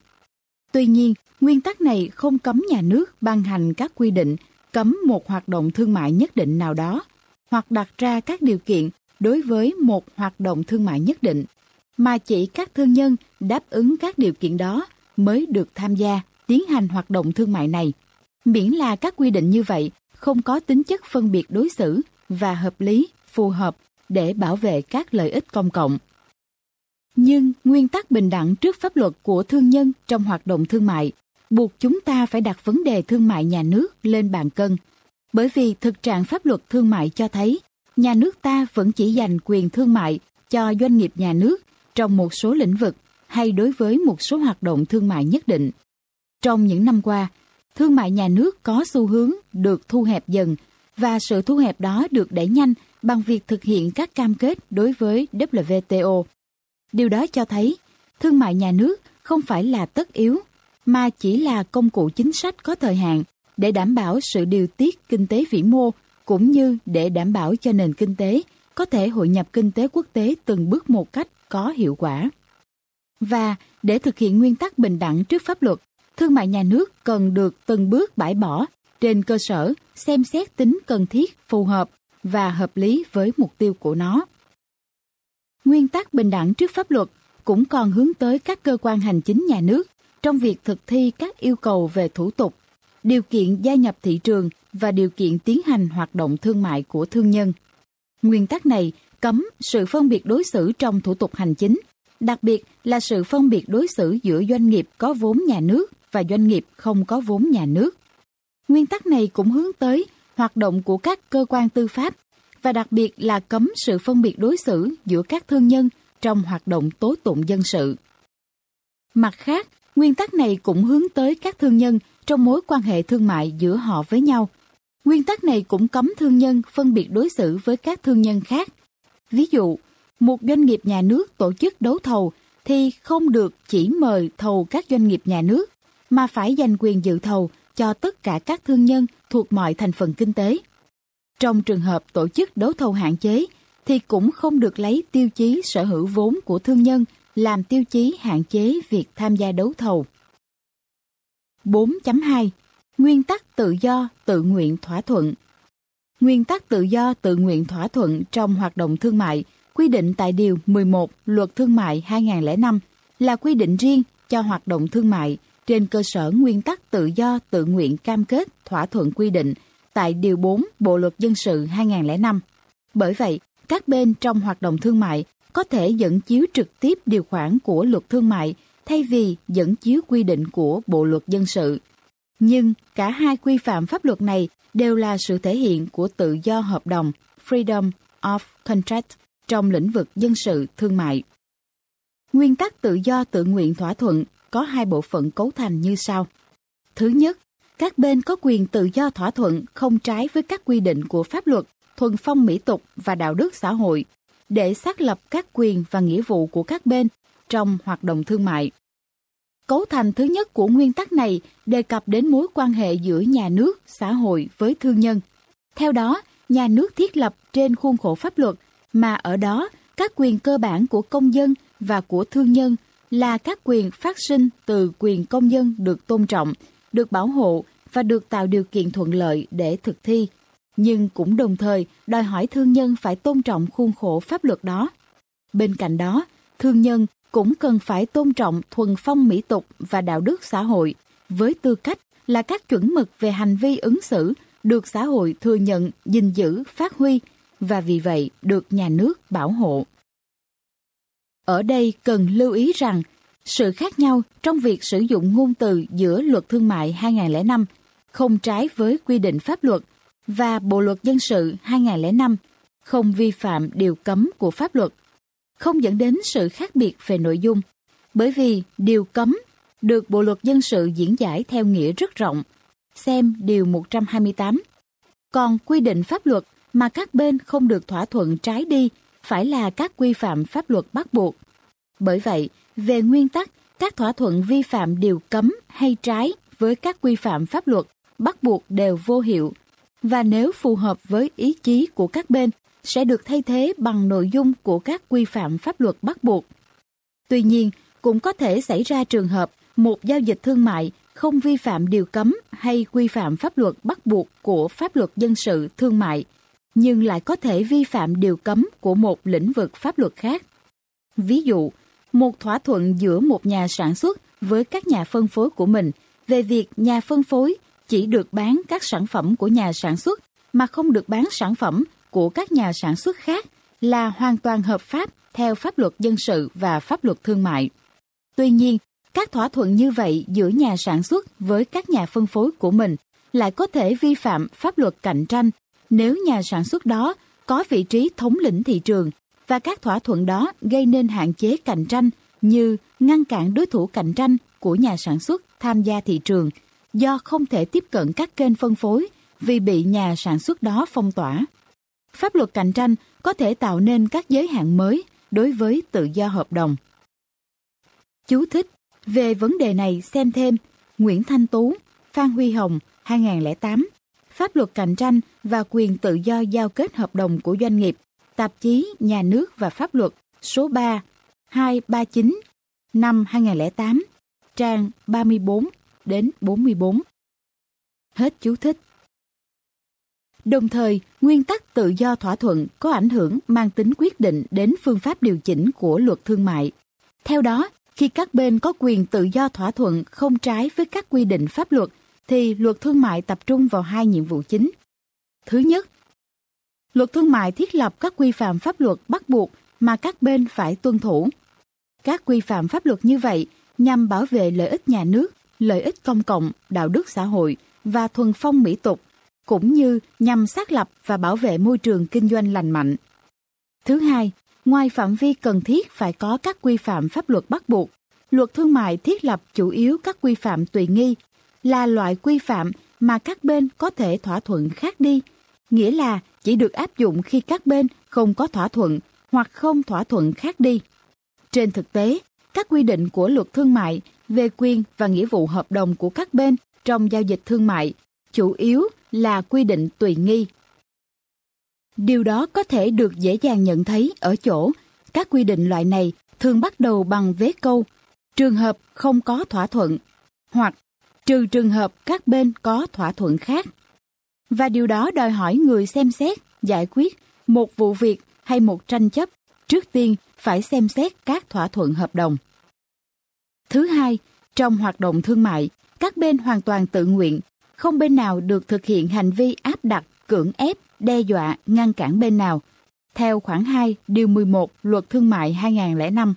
Tuy nhiên, nguyên tắc này không cấm nhà nước ban hành các quy định cấm một hoạt động thương mại nhất định nào đó, hoặc đặt ra các điều kiện đối với một hoạt động thương mại nhất định, mà chỉ các thương nhân đáp ứng các điều kiện đó mới được tham gia tiến hành hoạt động thương mại này. Miễn là các quy định như vậy không có tính chất phân biệt đối xử và hợp lý, phù hợp để bảo vệ các lợi ích công cộng. Nhưng nguyên tắc bình đẳng trước pháp luật của thương nhân trong hoạt động thương mại buộc chúng ta phải đặt vấn đề thương mại nhà nước lên bàn cân. Bởi vì thực trạng pháp luật thương mại cho thấy nhà nước ta vẫn chỉ dành quyền thương mại cho doanh nghiệp nhà nước trong một số lĩnh vực hay đối với một số hoạt động thương mại nhất định. Trong những năm qua, thương mại nhà nước có xu hướng được thu hẹp dần và sự thu hẹp đó được đẩy nhanh bằng việc thực hiện các cam kết đối với WTO. Điều đó cho thấy thương mại nhà nước không phải là tất yếu mà chỉ là công cụ chính sách có thời hạn để đảm bảo sự điều tiết kinh tế vĩ mô cũng như để đảm bảo cho nền kinh tế có thể hội nhập kinh tế quốc tế từng bước một cách có hiệu quả. Và để thực hiện nguyên tắc bình đẳng trước pháp luật, thương mại nhà nước cần được từng bước bãi bỏ trên cơ sở xem xét tính cần thiết, phù hợp và hợp lý với mục tiêu của nó. Nguyên tắc bình đẳng trước pháp luật cũng còn hướng tới các cơ quan hành chính nhà nước trong việc thực thi các yêu cầu về thủ tục, điều kiện gia nhập thị trường và điều kiện tiến hành hoạt động thương mại của thương nhân. Nguyên tắc này cấm sự phân biệt đối xử trong thủ tục hành chính, đặc biệt là sự phân biệt đối xử giữa doanh nghiệp có vốn nhà nước và doanh nghiệp không có vốn nhà nước. Nguyên tắc này cũng hướng tới hoạt động của các cơ quan tư pháp và đặc biệt là cấm sự phân biệt đối xử giữa các thương nhân trong hoạt động tố tụng dân sự. Mặt khác, nguyên tắc này cũng hướng tới các thương nhân trong mối quan hệ thương mại giữa họ với nhau. Nguyên tắc này cũng cấm thương nhân phân biệt đối xử với các thương nhân khác. Ví dụ, một doanh nghiệp nhà nước tổ chức đấu thầu thì không được chỉ mời thầu các doanh nghiệp nhà nước, mà phải dành quyền dự thầu cho tất cả các thương nhân thuộc mọi thành phần kinh tế. Trong trường hợp tổ chức đấu thầu hạn chế, thì cũng không được lấy tiêu chí sở hữu vốn của thương nhân làm tiêu chí hạn chế việc tham gia đấu thầu. 4.2 Nguyên tắc tự do, tự nguyện thỏa thuận Nguyên tắc tự do, tự nguyện thỏa thuận trong hoạt động thương mại quy định tại Điều 11 Luật Thương mại 2005 là quy định riêng cho hoạt động thương mại trên cơ sở nguyên tắc tự do tự nguyện cam kết thỏa thuận quy định tại Điều 4 Bộ Luật Dân sự 2005. Bởi vậy, các bên trong hoạt động thương mại có thể dẫn chiếu trực tiếp điều khoản của luật thương mại thay vì dẫn chiếu quy định của Bộ Luật Dân sự. Nhưng cả hai quy phạm pháp luật này đều là sự thể hiện của tự do hợp đồng freedom of contract trong lĩnh vực dân sự thương mại. Nguyên tắc tự do tự nguyện thỏa thuận có hai bộ phận cấu thành như sau. Thứ nhất, các bên có quyền tự do thỏa thuận không trái với các quy định của pháp luật, thuần phong mỹ tục và đạo đức xã hội, để xác lập các quyền và nghĩa vụ của các bên trong hoạt động thương mại. Cấu thành thứ nhất của nguyên tắc này đề cập đến mối quan hệ giữa nhà nước, xã hội với thương nhân. Theo đó, nhà nước thiết lập trên khuôn khổ pháp luật mà ở đó các quyền cơ bản của công dân và của thương nhân là các quyền phát sinh từ quyền công dân được tôn trọng, được bảo hộ và được tạo điều kiện thuận lợi để thực thi, nhưng cũng đồng thời đòi hỏi thương nhân phải tôn trọng khuôn khổ pháp luật đó. Bên cạnh đó, thương nhân cũng cần phải tôn trọng thuần phong mỹ tục và đạo đức xã hội với tư cách là các chuẩn mực về hành vi ứng xử được xã hội thừa nhận, gìn giữ, phát huy và vì vậy được nhà nước bảo hộ. Ở đây cần lưu ý rằng sự khác nhau trong việc sử dụng ngôn từ giữa luật thương mại 2005 không trái với quy định pháp luật và Bộ luật dân sự 2005 không vi phạm điều cấm của pháp luật, không dẫn đến sự khác biệt về nội dung, bởi vì điều cấm được Bộ luật dân sự diễn giải theo nghĩa rất rộng, xem điều 128. Còn quy định pháp luật mà các bên không được thỏa thuận trái đi phải là các quy phạm pháp luật bắt buộc. Bởi vậy, về nguyên tắc, các thỏa thuận vi phạm điều cấm hay trái với các quy phạm pháp luật bắt buộc đều vô hiệu và nếu phù hợp với ý chí của các bên sẽ được thay thế bằng nội dung của các quy phạm pháp luật bắt buộc. Tuy nhiên, cũng có thể xảy ra trường hợp một giao dịch thương mại không vi phạm điều cấm hay quy phạm pháp luật bắt buộc của pháp luật dân sự thương mại, nhưng lại có thể vi phạm điều cấm của một lĩnh vực pháp luật khác. Ví dụ, một thỏa thuận giữa một nhà sản xuất với các nhà phân phối của mình về việc nhà phân phối chỉ được bán các sản phẩm của nhà sản xuất mà không được bán sản phẩm của các nhà sản xuất khác là hoàn toàn hợp pháp theo pháp luật dân sự và pháp luật thương mại. Tuy nhiên, các thỏa thuận như vậy giữa nhà sản xuất với các nhà phân phối của mình lại có thể vi phạm pháp luật cạnh tranh nếu nhà sản xuất đó có vị trí thống lĩnh thị trường và các thỏa thuận đó gây nên hạn chế cạnh tranh như ngăn cản đối thủ cạnh tranh của nhà sản xuất tham gia thị trường do không thể tiếp cận các kênh phân phối vì bị nhà sản xuất đó phong tỏa. Pháp luật cạnh tranh có thể tạo nên các giới hạn mới đối với tự do hợp đồng. Chú thích về vấn đề này xem thêm Nguyễn Thanh Tú, Phan Huy Hồng 2008 Pháp luật cạnh tranh và quyền tự do giao kết hợp đồng của doanh nghiệp Tạp chí Nhà nước và Pháp luật số 3 239 năm 2008 trang 34 đến 44. Hết chú thích. Đồng thời, nguyên tắc tự do thỏa thuận có ảnh hưởng mang tính quyết định đến phương pháp điều chỉnh của luật thương mại. Theo đó, khi các bên có quyền tự do thỏa thuận không trái với các quy định pháp luật, thì luật thương mại tập trung vào hai nhiệm vụ chính. Thứ nhất, luật thương mại thiết lập các quy phạm pháp luật bắt buộc mà các bên phải tuân thủ. Các quy phạm pháp luật như vậy nhằm bảo vệ lợi ích nhà nước, lợi ích công cộng, đạo đức xã hội và thuần phong mỹ tục, cũng như nhằm xác lập và bảo vệ môi trường kinh doanh lành mạnh. Thứ hai, ngoài phạm vi cần thiết phải có các quy phạm pháp luật bắt buộc, luật thương mại thiết lập chủ yếu các quy phạm tùy nghi, là loại quy phạm mà các bên có thể thỏa thuận khác đi, nghĩa là chỉ được áp dụng khi các bên không có thỏa thuận hoặc không thỏa thuận khác đi. Trên thực tế, các quy định của luật thương mại về quyền và nghĩa vụ hợp đồng của các bên trong giao dịch thương mại chủ yếu là quy định tùy nghi. Điều đó có thể được dễ dàng nhận thấy ở chỗ các quy định loại này thường bắt đầu bằng vế câu trường hợp không có thỏa thuận hoặc trừ trường hợp các bên có thỏa thuận khác. Và điều đó đòi hỏi người xem xét, giải quyết một vụ việc hay một tranh chấp trước tiên phải xem xét các thỏa thuận hợp đồng. Thứ hai, trong hoạt động thương mại, các bên hoàn toàn tự nguyện, không bên nào được thực hiện hành vi áp đặt, cưỡng ép, đe dọa, ngăn cản bên nào, theo khoản 2 điều 11 Luật Thương mại 2005.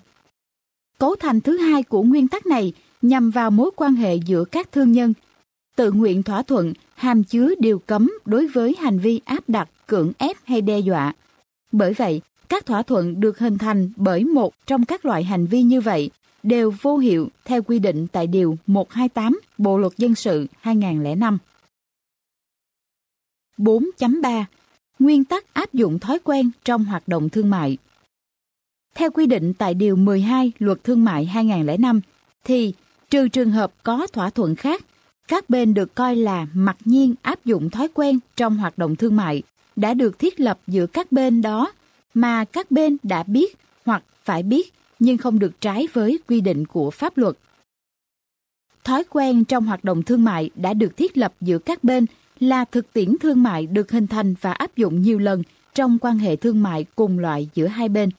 Cấu thành thứ hai của nguyên tắc này nhằm vào mối quan hệ giữa các thương nhân. Tự nguyện thỏa thuận hàm chứa điều cấm đối với hành vi áp đặt, cưỡng ép hay đe dọa. Bởi vậy, các thỏa thuận được hình thành bởi một trong các loại hành vi như vậy đều vô hiệu theo quy định tại Điều 128 Bộ Luật Dân sự 2005. 4.3 Nguyên tắc áp dụng thói quen trong hoạt động thương mại Theo quy định tại Điều 12 Luật Thương mại 2005, thì trừ trường hợp có thỏa thuận khác, các bên được coi là mặc nhiên áp dụng thói quen trong hoạt động thương mại đã được thiết lập giữa các bên đó mà các bên đã biết hoặc phải biết nhưng không được trái với quy định của pháp luật. Thói quen trong hoạt động thương mại đã được thiết lập giữa các bên là thực tiễn thương mại được hình thành và áp dụng nhiều lần trong quan hệ thương mại cùng loại giữa hai bên.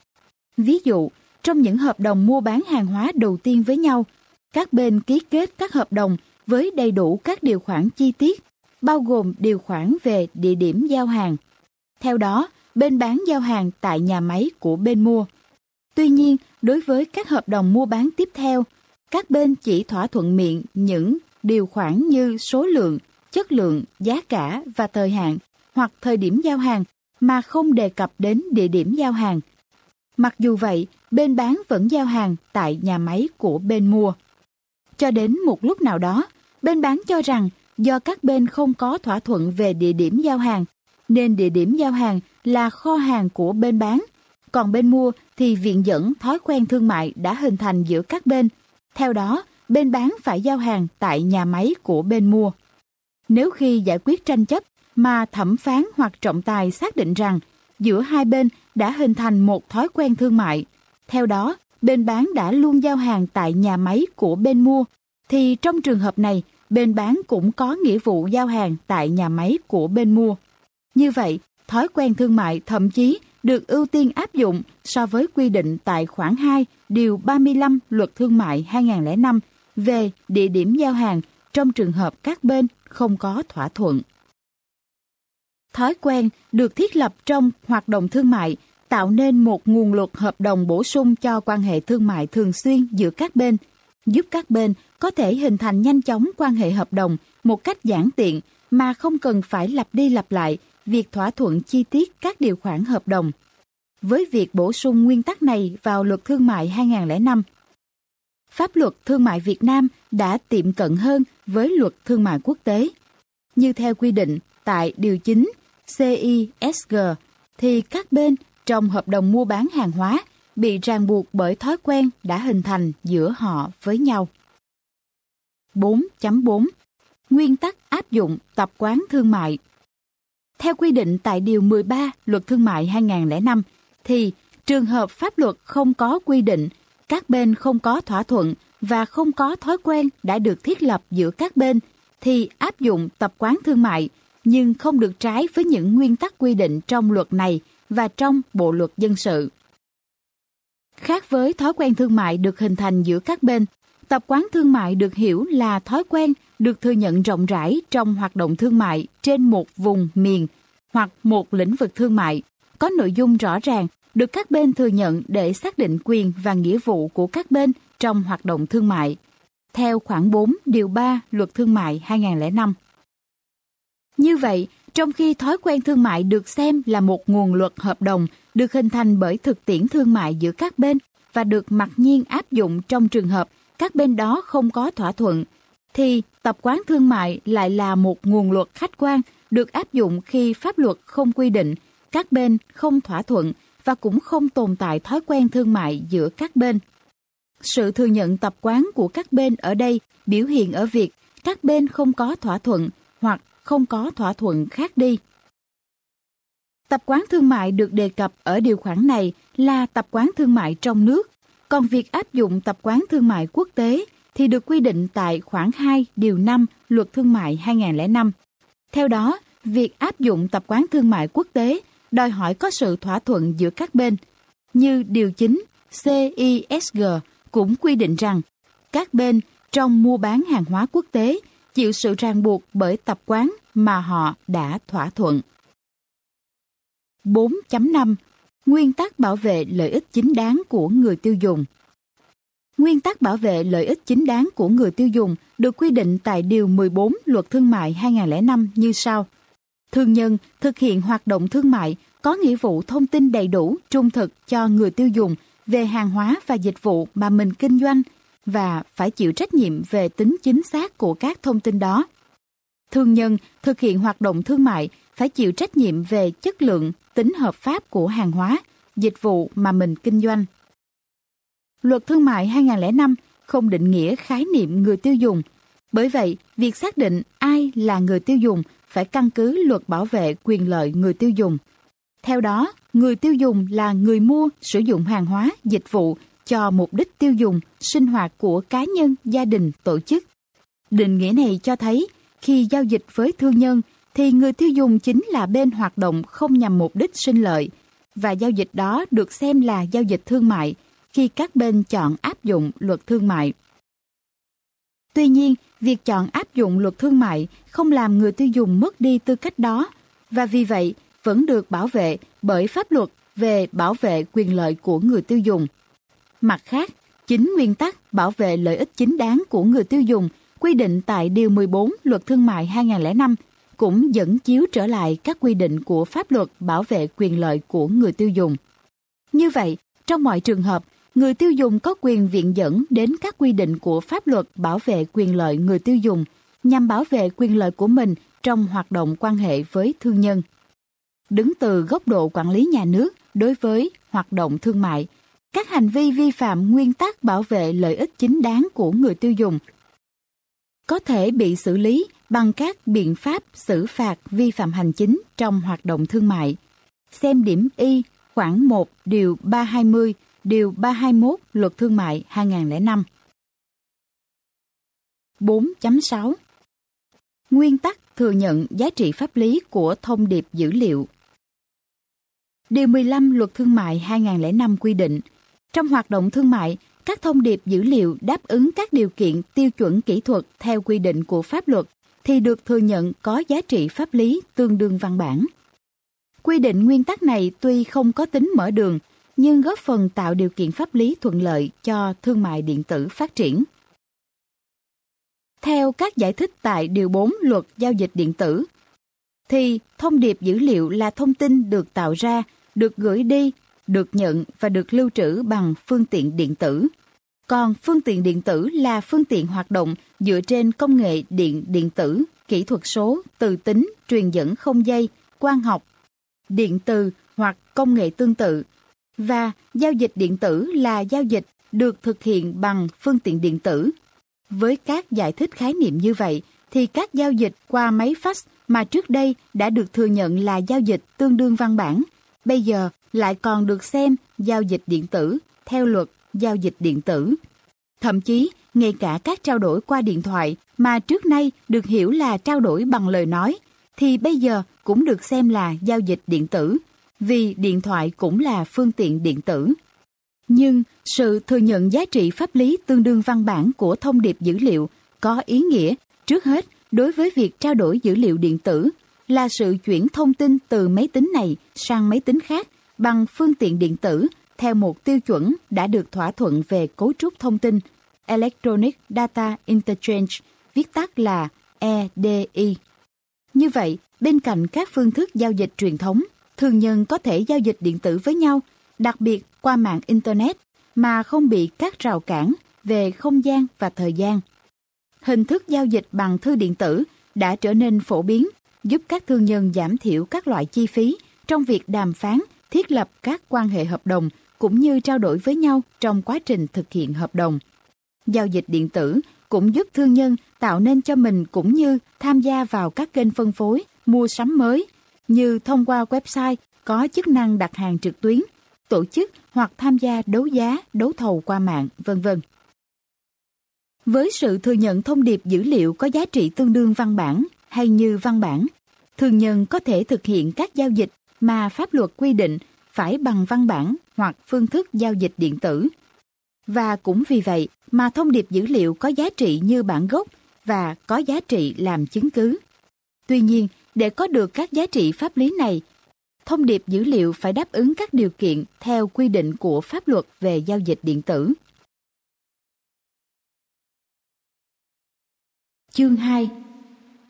Ví dụ, trong những hợp đồng mua bán hàng hóa đầu tiên với nhau, các bên ký kết các hợp đồng với đầy đủ các điều khoản chi tiết, bao gồm điều khoản về địa điểm giao hàng. Theo đó, bên bán giao hàng tại nhà máy của bên mua. Tuy nhiên, đối với các hợp đồng mua bán tiếp theo, các bên chỉ thỏa thuận miệng những điều khoản như số lượng, chất lượng, giá cả và thời hạn hoặc thời điểm giao hàng mà không đề cập đến địa điểm giao hàng. Mặc dù vậy, bên bán vẫn giao hàng tại nhà máy của bên mua. Cho đến một lúc nào đó, bên bán cho rằng do các bên không có thỏa thuận về địa điểm giao hàng, nên địa điểm giao hàng là kho hàng của bên bán, còn bên mua thì viện dẫn thói quen thương mại đã hình thành giữa các bên. Theo đó, bên bán phải giao hàng tại nhà máy của bên mua. Nếu khi giải quyết tranh chấp mà thẩm phán hoặc trọng tài xác định rằng giữa hai bên đã hình thành một thói quen thương mại, theo đó bên bán đã luôn giao hàng tại nhà máy của bên mua, thì trong trường hợp này, bên bán cũng có nghĩa vụ giao hàng tại nhà máy của bên mua. Như vậy, thói quen thương mại thậm chí được ưu tiên áp dụng so với quy định tại khoản 2 điều 35 Luật Thương mại 2005 về địa điểm giao hàng trong trường hợp các bên không có thỏa thuận. Thói quen được thiết lập trong hoạt động thương mại tạo nên một nguồn luật hợp đồng bổ sung cho quan hệ thương mại thường xuyên giữa các bên, giúp các bên có thể hình thành nhanh chóng quan hệ hợp đồng một cách giản tiện mà không cần phải lặp đi lặp lại việc thỏa thuận chi tiết các điều khoản hợp đồng. Với việc bổ sung nguyên tắc này vào luật thương mại 2005, pháp luật thương mại Việt Nam đã tiệm cận hơn với luật thương mại quốc tế. Như theo quy định tại Điều 9 CISG, thì các bên trong hợp đồng mua bán hàng hóa bị ràng buộc bởi thói quen đã hình thành giữa họ với nhau. 4.4 Nguyên tắc áp dụng tập quán thương mại theo quy định tại Điều 13 Luật Thương mại 2005, thì trường hợp pháp luật không có quy định, các bên không có thỏa thuận và không có thói quen đã được thiết lập giữa các bên, thì áp dụng tập quán thương mại, nhưng không được trái với những nguyên tắc quy định trong luật này và trong Bộ luật dân sự. Khác với thói quen thương mại được hình thành giữa các bên, tập quán thương mại được hiểu là thói quen được thừa nhận rộng rãi trong hoạt động thương mại trên một vùng miền hoặc một lĩnh vực thương mại, có nội dung rõ ràng được các bên thừa nhận để xác định quyền và nghĩa vụ của các bên trong hoạt động thương mại. Theo khoảng 4 điều 3 Luật Thương mại 2005. Như vậy, trong khi thói quen thương mại được xem là một nguồn luật hợp đồng được hình thành bởi thực tiễn thương mại giữa các bên và được mặc nhiên áp dụng trong trường hợp các bên đó không có thỏa thuận, thì tập quán thương mại lại là một nguồn luật khách quan được áp dụng khi pháp luật không quy định, các bên không thỏa thuận và cũng không tồn tại thói quen thương mại giữa các bên. Sự thừa nhận tập quán của các bên ở đây biểu hiện ở việc các bên không có thỏa thuận hoặc không có thỏa thuận khác đi. Tập quán thương mại được đề cập ở điều khoản này là tập quán thương mại trong nước, còn việc áp dụng tập quán thương mại quốc tế thì được quy định tại khoản 2 điều 5 Luật Thương mại 2005. Theo đó, việc áp dụng tập quán thương mại quốc tế đòi hỏi có sự thỏa thuận giữa các bên, như điều 9 CISG cũng quy định rằng các bên trong mua bán hàng hóa quốc tế chịu sự ràng buộc bởi tập quán mà họ đã thỏa thuận. 4.5 Nguyên tắc bảo vệ lợi ích chính đáng của người tiêu dùng Nguyên tắc bảo vệ lợi ích chính đáng của người tiêu dùng được quy định tại Điều 14 Luật Thương mại 2005 như sau. Thương nhân thực hiện hoạt động thương mại có nghĩa vụ thông tin đầy đủ, trung thực cho người tiêu dùng về hàng hóa và dịch vụ mà mình kinh doanh và phải chịu trách nhiệm về tính chính xác của các thông tin đó. Thương nhân thực hiện hoạt động thương mại phải chịu trách nhiệm về chất lượng, tính hợp pháp của hàng hóa, dịch vụ mà mình kinh doanh. Luật Thương mại 2005 không định nghĩa khái niệm người tiêu dùng. Bởi vậy, việc xác định ai là người tiêu dùng phải căn cứ luật bảo vệ quyền lợi người tiêu dùng. Theo đó, người tiêu dùng là người mua, sử dụng hàng hóa, dịch vụ cho mục đích tiêu dùng, sinh hoạt của cá nhân, gia đình, tổ chức. Định nghĩa này cho thấy, khi giao dịch với thương nhân, thì người tiêu dùng chính là bên hoạt động không nhằm mục đích sinh lợi, và giao dịch đó được xem là giao dịch thương mại khi các bên chọn áp dụng luật thương mại. Tuy nhiên, việc chọn áp dụng luật thương mại không làm người tiêu dùng mất đi tư cách đó, và vì vậy vẫn được bảo vệ bởi pháp luật về bảo vệ quyền lợi của người tiêu dùng. Mặt khác, chính nguyên tắc bảo vệ lợi ích chính đáng của người tiêu dùng quy định tại Điều 14 Luật Thương mại 2005 cũng dẫn chiếu trở lại các quy định của pháp luật bảo vệ quyền lợi của người tiêu dùng. Như vậy, trong mọi trường hợp, người tiêu dùng có quyền viện dẫn đến các quy định của pháp luật bảo vệ quyền lợi người tiêu dùng nhằm bảo vệ quyền lợi của mình trong hoạt động quan hệ với thương nhân. Đứng từ góc độ quản lý nhà nước đối với hoạt động thương mại, các hành vi vi phạm nguyên tắc bảo vệ lợi ích chính đáng của người tiêu dùng có thể bị xử lý bằng các biện pháp xử phạt vi phạm hành chính trong hoạt động thương mại. Xem điểm Y khoảng 1 điều 320 điều 321 Luật Thương mại 2005. 4.6 Nguyên tắc thừa nhận giá trị pháp lý của thông điệp dữ liệu Điều 15 Luật Thương mại 2005 quy định, trong hoạt động thương mại, các thông điệp dữ liệu đáp ứng các điều kiện tiêu chuẩn kỹ thuật theo quy định của pháp luật thì được thừa nhận có giá trị pháp lý tương đương văn bản. Quy định nguyên tắc này tuy không có tính mở đường, nhưng góp phần tạo điều kiện pháp lý thuận lợi cho thương mại điện tử phát triển. Theo các giải thích tại Điều 4 Luật Giao dịch Điện tử, thì thông điệp dữ liệu là thông tin được tạo ra, được gửi đi, được nhận và được lưu trữ bằng phương tiện điện tử. Còn phương tiện điện tử là phương tiện hoạt động dựa trên công nghệ điện điện tử, kỹ thuật số, từ tính, truyền dẫn không dây, quang học, điện từ hoặc công nghệ tương tự. Và giao dịch điện tử là giao dịch được thực hiện bằng phương tiện điện tử. Với các giải thích khái niệm như vậy, thì các giao dịch qua máy fax mà trước đây đã được thừa nhận là giao dịch tương đương văn bản, bây giờ lại còn được xem giao dịch điện tử theo luật giao dịch điện tử. Thậm chí, ngay cả các trao đổi qua điện thoại mà trước nay được hiểu là trao đổi bằng lời nói, thì bây giờ cũng được xem là giao dịch điện tử, vì điện thoại cũng là phương tiện điện tử. Nhưng sự thừa nhận giá trị pháp lý tương đương văn bản của thông điệp dữ liệu có ý nghĩa trước hết đối với việc trao đổi dữ liệu điện tử là sự chuyển thông tin từ máy tính này sang máy tính khác bằng phương tiện điện tử theo một tiêu chuẩn đã được thỏa thuận về cấu trúc thông tin Electronic Data Interchange, viết tắt là EDI. Như vậy, bên cạnh các phương thức giao dịch truyền thống, thương nhân có thể giao dịch điện tử với nhau, đặc biệt qua mạng Internet, mà không bị các rào cản về không gian và thời gian. Hình thức giao dịch bằng thư điện tử đã trở nên phổ biến, giúp các thương nhân giảm thiểu các loại chi phí trong việc đàm phán, thiết lập các quan hệ hợp đồng cũng như trao đổi với nhau trong quá trình thực hiện hợp đồng. Giao dịch điện tử cũng giúp thương nhân tạo nên cho mình cũng như tham gia vào các kênh phân phối, mua sắm mới, như thông qua website có chức năng đặt hàng trực tuyến, tổ chức hoặc tham gia đấu giá, đấu thầu qua mạng, vân vân. Với sự thừa nhận thông điệp dữ liệu có giá trị tương đương văn bản hay như văn bản, thường nhân có thể thực hiện các giao dịch mà pháp luật quy định phải bằng văn bản hoặc phương thức giao dịch điện tử. Và cũng vì vậy mà thông điệp dữ liệu có giá trị như bản gốc và có giá trị làm chứng cứ. Tuy nhiên, để có được các giá trị pháp lý này, thông điệp dữ liệu phải đáp ứng các điều kiện theo quy định của pháp luật về giao dịch điện tử. Chương 2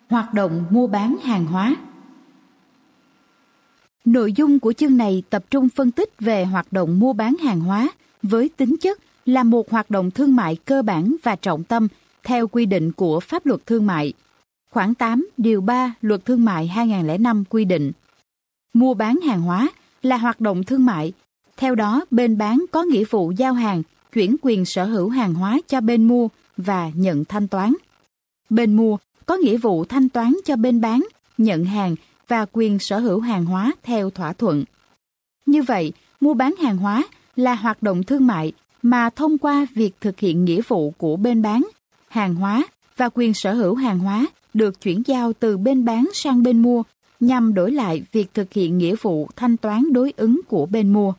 Hoạt động mua bán hàng hóa Nội dung của chương này tập trung phân tích về hoạt động mua bán hàng hóa với tính chất là một hoạt động thương mại cơ bản và trọng tâm theo quy định của pháp luật thương mại. Khoảng 8 điều 3 Luật Thương mại 2005 quy định. Mua bán hàng hóa là hoạt động thương mại, theo đó bên bán có nghĩa vụ giao hàng, chuyển quyền sở hữu hàng hóa cho bên mua và nhận thanh toán. Bên mua có nghĩa vụ thanh toán cho bên bán, nhận hàng và quyền sở hữu hàng hóa theo thỏa thuận. Như vậy, mua bán hàng hóa là hoạt động thương mại mà thông qua việc thực hiện nghĩa vụ của bên bán, hàng hóa và quyền sở hữu hàng hóa được chuyển giao từ bên bán sang bên mua nhằm đổi lại việc thực hiện nghĩa vụ thanh toán đối ứng của bên mua.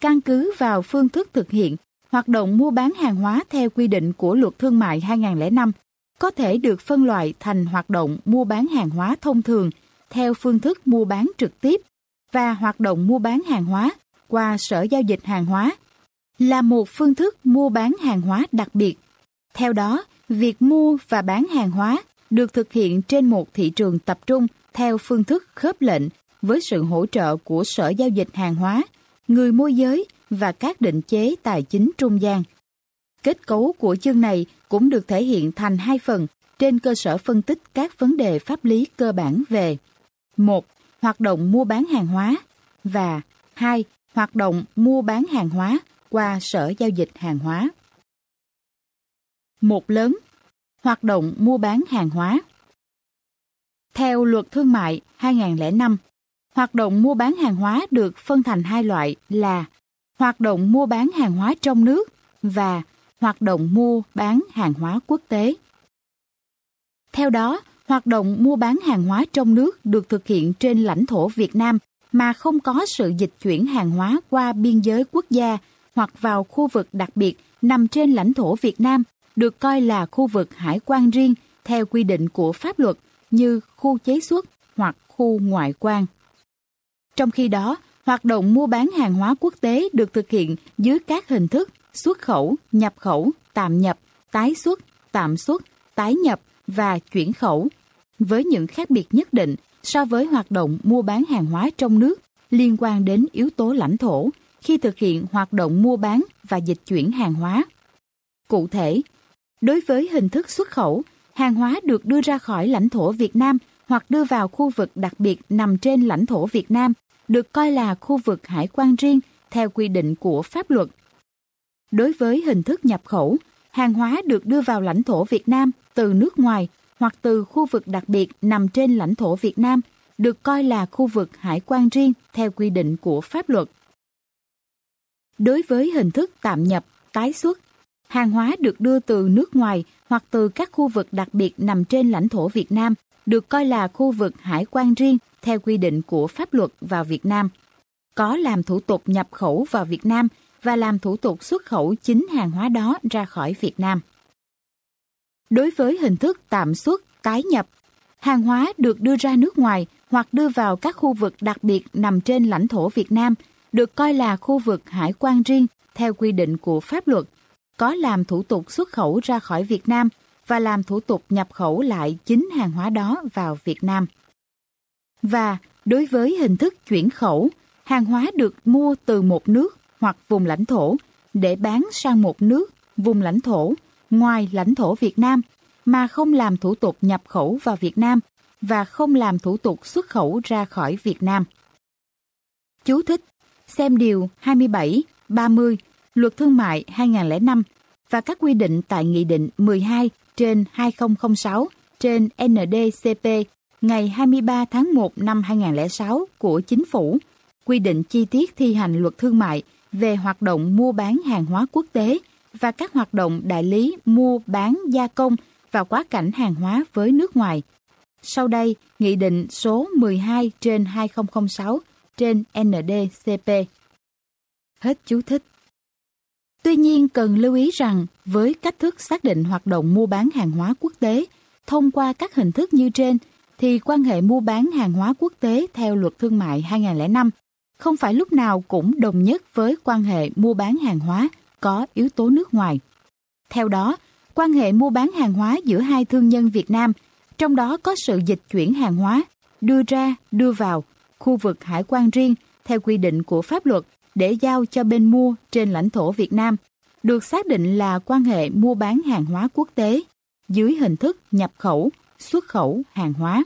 Căn cứ vào phương thức thực hiện, hoạt động mua bán hàng hóa theo quy định của Luật Thương mại 2005 có thể được phân loại thành hoạt động mua bán hàng hóa thông thường theo phương thức mua bán trực tiếp và hoạt động mua bán hàng hóa qua Sở Giao dịch Hàng hóa là một phương thức mua bán hàng hóa đặc biệt. Theo đó, việc mua và bán hàng hóa được thực hiện trên một thị trường tập trung theo phương thức khớp lệnh với sự hỗ trợ của Sở Giao dịch Hàng hóa, người môi giới và các định chế tài chính trung gian. Kết cấu của chương này cũng được thể hiện thành hai phần trên cơ sở phân tích các vấn đề pháp lý cơ bản về một Hoạt động mua bán hàng hóa và hai Hoạt động mua bán hàng hóa qua Sở Giao dịch Hàng hóa. Một lớn Hoạt động mua bán hàng hóa Theo Luật Thương mại 2005, hoạt động mua bán hàng hóa được phân thành hai loại là hoạt động mua bán hàng hóa trong nước và hoạt động mua bán hàng hóa quốc tế. Theo đó, hoạt động mua bán hàng hóa trong nước được thực hiện trên lãnh thổ Việt Nam mà không có sự dịch chuyển hàng hóa qua biên giới quốc gia hoặc vào khu vực đặc biệt nằm trên lãnh thổ Việt Nam được coi là khu vực hải quan riêng theo quy định của pháp luật như khu chế xuất hoặc khu ngoại quan. Trong khi đó, hoạt động mua bán hàng hóa quốc tế được thực hiện dưới các hình thức xuất khẩu, nhập khẩu, tạm nhập, tái xuất, tạm xuất, tái nhập và chuyển khẩu, với những khác biệt nhất định so với hoạt động mua bán hàng hóa trong nước liên quan đến yếu tố lãnh thổ khi thực hiện hoạt động mua bán và dịch chuyển hàng hóa. Cụ thể, đối với hình thức xuất khẩu, hàng hóa được đưa ra khỏi lãnh thổ Việt Nam hoặc đưa vào khu vực đặc biệt nằm trên lãnh thổ Việt Nam được coi là khu vực hải quan riêng theo quy định của pháp luật. Đối với hình thức nhập khẩu, hàng hóa được đưa vào lãnh thổ Việt Nam từ nước ngoài hoặc từ khu vực đặc biệt nằm trên lãnh thổ Việt Nam được coi là khu vực hải quan riêng theo quy định của pháp luật. Đối với hình thức tạm nhập, tái xuất, hàng hóa được đưa từ nước ngoài hoặc từ các khu vực đặc biệt nằm trên lãnh thổ Việt Nam được coi là khu vực hải quan riêng theo quy định của pháp luật vào Việt Nam. Có làm thủ tục nhập khẩu vào Việt Nam và làm thủ tục xuất khẩu chính hàng hóa đó ra khỏi Việt Nam. Đối với hình thức tạm xuất, tái nhập, hàng hóa được đưa ra nước ngoài hoặc đưa vào các khu vực đặc biệt nằm trên lãnh thổ Việt Nam được coi là khu vực hải quan riêng theo quy định của pháp luật, có làm thủ tục xuất khẩu ra khỏi Việt Nam và làm thủ tục nhập khẩu lại chính hàng hóa đó vào Việt Nam. Và đối với hình thức chuyển khẩu, hàng hóa được mua từ một nước hoặc vùng lãnh thổ để bán sang một nước, vùng lãnh thổ ngoài lãnh thổ Việt Nam mà không làm thủ tục nhập khẩu vào Việt Nam và không làm thủ tục xuất khẩu ra khỏi Việt Nam. Chú thích xem điều 27, 30 Luật Thương mại 2005 và các quy định tại Nghị định 12 trên 2006 trên NDCP ngày 23 tháng 1 năm 2006 của Chính phủ quy định chi tiết thi hành luật thương mại về hoạt động mua bán hàng hóa quốc tế và các hoạt động đại lý mua bán gia công và quá cảnh hàng hóa với nước ngoài. Sau đây, Nghị định số 12 trên 2006 trên NDCP. Hết chú thích. Tuy nhiên cần lưu ý rằng với cách thức xác định hoạt động mua bán hàng hóa quốc tế thông qua các hình thức như trên thì quan hệ mua bán hàng hóa quốc tế theo luật thương mại 2005 không phải lúc nào cũng đồng nhất với quan hệ mua bán hàng hóa có yếu tố nước ngoài. Theo đó, quan hệ mua bán hàng hóa giữa hai thương nhân Việt Nam, trong đó có sự dịch chuyển hàng hóa, đưa ra, đưa vào, khu vực hải quan riêng theo quy định của pháp luật để giao cho bên mua trên lãnh thổ Việt Nam, được xác định là quan hệ mua bán hàng hóa quốc tế dưới hình thức nhập khẩu, xuất khẩu hàng hóa.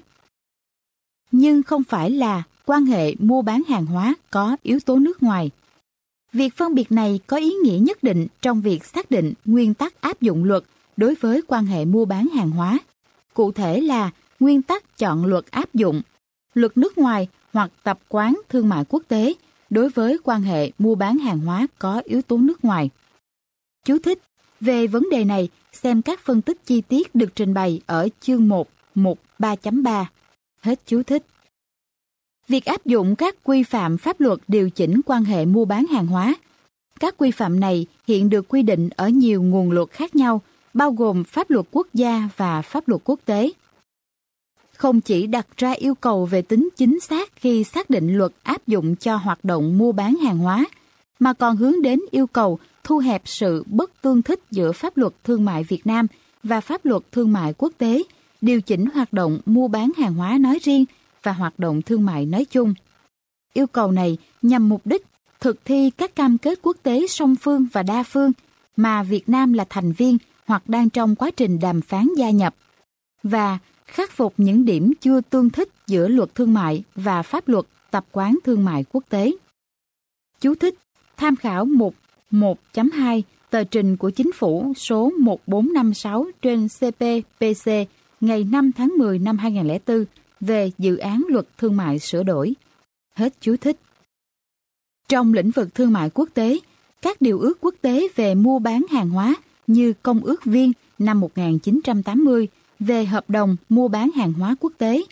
Nhưng không phải là quan hệ mua bán hàng hóa có yếu tố nước ngoài. Việc phân biệt này có ý nghĩa nhất định trong việc xác định nguyên tắc áp dụng luật đối với quan hệ mua bán hàng hóa. Cụ thể là nguyên tắc chọn luật áp dụng, luật nước ngoài hoặc tập quán thương mại quốc tế đối với quan hệ mua bán hàng hóa có yếu tố nước ngoài. Chú thích về vấn đề này, xem các phân tích chi tiết được trình bày ở chương 1, mục 3.3. Hết chú thích. Việc áp dụng các quy phạm pháp luật điều chỉnh quan hệ mua bán hàng hóa. Các quy phạm này hiện được quy định ở nhiều nguồn luật khác nhau, bao gồm pháp luật quốc gia và pháp luật quốc tế. Không chỉ đặt ra yêu cầu về tính chính xác khi xác định luật áp dụng cho hoạt động mua bán hàng hóa, mà còn hướng đến yêu cầu thu hẹp sự bất tương thích giữa pháp luật thương mại Việt Nam và pháp luật thương mại quốc tế, điều chỉnh hoạt động mua bán hàng hóa nói riêng và hoạt động thương mại nói chung. Yêu cầu này nhằm mục đích thực thi các cam kết quốc tế song phương và đa phương mà Việt Nam là thành viên hoặc đang trong quá trình đàm phán gia nhập và khắc phục những điểm chưa tương thích giữa luật thương mại và pháp luật tập quán thương mại quốc tế. Chú thích Tham khảo mục 1.2 tờ trình của chính phủ số 1456 trên CPPC ngày 5 tháng 10 năm 2004 về dự án luật thương mại sửa đổi. Hết chú thích. Trong lĩnh vực thương mại quốc tế, các điều ước quốc tế về mua bán hàng hóa như Công ước Viên năm 1980 về hợp đồng mua bán hàng hóa quốc tế,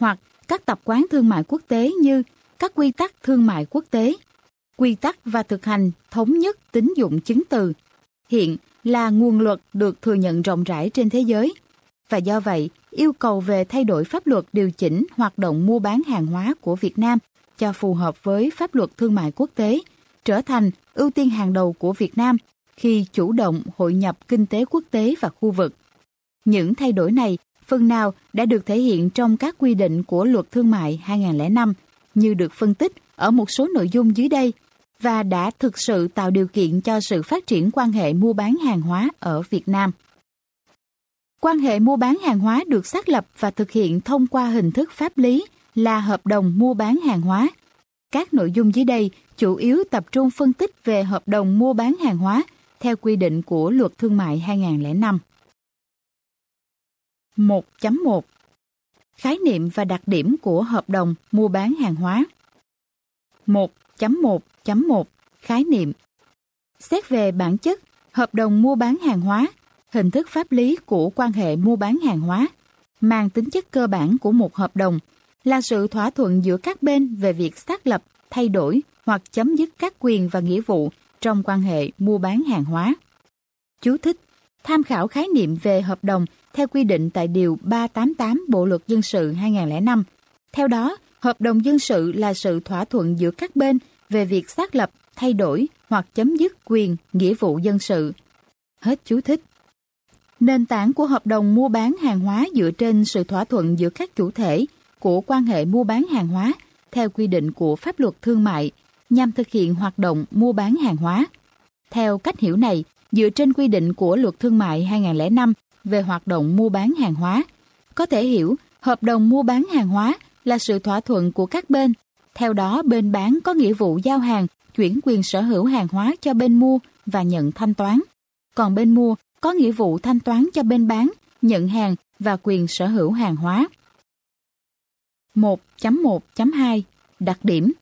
hoặc các tập quán thương mại quốc tế như các quy tắc thương mại quốc tế, quy tắc và thực hành thống nhất tín dụng chứng từ, hiện là nguồn luật được thừa nhận rộng rãi trên thế giới. Và do vậy, yêu cầu về thay đổi pháp luật điều chỉnh hoạt động mua bán hàng hóa của Việt Nam cho phù hợp với pháp luật thương mại quốc tế trở thành ưu tiên hàng đầu của Việt Nam khi chủ động hội nhập kinh tế quốc tế và khu vực. Những thay đổi này, phần nào đã được thể hiện trong các quy định của Luật Thương mại 2005 như được phân tích ở một số nội dung dưới đây, và đã thực sự tạo điều kiện cho sự phát triển quan hệ mua bán hàng hóa ở Việt Nam. Quan hệ mua bán hàng hóa được xác lập và thực hiện thông qua hình thức pháp lý là hợp đồng mua bán hàng hóa. Các nội dung dưới đây chủ yếu tập trung phân tích về hợp đồng mua bán hàng hóa theo quy định của Luật Thương mại 2005. 1.1 Khái niệm và đặc điểm của hợp đồng mua bán hàng hóa. 1.1.1 Khái niệm. Xét về bản chất, hợp đồng mua bán hàng hóa, hình thức pháp lý của quan hệ mua bán hàng hóa, mang tính chất cơ bản của một hợp đồng là sự thỏa thuận giữa các bên về việc xác lập, thay đổi hoặc chấm dứt các quyền và nghĩa vụ trong quan hệ mua bán hàng hóa. Chú thích. Tham khảo khái niệm về hợp đồng theo quy định tại Điều 388 Bộ Luật Dân sự 2005. Theo đó, hợp đồng dân sự là sự thỏa thuận giữa các bên về việc xác lập, thay đổi hoặc chấm dứt quyền, nghĩa vụ dân sự. Hết chú thích. Nền tảng của hợp đồng mua bán hàng hóa dựa trên sự thỏa thuận giữa các chủ thể của quan hệ mua bán hàng hóa theo quy định của pháp luật thương mại nhằm thực hiện hoạt động mua bán hàng hóa. Theo cách hiểu này, dựa trên quy định của luật thương mại 2005 về hoạt động mua bán hàng hóa, có thể hiểu hợp đồng mua bán hàng hóa là sự thỏa thuận của các bên. Theo đó, bên bán có nghĩa vụ giao hàng, chuyển quyền sở hữu hàng hóa cho bên mua và nhận thanh toán. Còn bên mua có nghĩa vụ thanh toán cho bên bán, nhận hàng và quyền sở hữu hàng hóa. 1.1.2 Đặc điểm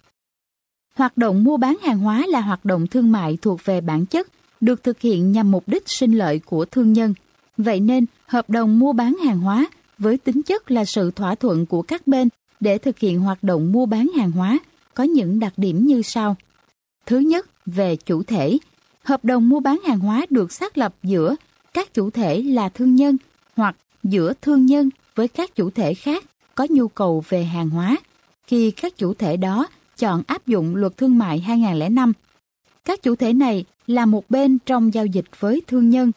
Hoạt động mua bán hàng hóa là hoạt động thương mại thuộc về bản chất, được thực hiện nhằm mục đích sinh lợi của thương nhân. Vậy nên, hợp đồng mua bán hàng hóa với tính chất là sự thỏa thuận của các bên để thực hiện hoạt động mua bán hàng hóa có những đặc điểm như sau. Thứ nhất, về chủ thể. Hợp đồng mua bán hàng hóa được xác lập giữa các chủ thể là thương nhân hoặc giữa thương nhân với các chủ thể khác có nhu cầu về hàng hóa khi các chủ thể đó chọn áp dụng luật thương mại 2005. Các chủ thể này là một bên trong giao dịch với thương nhân,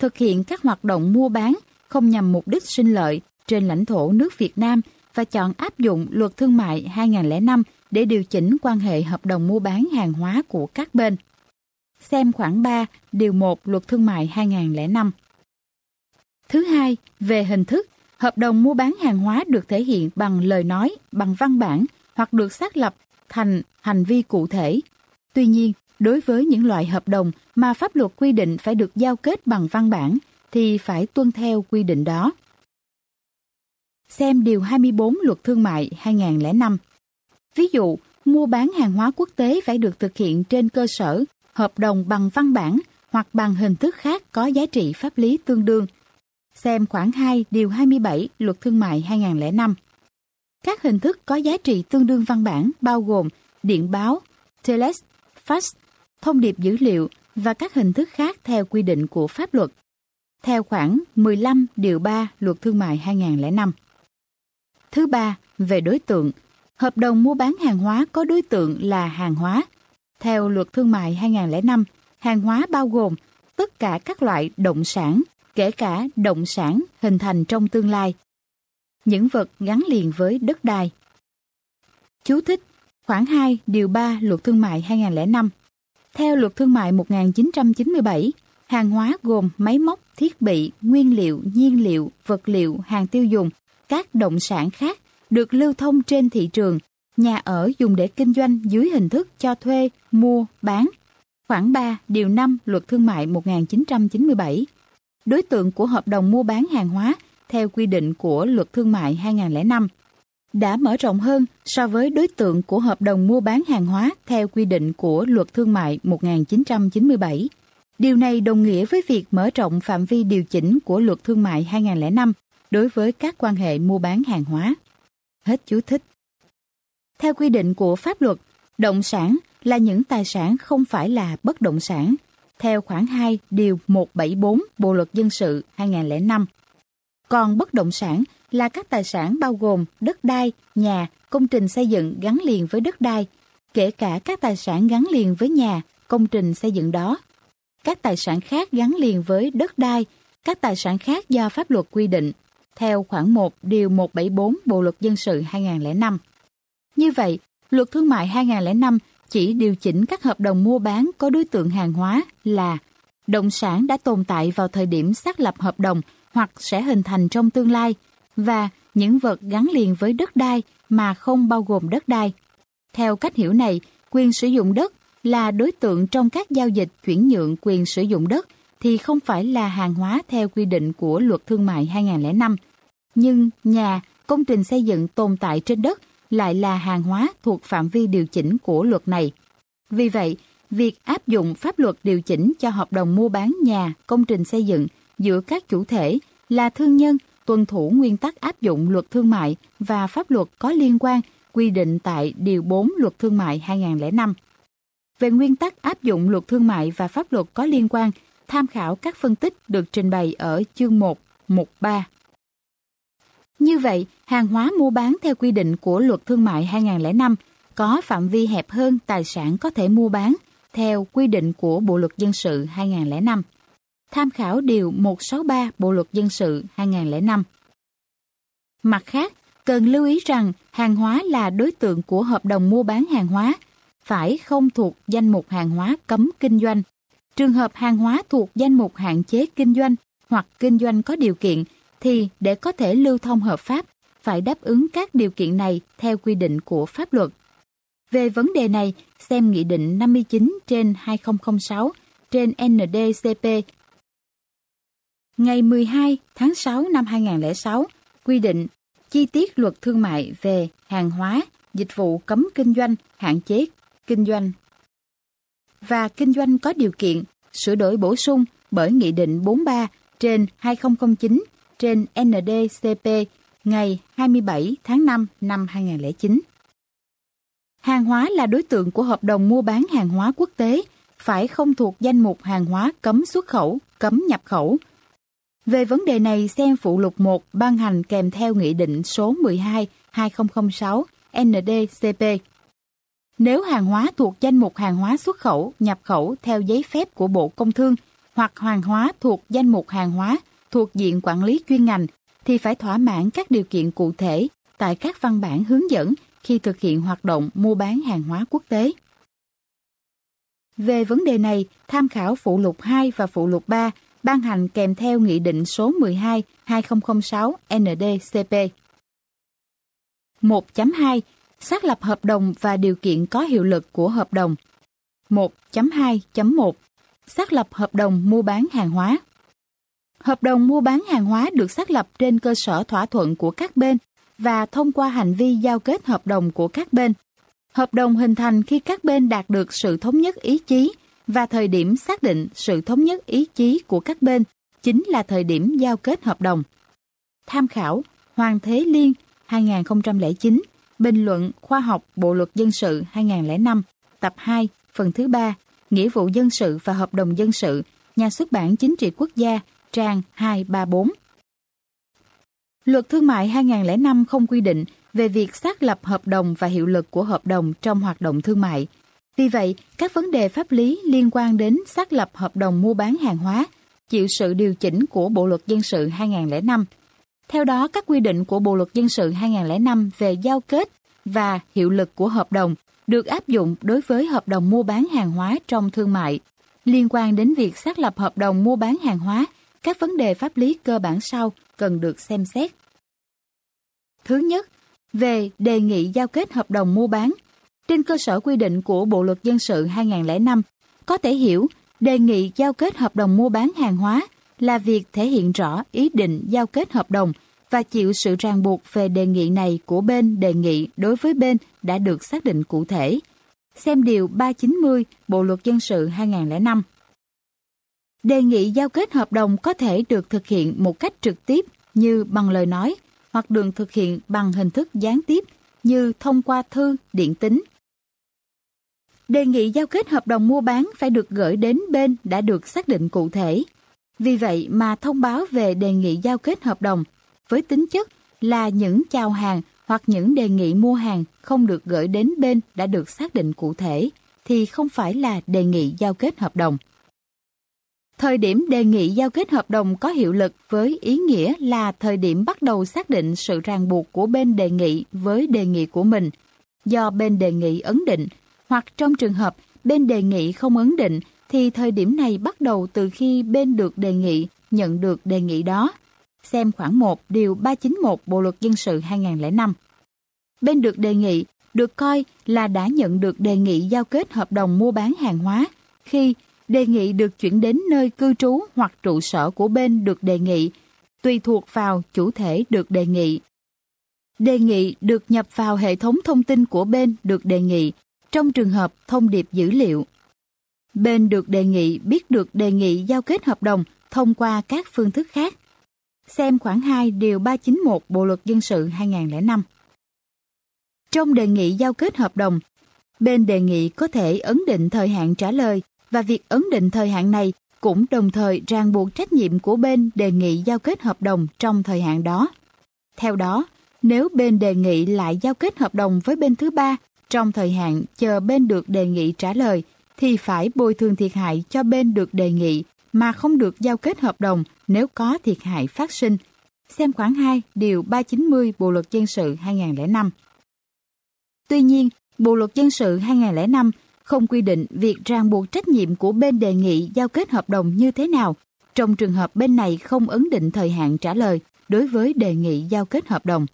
thực hiện các hoạt động mua bán không nhằm mục đích sinh lợi trên lãnh thổ nước Việt Nam và chọn áp dụng luật thương mại 2005 để điều chỉnh quan hệ hợp đồng mua bán hàng hóa của các bên. Xem khoảng 3, điều 1 luật thương mại 2005. Thứ hai, về hình thức, hợp đồng mua bán hàng hóa được thể hiện bằng lời nói, bằng văn bản hoặc được xác lập thành hành vi cụ thể. Tuy nhiên, Đối với những loại hợp đồng mà pháp luật quy định phải được giao kết bằng văn bản thì phải tuân theo quy định đó. Xem Điều 24 Luật Thương mại 2005 Ví dụ, mua bán hàng hóa quốc tế phải được thực hiện trên cơ sở hợp đồng bằng văn bản hoặc bằng hình thức khác có giá trị pháp lý tương đương. Xem khoảng 2 điều 27 Luật Thương mại 2005. Các hình thức có giá trị tương đương văn bản bao gồm điện báo, telex, fax, thông điệp dữ liệu và các hình thức khác theo quy định của pháp luật. Theo khoản 15 điều 3 Luật Thương mại 2005. Thứ ba, về đối tượng, hợp đồng mua bán hàng hóa có đối tượng là hàng hóa. Theo Luật Thương mại 2005, hàng hóa bao gồm tất cả các loại động sản, kể cả động sản hình thành trong tương lai. Những vật gắn liền với đất đai. Chú thích Khoảng 2 điều 3 Luật Thương mại 2005 theo Luật Thương mại 1997, hàng hóa gồm máy móc, thiết bị, nguyên liệu, nhiên liệu, vật liệu, hàng tiêu dùng, các động sản khác được lưu thông trên thị trường, nhà ở dùng để kinh doanh dưới hình thức cho thuê, mua, bán. Khoảng 3, điều 5 Luật Thương mại 1997. Đối tượng của hợp đồng mua bán hàng hóa theo quy định của Luật Thương mại 2005 đã mở rộng hơn so với đối tượng của hợp đồng mua bán hàng hóa theo quy định của Luật Thương mại 1997. Điều này đồng nghĩa với việc mở rộng phạm vi điều chỉnh của Luật Thương mại 2005 đối với các quan hệ mua bán hàng hóa. Hết chú thích. Theo quy định của pháp luật, động sản là những tài sản không phải là bất động sản, theo khoản 2 điều 174 Bộ luật dân sự 2005. Còn bất động sản là các tài sản bao gồm đất đai, nhà, công trình xây dựng gắn liền với đất đai, kể cả các tài sản gắn liền với nhà, công trình xây dựng đó. Các tài sản khác gắn liền với đất đai, các tài sản khác do pháp luật quy định, theo khoản 1 điều 174 Bộ luật dân sự 2005. Như vậy, luật thương mại 2005 chỉ điều chỉnh các hợp đồng mua bán có đối tượng hàng hóa là động sản đã tồn tại vào thời điểm xác lập hợp đồng hoặc sẽ hình thành trong tương lai và những vật gắn liền với đất đai mà không bao gồm đất đai. Theo cách hiểu này, quyền sử dụng đất là đối tượng trong các giao dịch chuyển nhượng quyền sử dụng đất thì không phải là hàng hóa theo quy định của Luật Thương mại 2005. Nhưng nhà, công trình xây dựng tồn tại trên đất lại là hàng hóa thuộc phạm vi điều chỉnh của luật này. Vì vậy, việc áp dụng pháp luật điều chỉnh cho hợp đồng mua bán nhà, công trình xây dựng giữa các chủ thể là thương nhân tuân thủ nguyên tắc áp dụng luật thương mại và pháp luật có liên quan quy định tại Điều 4 Luật Thương mại 2005. Về nguyên tắc áp dụng luật thương mại và pháp luật có liên quan, tham khảo các phân tích được trình bày ở chương 1, mục 3. Như vậy, hàng hóa mua bán theo quy định của luật thương mại 2005 có phạm vi hẹp hơn tài sản có thể mua bán theo quy định của Bộ luật dân sự 2005 tham khảo Điều 163 Bộ Luật Dân sự 2005. Mặt khác, cần lưu ý rằng hàng hóa là đối tượng của hợp đồng mua bán hàng hóa, phải không thuộc danh mục hàng hóa cấm kinh doanh. Trường hợp hàng hóa thuộc danh mục hạn chế kinh doanh hoặc kinh doanh có điều kiện thì để có thể lưu thông hợp pháp phải đáp ứng các điều kiện này theo quy định của pháp luật. Về vấn đề này, xem Nghị định 59 trên 2006 trên NDCP ngày 12 tháng 6 năm 2006 quy định chi tiết luật thương mại về hàng hóa, dịch vụ cấm kinh doanh, hạn chế kinh doanh và kinh doanh có điều kiện sửa đổi bổ sung bởi Nghị định 43 trên 2009 trên NDCP ngày 27 tháng 5 năm 2009. Hàng hóa là đối tượng của hợp đồng mua bán hàng hóa quốc tế, phải không thuộc danh mục hàng hóa cấm xuất khẩu, cấm nhập khẩu, về vấn đề này, xem phụ lục 1 ban hành kèm theo Nghị định số 12-2006 NDCP. Nếu hàng hóa thuộc danh mục hàng hóa xuất khẩu, nhập khẩu theo giấy phép của Bộ Công Thương hoặc hàng hóa thuộc danh mục hàng hóa thuộc diện quản lý chuyên ngành thì phải thỏa mãn các điều kiện cụ thể tại các văn bản hướng dẫn khi thực hiện hoạt động mua bán hàng hóa quốc tế. Về vấn đề này, tham khảo phụ lục 2 và phụ lục 3 ban hành kèm theo Nghị định số 12-2006 NDCP. 1.2. Xác lập hợp đồng và điều kiện có hiệu lực của hợp đồng. 1.2.1 Xác lập hợp đồng mua bán hàng hóa Hợp đồng mua bán hàng hóa được xác lập trên cơ sở thỏa thuận của các bên và thông qua hành vi giao kết hợp đồng của các bên. Hợp đồng hình thành khi các bên đạt được sự thống nhất ý chí và thời điểm xác định sự thống nhất ý chí của các bên chính là thời điểm giao kết hợp đồng. Tham khảo Hoàng Thế Liên 2009 Bình luận Khoa học Bộ Luật Dân sự 2005 Tập 2 Phần thứ 3 Nghĩa vụ dân sự và hợp đồng dân sự, Nhà xuất bản Chính trị Quốc gia, trang 234 Luật Thương mại 2005 không quy định về việc xác lập hợp đồng và hiệu lực của hợp đồng trong hoạt động thương mại. Vì vậy, các vấn đề pháp lý liên quan đến xác lập hợp đồng mua bán hàng hóa chịu sự điều chỉnh của Bộ Luật Dân sự 2005. Theo đó, các quy định của Bộ Luật Dân sự 2005 về giao kết và hiệu lực của hợp đồng được áp dụng đối với hợp đồng mua bán hàng hóa trong thương mại. Liên quan đến việc xác lập hợp đồng mua bán hàng hóa, các vấn đề pháp lý cơ bản sau cần được xem xét. Thứ nhất, về đề nghị giao kết hợp đồng mua bán. Trên cơ sở quy định của Bộ Luật Dân sự 2005, có thể hiểu đề nghị giao kết hợp đồng mua bán hàng hóa là việc thể hiện rõ ý định giao kết hợp đồng và chịu sự ràng buộc về đề nghị này của bên đề nghị đối với bên đã được xác định cụ thể. Xem Điều 390 Bộ Luật Dân sự 2005. Đề nghị giao kết hợp đồng có thể được thực hiện một cách trực tiếp như bằng lời nói hoặc được thực hiện bằng hình thức gián tiếp như thông qua thư, điện tín. Đề nghị giao kết hợp đồng mua bán phải được gửi đến bên đã được xác định cụ thể. Vì vậy mà thông báo về đề nghị giao kết hợp đồng với tính chất là những chào hàng hoặc những đề nghị mua hàng không được gửi đến bên đã được xác định cụ thể thì không phải là đề nghị giao kết hợp đồng. Thời điểm đề nghị giao kết hợp đồng có hiệu lực với ý nghĩa là thời điểm bắt đầu xác định sự ràng buộc của bên đề nghị với đề nghị của mình, do bên đề nghị ấn định, hoặc trong trường hợp bên đề nghị không ấn định thì thời điểm này bắt đầu từ khi bên được đề nghị nhận được đề nghị đó. Xem khoảng 1 điều 391 Bộ luật dân sự 2005. Bên được đề nghị được coi là đã nhận được đề nghị giao kết hợp đồng mua bán hàng hóa khi đề nghị được chuyển đến nơi cư trú hoặc trụ sở của bên được đề nghị, tùy thuộc vào chủ thể được đề nghị. Đề nghị được nhập vào hệ thống thông tin của bên được đề nghị trong trường hợp thông điệp dữ liệu. Bên được đề nghị biết được đề nghị giao kết hợp đồng thông qua các phương thức khác. Xem khoảng 2 điều 391 Bộ luật dân sự 2005. Trong đề nghị giao kết hợp đồng, bên đề nghị có thể ấn định thời hạn trả lời và việc ấn định thời hạn này cũng đồng thời ràng buộc trách nhiệm của bên đề nghị giao kết hợp đồng trong thời hạn đó. Theo đó, nếu bên đề nghị lại giao kết hợp đồng với bên thứ ba trong thời hạn chờ bên được đề nghị trả lời, thì phải bồi thường thiệt hại cho bên được đề nghị mà không được giao kết hợp đồng nếu có thiệt hại phát sinh. Xem khoảng 2 điều 390 Bộ luật dân sự 2005. Tuy nhiên, Bộ luật dân sự 2005 không quy định việc ràng buộc trách nhiệm của bên đề nghị giao kết hợp đồng như thế nào trong trường hợp bên này không ấn định thời hạn trả lời đối với đề nghị giao kết hợp đồng.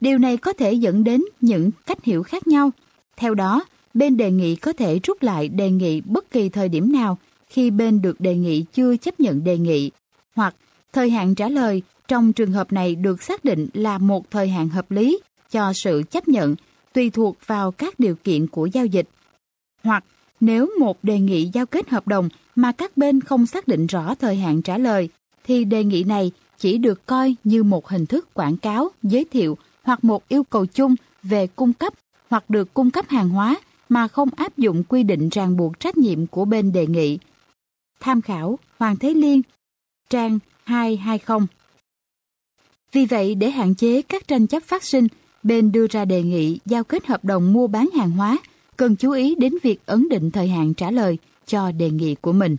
Điều này có thể dẫn đến những cách hiểu khác nhau. Theo đó, bên đề nghị có thể rút lại đề nghị bất kỳ thời điểm nào khi bên được đề nghị chưa chấp nhận đề nghị, hoặc thời hạn trả lời trong trường hợp này được xác định là một thời hạn hợp lý cho sự chấp nhận tùy thuộc vào các điều kiện của giao dịch. Hoặc nếu một đề nghị giao kết hợp đồng mà các bên không xác định rõ thời hạn trả lời, thì đề nghị này chỉ được coi như một hình thức quảng cáo, giới thiệu hoặc một yêu cầu chung về cung cấp hoặc được cung cấp hàng hóa mà không áp dụng quy định ràng buộc trách nhiệm của bên đề nghị. Tham khảo Hoàng Thế Liên, trang 220. Vì vậy, để hạn chế các tranh chấp phát sinh, bên đưa ra đề nghị giao kết hợp đồng mua bán hàng hóa cần chú ý đến việc ấn định thời hạn trả lời cho đề nghị của mình.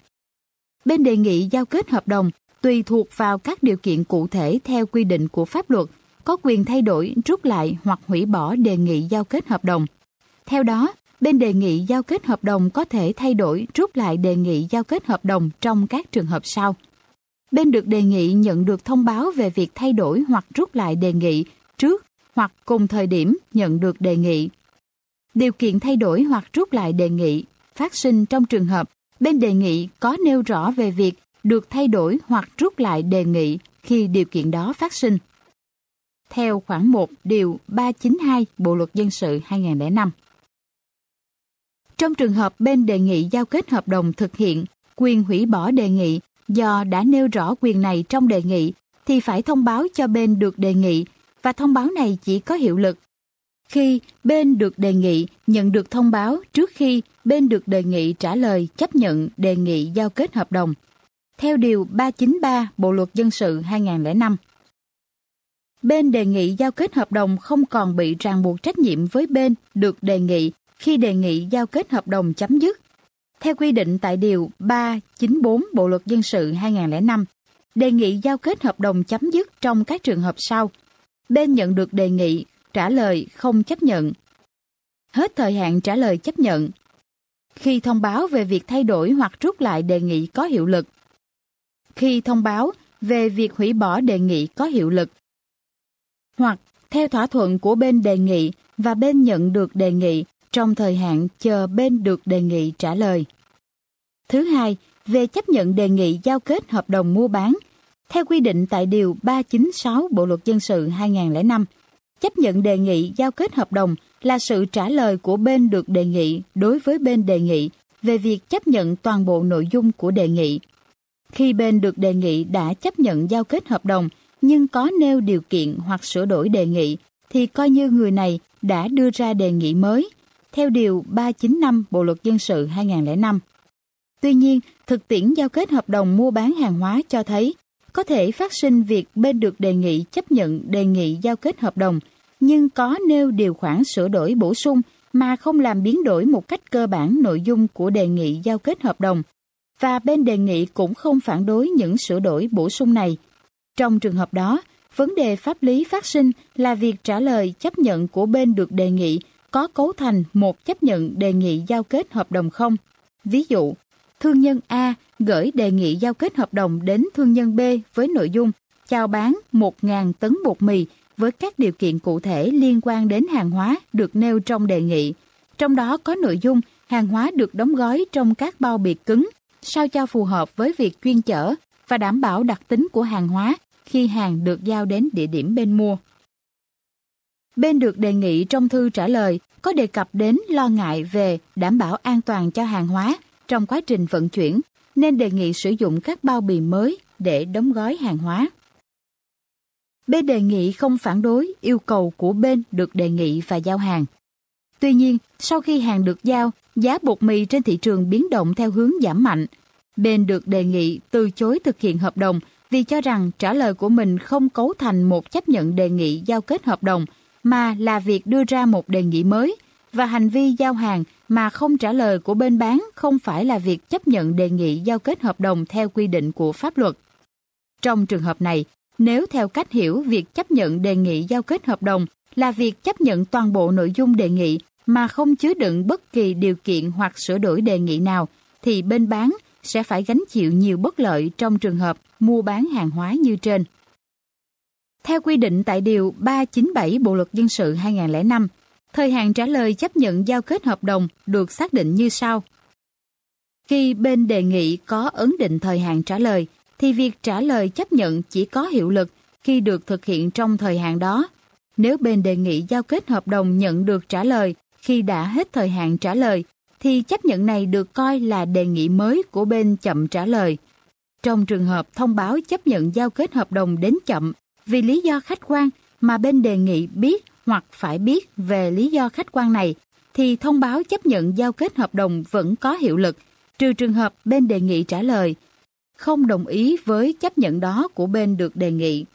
Bên đề nghị giao kết hợp đồng tùy thuộc vào các điều kiện cụ thể theo quy định của pháp luật, có quyền thay đổi, rút lại hoặc hủy bỏ đề nghị giao kết hợp đồng. Theo đó, bên đề nghị giao kết hợp đồng có thể thay đổi, rút lại đề nghị giao kết hợp đồng trong các trường hợp sau. Bên được đề nghị nhận được thông báo về việc thay đổi hoặc rút lại đề nghị trước hoặc cùng thời điểm nhận được đề nghị Điều kiện thay đổi hoặc rút lại đề nghị phát sinh trong trường hợp bên đề nghị có nêu rõ về việc được thay đổi hoặc rút lại đề nghị khi điều kiện đó phát sinh. Theo khoản 1 điều 392 Bộ luật dân sự 2005. Trong trường hợp bên đề nghị giao kết hợp đồng thực hiện, quyền hủy bỏ đề nghị do đã nêu rõ quyền này trong đề nghị, thì phải thông báo cho bên được đề nghị, và thông báo này chỉ có hiệu lực khi bên được đề nghị nhận được thông báo trước khi bên được đề nghị trả lời chấp nhận đề nghị giao kết hợp đồng. Theo Điều 393 Bộ Luật Dân sự 2005. Bên đề nghị giao kết hợp đồng không còn bị ràng buộc trách nhiệm với bên được đề nghị khi đề nghị giao kết hợp đồng chấm dứt. Theo quy định tại Điều 394 Bộ Luật Dân sự 2005, đề nghị giao kết hợp đồng chấm dứt trong các trường hợp sau. Bên nhận được đề nghị trả lời không chấp nhận. Hết thời hạn trả lời chấp nhận. Khi thông báo về việc thay đổi hoặc rút lại đề nghị có hiệu lực. Khi thông báo về việc hủy bỏ đề nghị có hiệu lực. Hoặc theo thỏa thuận của bên đề nghị và bên nhận được đề nghị trong thời hạn chờ bên được đề nghị trả lời. Thứ hai, về chấp nhận đề nghị giao kết hợp đồng mua bán, theo quy định tại Điều 396 Bộ Luật Dân sự 2005, chấp nhận đề nghị giao kết hợp đồng là sự trả lời của bên được đề nghị đối với bên đề nghị về việc chấp nhận toàn bộ nội dung của đề nghị. Khi bên được đề nghị đã chấp nhận giao kết hợp đồng nhưng có nêu điều kiện hoặc sửa đổi đề nghị thì coi như người này đã đưa ra đề nghị mới theo Điều 395 Bộ Luật Dân sự 2005. Tuy nhiên, thực tiễn giao kết hợp đồng mua bán hàng hóa cho thấy có thể phát sinh việc bên được đề nghị chấp nhận đề nghị giao kết hợp đồng, nhưng có nêu điều khoản sửa đổi bổ sung mà không làm biến đổi một cách cơ bản nội dung của đề nghị giao kết hợp đồng, và bên đề nghị cũng không phản đối những sửa đổi bổ sung này. Trong trường hợp đó, vấn đề pháp lý phát sinh là việc trả lời chấp nhận của bên được đề nghị có cấu thành một chấp nhận đề nghị giao kết hợp đồng không. Ví dụ, thương nhân A gửi đề nghị giao kết hợp đồng đến thương nhân B với nội dung chào bán 1.000 tấn bột mì với các điều kiện cụ thể liên quan đến hàng hóa được nêu trong đề nghị. Trong đó có nội dung hàng hóa được đóng gói trong các bao bì cứng, sao cho phù hợp với việc chuyên chở và đảm bảo đặc tính của hàng hóa khi hàng được giao đến địa điểm bên mua. Bên được đề nghị trong thư trả lời có đề cập đến lo ngại về đảm bảo an toàn cho hàng hóa trong quá trình vận chuyển, nên đề nghị sử dụng các bao bì mới để đóng gói hàng hóa. Bên đề nghị không phản đối yêu cầu của bên được đề nghị và giao hàng. Tuy nhiên, sau khi hàng được giao, giá bột mì trên thị trường biến động theo hướng giảm mạnh. Bên được đề nghị từ chối thực hiện hợp đồng vì cho rằng trả lời của mình không cấu thành một chấp nhận đề nghị giao kết hợp đồng, mà là việc đưa ra một đề nghị mới và hành vi giao hàng mà không trả lời của bên bán không phải là việc chấp nhận đề nghị giao kết hợp đồng theo quy định của pháp luật. Trong trường hợp này, nếu theo cách hiểu việc chấp nhận đề nghị giao kết hợp đồng là việc chấp nhận toàn bộ nội dung đề nghị mà không chứa đựng bất kỳ điều kiện hoặc sửa đổi đề nghị nào, thì bên bán sẽ phải gánh chịu nhiều bất lợi trong trường hợp mua bán hàng hóa như trên. Theo quy định tại Điều 397 Bộ Luật Dân sự 2005, thời hạn trả lời chấp nhận giao kết hợp đồng được xác định như sau. Khi bên đề nghị có ấn định thời hạn trả lời, thì việc trả lời chấp nhận chỉ có hiệu lực khi được thực hiện trong thời hạn đó. Nếu bên đề nghị giao kết hợp đồng nhận được trả lời khi đã hết thời hạn trả lời, thì chấp nhận này được coi là đề nghị mới của bên chậm trả lời. Trong trường hợp thông báo chấp nhận giao kết hợp đồng đến chậm vì lý do khách quan mà bên đề nghị biết hoặc phải biết về lý do khách quan này, thì thông báo chấp nhận giao kết hợp đồng vẫn có hiệu lực, trừ trường hợp bên đề nghị trả lời không đồng ý với chấp nhận đó của bên được đề nghị.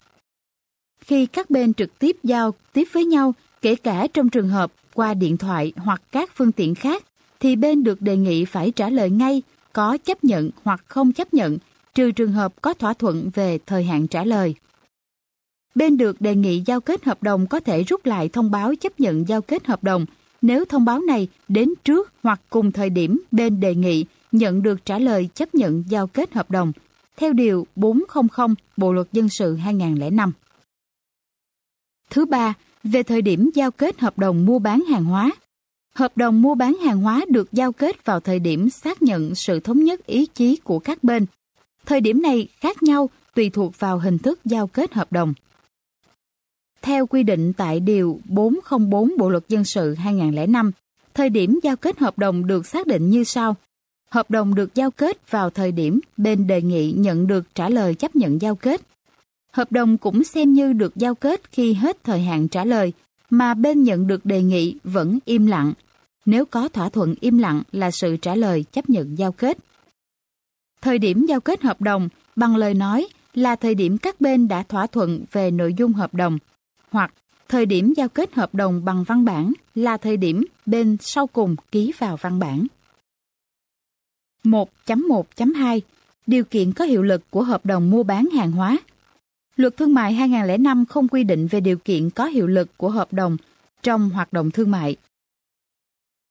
Khi các bên trực tiếp giao tiếp với nhau, kể cả trong trường hợp qua điện thoại hoặc các phương tiện khác, thì bên được đề nghị phải trả lời ngay có chấp nhận hoặc không chấp nhận, trừ trường hợp có thỏa thuận về thời hạn trả lời. Bên được đề nghị giao kết hợp đồng có thể rút lại thông báo chấp nhận giao kết hợp đồng nếu thông báo này đến trước hoặc cùng thời điểm bên đề nghị nhận được trả lời chấp nhận giao kết hợp đồng theo Điều 400 Bộ Luật Dân sự 2005. Thứ ba, về thời điểm giao kết hợp đồng mua bán hàng hóa. Hợp đồng mua bán hàng hóa được giao kết vào thời điểm xác nhận sự thống nhất ý chí của các bên. Thời điểm này khác nhau tùy thuộc vào hình thức giao kết hợp đồng. Theo quy định tại Điều 404 Bộ Luật Dân sự 2005, thời điểm giao kết hợp đồng được xác định như sau. Hợp đồng được giao kết vào thời điểm bên đề nghị nhận được trả lời chấp nhận giao kết. Hợp đồng cũng xem như được giao kết khi hết thời hạn trả lời, mà bên nhận được đề nghị vẫn im lặng. Nếu có thỏa thuận im lặng là sự trả lời chấp nhận giao kết. Thời điểm giao kết hợp đồng bằng lời nói là thời điểm các bên đã thỏa thuận về nội dung hợp đồng, hoặc thời điểm giao kết hợp đồng bằng văn bản là thời điểm bên sau cùng ký vào văn bản. 1.1.2 Điều kiện có hiệu lực của hợp đồng mua bán hàng hóa Luật Thương mại 2005 không quy định về điều kiện có hiệu lực của hợp đồng trong hoạt động thương mại.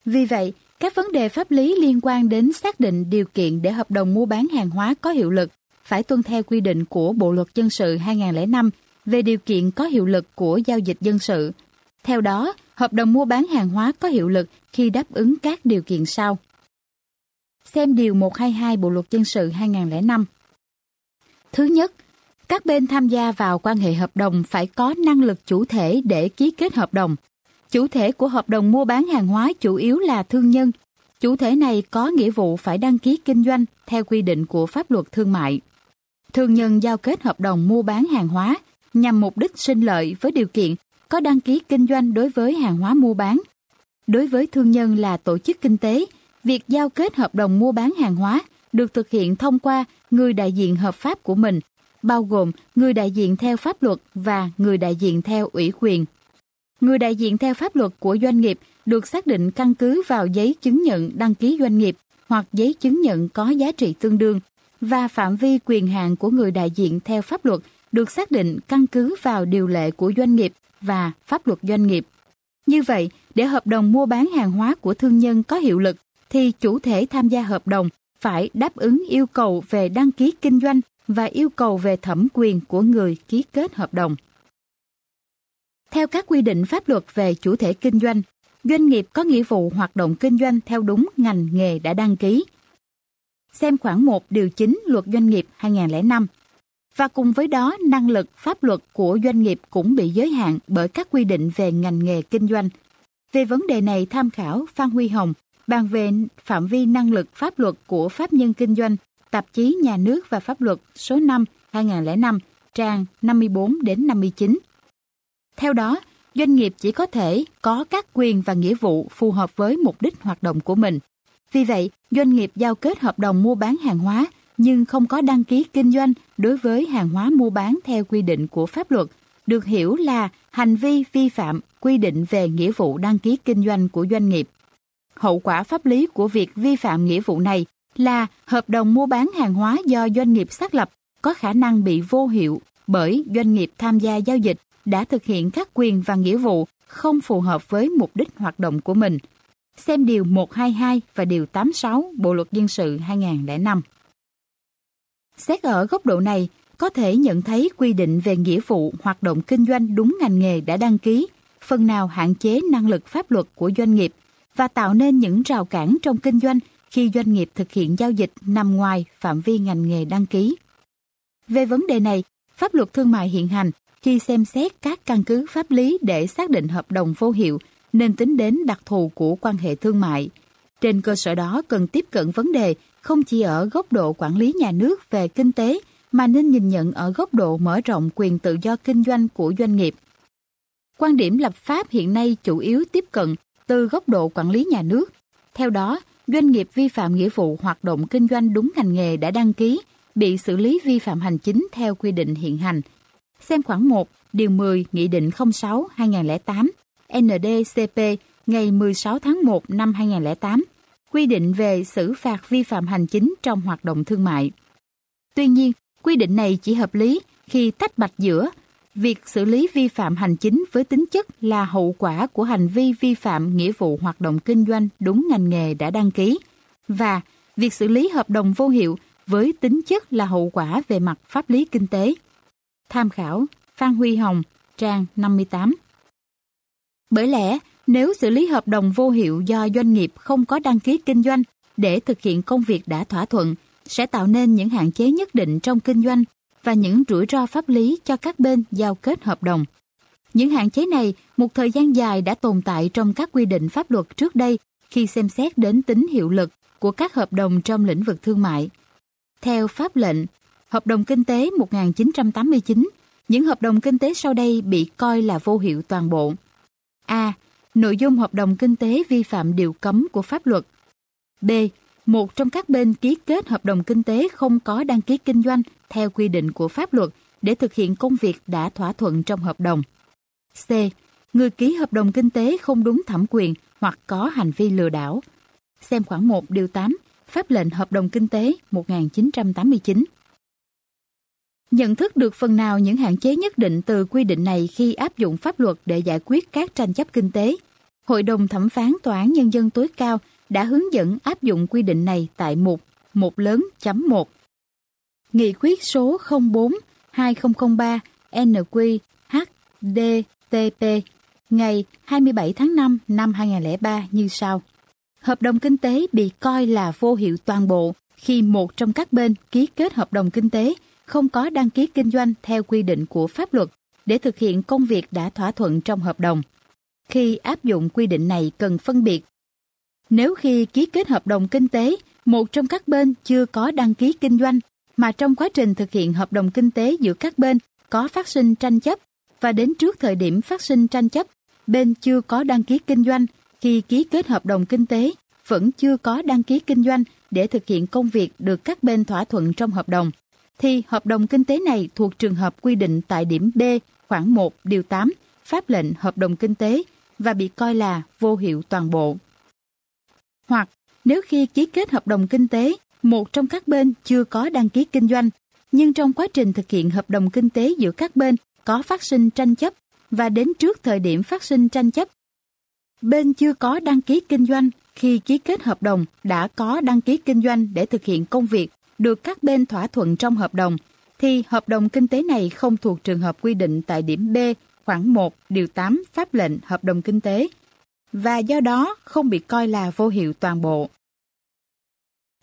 Vì vậy, các vấn đề pháp lý liên quan đến xác định điều kiện để hợp đồng mua bán hàng hóa có hiệu lực phải tuân theo quy định của Bộ Luật Dân sự 2005 về điều kiện có hiệu lực của giao dịch dân sự. Theo đó, hợp đồng mua bán hàng hóa có hiệu lực khi đáp ứng các điều kiện sau. Xem Điều 122 Bộ Luật Dân sự 2005. Thứ nhất, các bên tham gia vào quan hệ hợp đồng phải có năng lực chủ thể để ký kết hợp đồng. Chủ thể của hợp đồng mua bán hàng hóa chủ yếu là thương nhân. Chủ thể này có nghĩa vụ phải đăng ký kinh doanh theo quy định của pháp luật thương mại. Thương nhân giao kết hợp đồng mua bán hàng hóa nhằm mục đích sinh lợi với điều kiện có đăng ký kinh doanh đối với hàng hóa mua bán. Đối với thương nhân là tổ chức kinh tế, việc giao kết hợp đồng mua bán hàng hóa được thực hiện thông qua người đại diện hợp pháp của mình, bao gồm người đại diện theo pháp luật và người đại diện theo ủy quyền. Người đại diện theo pháp luật của doanh nghiệp được xác định căn cứ vào giấy chứng nhận đăng ký doanh nghiệp hoặc giấy chứng nhận có giá trị tương đương và phạm vi quyền hạn của người đại diện theo pháp luật được xác định căn cứ vào điều lệ của doanh nghiệp và pháp luật doanh nghiệp. Như vậy, để hợp đồng mua bán hàng hóa của thương nhân có hiệu lực, thì chủ thể tham gia hợp đồng phải đáp ứng yêu cầu về đăng ký kinh doanh và yêu cầu về thẩm quyền của người ký kết hợp đồng. Theo các quy định pháp luật về chủ thể kinh doanh, doanh nghiệp có nghĩa vụ hoạt động kinh doanh theo đúng ngành nghề đã đăng ký. Xem khoảng 1 điều 9 Luật Doanh nghiệp 2005 và cùng với đó năng lực pháp luật của doanh nghiệp cũng bị giới hạn bởi các quy định về ngành nghề kinh doanh. Về vấn đề này tham khảo Phan Huy Hồng bàn về phạm vi năng lực pháp luật của pháp nhân kinh doanh, tạp chí Nhà nước và pháp luật số 5 2005, trang 54 đến 59. Theo đó, doanh nghiệp chỉ có thể có các quyền và nghĩa vụ phù hợp với mục đích hoạt động của mình. Vì vậy, doanh nghiệp giao kết hợp đồng mua bán hàng hóa nhưng không có đăng ký kinh doanh đối với hàng hóa mua bán theo quy định của pháp luật, được hiểu là hành vi vi phạm quy định về nghĩa vụ đăng ký kinh doanh của doanh nghiệp. Hậu quả pháp lý của việc vi phạm nghĩa vụ này là hợp đồng mua bán hàng hóa do doanh nghiệp xác lập có khả năng bị vô hiệu bởi doanh nghiệp tham gia giao dịch đã thực hiện các quyền và nghĩa vụ không phù hợp với mục đích hoạt động của mình. Xem Điều 122 và Điều 86 Bộ Luật Dân sự 2005. Xét ở góc độ này, có thể nhận thấy quy định về nghĩa vụ hoạt động kinh doanh đúng ngành nghề đã đăng ký, phần nào hạn chế năng lực pháp luật của doanh nghiệp và tạo nên những rào cản trong kinh doanh khi doanh nghiệp thực hiện giao dịch nằm ngoài phạm vi ngành nghề đăng ký. Về vấn đề này, pháp luật thương mại hiện hành khi xem xét các căn cứ pháp lý để xác định hợp đồng vô hiệu nên tính đến đặc thù của quan hệ thương mại. Trên cơ sở đó cần tiếp cận vấn đề không chỉ ở góc độ quản lý nhà nước về kinh tế mà nên nhìn nhận ở góc độ mở rộng quyền tự do kinh doanh của doanh nghiệp. Quan điểm lập pháp hiện nay chủ yếu tiếp cận từ góc độ quản lý nhà nước. Theo đó, doanh nghiệp vi phạm nghĩa vụ hoạt động kinh doanh đúng ngành nghề đã đăng ký bị xử lý vi phạm hành chính theo quy định hiện hành. Xem khoảng 1, điều 10 Nghị định 06-2008 NDCP ngày 16 tháng 1 năm 2008 quy định về xử phạt vi phạm hành chính trong hoạt động thương mại. Tuy nhiên, quy định này chỉ hợp lý khi tách bạch giữa việc xử lý vi phạm hành chính với tính chất là hậu quả của hành vi vi phạm nghĩa vụ hoạt động kinh doanh đúng ngành nghề đã đăng ký và việc xử lý hợp đồng vô hiệu với tính chất là hậu quả về mặt pháp lý kinh tế. Tham khảo Phan Huy Hồng, trang 58. Bởi lẽ, Nếu xử lý hợp đồng vô hiệu do doanh nghiệp không có đăng ký kinh doanh để thực hiện công việc đã thỏa thuận, sẽ tạo nên những hạn chế nhất định trong kinh doanh và những rủi ro pháp lý cho các bên giao kết hợp đồng. Những hạn chế này một thời gian dài đã tồn tại trong các quy định pháp luật trước đây khi xem xét đến tính hiệu lực của các hợp đồng trong lĩnh vực thương mại. Theo pháp lệnh, Hợp đồng kinh tế 1989, những hợp đồng kinh tế sau đây bị coi là vô hiệu toàn bộ. A. Nội dung hợp đồng kinh tế vi phạm điều cấm của pháp luật. B. Một trong các bên ký kết hợp đồng kinh tế không có đăng ký kinh doanh theo quy định của pháp luật để thực hiện công việc đã thỏa thuận trong hợp đồng. C. Người ký hợp đồng kinh tế không đúng thẩm quyền hoặc có hành vi lừa đảo. Xem khoảng 1 điều 8, Pháp lệnh Hợp đồng Kinh tế 1989. Nhận thức được phần nào những hạn chế nhất định từ quy định này khi áp dụng pháp luật để giải quyết các tranh chấp kinh tế, Hội đồng Thẩm phán Tòa án Nhân dân tối cao đã hướng dẫn áp dụng quy định này tại mục 1 lớn chấm 1. Nghị quyết số 04 2003 NQ HDTP ngày 27 tháng 5 năm 2003 như sau. Hợp đồng kinh tế bị coi là vô hiệu toàn bộ khi một trong các bên ký kết hợp đồng kinh tế không có đăng ký kinh doanh theo quy định của pháp luật để thực hiện công việc đã thỏa thuận trong hợp đồng. Khi áp dụng quy định này cần phân biệt. Nếu khi ký kết hợp đồng kinh tế, một trong các bên chưa có đăng ký kinh doanh, mà trong quá trình thực hiện hợp đồng kinh tế giữa các bên có phát sinh tranh chấp và đến trước thời điểm phát sinh tranh chấp, bên chưa có đăng ký kinh doanh khi ký kết hợp đồng kinh tế vẫn chưa có đăng ký kinh doanh để thực hiện công việc được các bên thỏa thuận trong hợp đồng thì hợp đồng kinh tế này thuộc trường hợp quy định tại điểm B khoảng 1 điều 8 pháp lệnh hợp đồng kinh tế và bị coi là vô hiệu toàn bộ. Hoặc nếu khi ký kết hợp đồng kinh tế, một trong các bên chưa có đăng ký kinh doanh, nhưng trong quá trình thực hiện hợp đồng kinh tế giữa các bên có phát sinh tranh chấp và đến trước thời điểm phát sinh tranh chấp, bên chưa có đăng ký kinh doanh khi ký kết hợp đồng đã có đăng ký kinh doanh để thực hiện công việc được các bên thỏa thuận trong hợp đồng, thì hợp đồng kinh tế này không thuộc trường hợp quy định tại điểm B khoảng 1 điều 8 pháp lệnh hợp đồng kinh tế và do đó không bị coi là vô hiệu toàn bộ.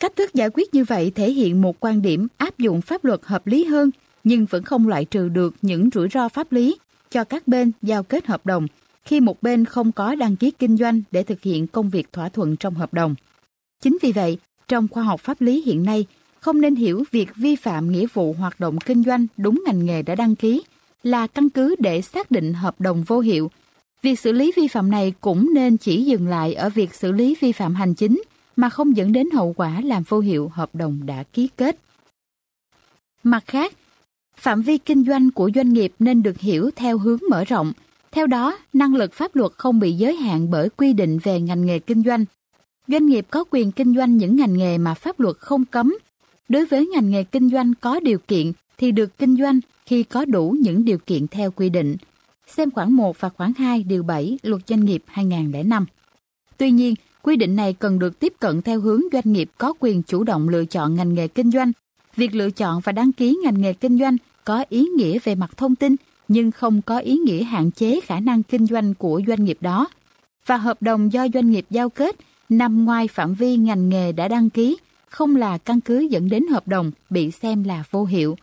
Cách thức giải quyết như vậy thể hiện một quan điểm áp dụng pháp luật hợp lý hơn nhưng vẫn không loại trừ được những rủi ro pháp lý cho các bên giao kết hợp đồng khi một bên không có đăng ký kinh doanh để thực hiện công việc thỏa thuận trong hợp đồng. Chính vì vậy, trong khoa học pháp lý hiện nay, không nên hiểu việc vi phạm nghĩa vụ hoạt động kinh doanh đúng ngành nghề đã đăng ký là căn cứ để xác định hợp đồng vô hiệu. Việc xử lý vi phạm này cũng nên chỉ dừng lại ở việc xử lý vi phạm hành chính mà không dẫn đến hậu quả làm vô hiệu hợp đồng đã ký kết. Mặt khác, phạm vi kinh doanh của doanh nghiệp nên được hiểu theo hướng mở rộng. Theo đó, năng lực pháp luật không bị giới hạn bởi quy định về ngành nghề kinh doanh. Doanh nghiệp có quyền kinh doanh những ngành nghề mà pháp luật không cấm Đối với ngành nghề kinh doanh có điều kiện thì được kinh doanh khi có đủ những điều kiện theo quy định. Xem khoản 1 và khoản 2 điều 7 Luật Doanh nghiệp 2005. Tuy nhiên, quy định này cần được tiếp cận theo hướng doanh nghiệp có quyền chủ động lựa chọn ngành nghề kinh doanh. Việc lựa chọn và đăng ký ngành nghề kinh doanh có ý nghĩa về mặt thông tin nhưng không có ý nghĩa hạn chế khả năng kinh doanh của doanh nghiệp đó. Và hợp đồng do doanh nghiệp giao kết nằm ngoài phạm vi ngành nghề đã đăng ký không là căn cứ dẫn đến hợp đồng bị xem là vô hiệu.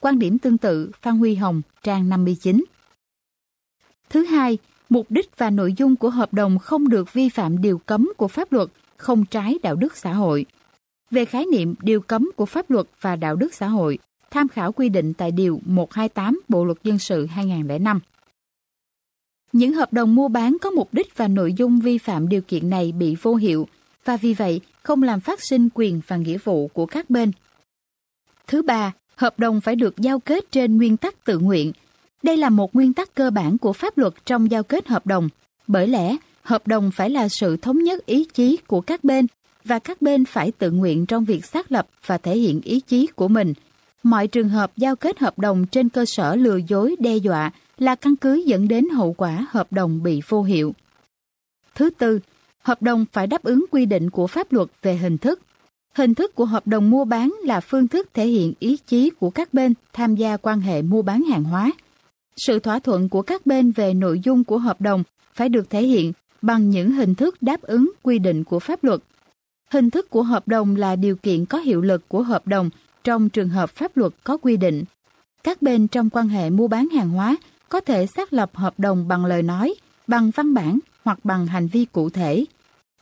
Quan điểm tương tự Phan Huy Hồng, trang 59. Thứ hai, mục đích và nội dung của hợp đồng không được vi phạm điều cấm của pháp luật, không trái đạo đức xã hội. Về khái niệm điều cấm của pháp luật và đạo đức xã hội, tham khảo quy định tại Điều 128 Bộ Luật Dân sự 2005. Những hợp đồng mua bán có mục đích và nội dung vi phạm điều kiện này bị vô hiệu và vì vậy không làm phát sinh quyền và nghĩa vụ của các bên. Thứ ba, hợp đồng phải được giao kết trên nguyên tắc tự nguyện. Đây là một nguyên tắc cơ bản của pháp luật trong giao kết hợp đồng. Bởi lẽ, hợp đồng phải là sự thống nhất ý chí của các bên và các bên phải tự nguyện trong việc xác lập và thể hiện ý chí của mình. Mọi trường hợp giao kết hợp đồng trên cơ sở lừa dối đe dọa là căn cứ dẫn đến hậu quả hợp đồng bị vô hiệu. Thứ tư, Hợp đồng phải đáp ứng quy định của pháp luật về hình thức. Hình thức của hợp đồng mua bán là phương thức thể hiện ý chí của các bên tham gia quan hệ mua bán hàng hóa. Sự thỏa thuận của các bên về nội dung của hợp đồng phải được thể hiện bằng những hình thức đáp ứng quy định của pháp luật. Hình thức của hợp đồng là điều kiện có hiệu lực của hợp đồng trong trường hợp pháp luật có quy định. Các bên trong quan hệ mua bán hàng hóa có thể xác lập hợp đồng bằng lời nói, bằng văn bản hoặc bằng hành vi cụ thể.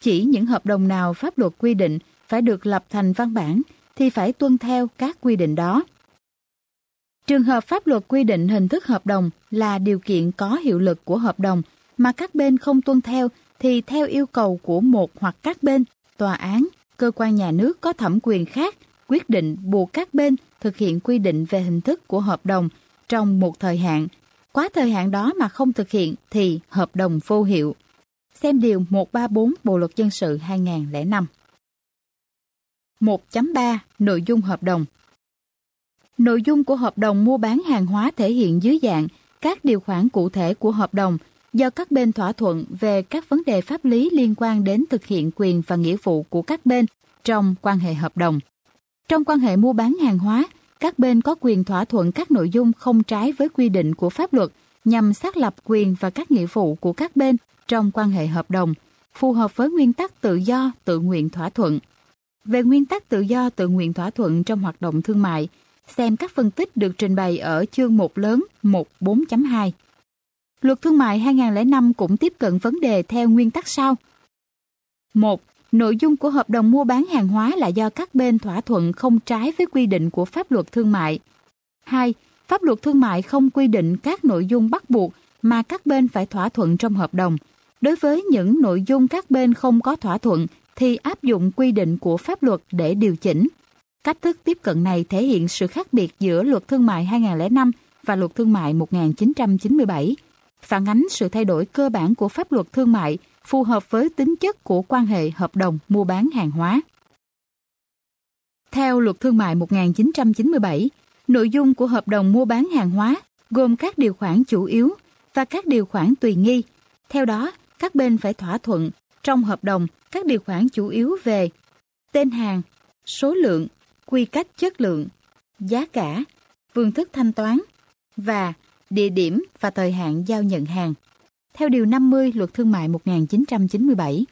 Chỉ những hợp đồng nào pháp luật quy định phải được lập thành văn bản thì phải tuân theo các quy định đó. Trường hợp pháp luật quy định hình thức hợp đồng là điều kiện có hiệu lực của hợp đồng mà các bên không tuân theo thì theo yêu cầu của một hoặc các bên, tòa án, cơ quan nhà nước có thẩm quyền khác quyết định buộc các bên thực hiện quy định về hình thức của hợp đồng trong một thời hạn. Quá thời hạn đó mà không thực hiện thì hợp đồng vô hiệu. Xem điều 134 Bộ luật dân sự 2005. 1.3 Nội dung hợp đồng Nội dung của hợp đồng mua bán hàng hóa thể hiện dưới dạng các điều khoản cụ thể của hợp đồng do các bên thỏa thuận về các vấn đề pháp lý liên quan đến thực hiện quyền và nghĩa vụ của các bên trong quan hệ hợp đồng. Trong quan hệ mua bán hàng hóa, các bên có quyền thỏa thuận các nội dung không trái với quy định của pháp luật nhằm xác lập quyền và các nghĩa vụ của các bên trong quan hệ hợp đồng, phù hợp với nguyên tắc tự do, tự nguyện thỏa thuận. Về nguyên tắc tự do, tự nguyện thỏa thuận trong hoạt động thương mại, xem các phân tích được trình bày ở chương 1 lớn 14.2. Luật Thương mại 2005 cũng tiếp cận vấn đề theo nguyên tắc sau. 1. Nội dung của hợp đồng mua bán hàng hóa là do các bên thỏa thuận không trái với quy định của pháp luật thương mại. 2. Pháp luật thương mại không quy định các nội dung bắt buộc mà các bên phải thỏa thuận trong hợp đồng. Đối với những nội dung các bên không có thỏa thuận thì áp dụng quy định của pháp luật để điều chỉnh. Cách thức tiếp cận này thể hiện sự khác biệt giữa luật thương mại 2005 và luật thương mại 1997, phản ánh sự thay đổi cơ bản của pháp luật thương mại phù hợp với tính chất của quan hệ hợp đồng mua bán hàng hóa. Theo luật thương mại 1997, nội dung của hợp đồng mua bán hàng hóa gồm các điều khoản chủ yếu và các điều khoản tùy nghi. Theo đó, các bên phải thỏa thuận trong hợp đồng các điều khoản chủ yếu về tên hàng, số lượng, quy cách chất lượng, giá cả, phương thức thanh toán và địa điểm và thời hạn giao nhận hàng. Theo Điều 50 Luật Thương mại 1997.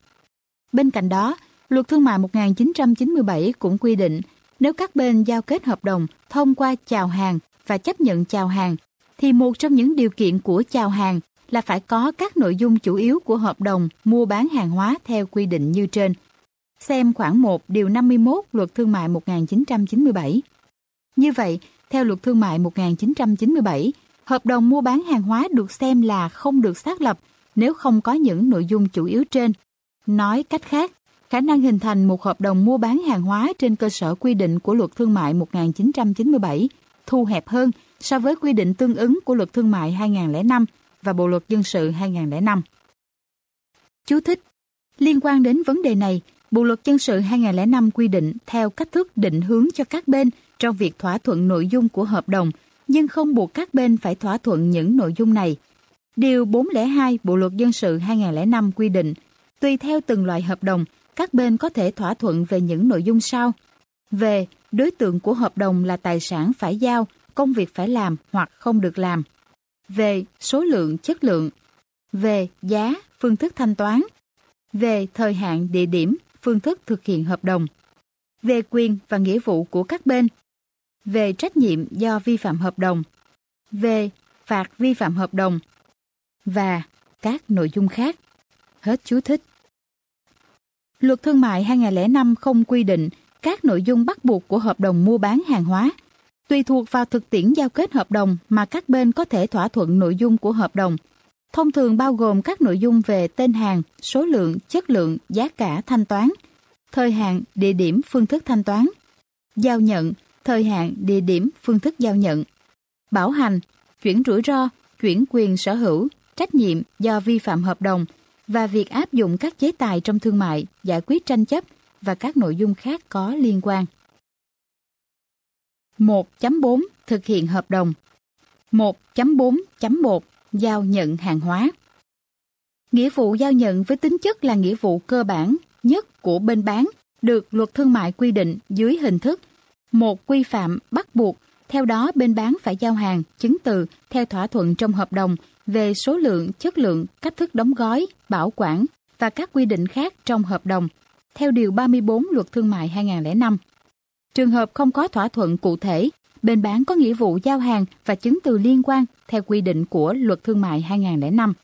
Bên cạnh đó, Luật Thương mại 1997 cũng quy định nếu các bên giao kết hợp đồng thông qua chào hàng và chấp nhận chào hàng, thì một trong những điều kiện của chào hàng là phải có các nội dung chủ yếu của hợp đồng mua bán hàng hóa theo quy định như trên. Xem khoảng 1 điều 51 Luật Thương mại 1997. Như vậy, theo Luật Thương mại 1997, hợp đồng mua bán hàng hóa được xem là không được xác lập nếu không có những nội dung chủ yếu trên. Nói cách khác, khả năng hình thành một hợp đồng mua bán hàng hóa trên cơ sở quy định của Luật Thương mại 1997 thu hẹp hơn so với quy định tương ứng của Luật Thương mại 2005 và Bộ Luật Dân sự 2005. Chú thích Liên quan đến vấn đề này, Bộ Luật Dân sự 2005 quy định theo cách thức định hướng cho các bên trong việc thỏa thuận nội dung của hợp đồng, nhưng không buộc các bên phải thỏa thuận những nội dung này. Điều 402 Bộ Luật Dân sự 2005 quy định, tùy theo từng loại hợp đồng, các bên có thể thỏa thuận về những nội dung sau. Về, đối tượng của hợp đồng là tài sản phải giao, công việc phải làm hoặc không được làm. Về, số lượng, chất lượng. Về, giá, phương thức thanh toán. Về, thời hạn, địa điểm, phương thức thực hiện hợp đồng. Về quyền và nghĩa vụ của các bên. Về trách nhiệm do vi phạm hợp đồng. Về phạt vi phạm hợp đồng. Và các nội dung khác. Hết chú thích. Luật Thương mại 2005 không quy định các nội dung bắt buộc của hợp đồng mua bán hàng hóa. Tùy thuộc vào thực tiễn giao kết hợp đồng mà các bên có thể thỏa thuận nội dung của hợp đồng. Thông thường bao gồm các nội dung về tên hàng, số lượng, chất lượng, giá cả, thanh toán, thời hạn, địa điểm, phương thức thanh toán, giao nhận, thời hạn, địa điểm, phương thức giao nhận, bảo hành, chuyển rủi ro, chuyển quyền sở hữu, trách nhiệm do vi phạm hợp đồng, và việc áp dụng các chế tài trong thương mại, giải quyết tranh chấp và các nội dung khác có liên quan. 1.4 Thực hiện hợp đồng 1.4.1 Giao nhận hàng hóa Nghĩa vụ giao nhận với tính chất là nghĩa vụ cơ bản nhất của bên bán được luật thương mại quy định dưới hình thức một quy phạm bắt buộc theo đó bên bán phải giao hàng, chứng từ theo thỏa thuận trong hợp đồng về số lượng, chất lượng, cách thức đóng gói, bảo quản và các quy định khác trong hợp đồng, theo Điều 34 Luật Thương mại 2005. Trường hợp không có thỏa thuận cụ thể, bên bán có nghĩa vụ giao hàng và chứng từ liên quan theo quy định của Luật Thương mại 2005.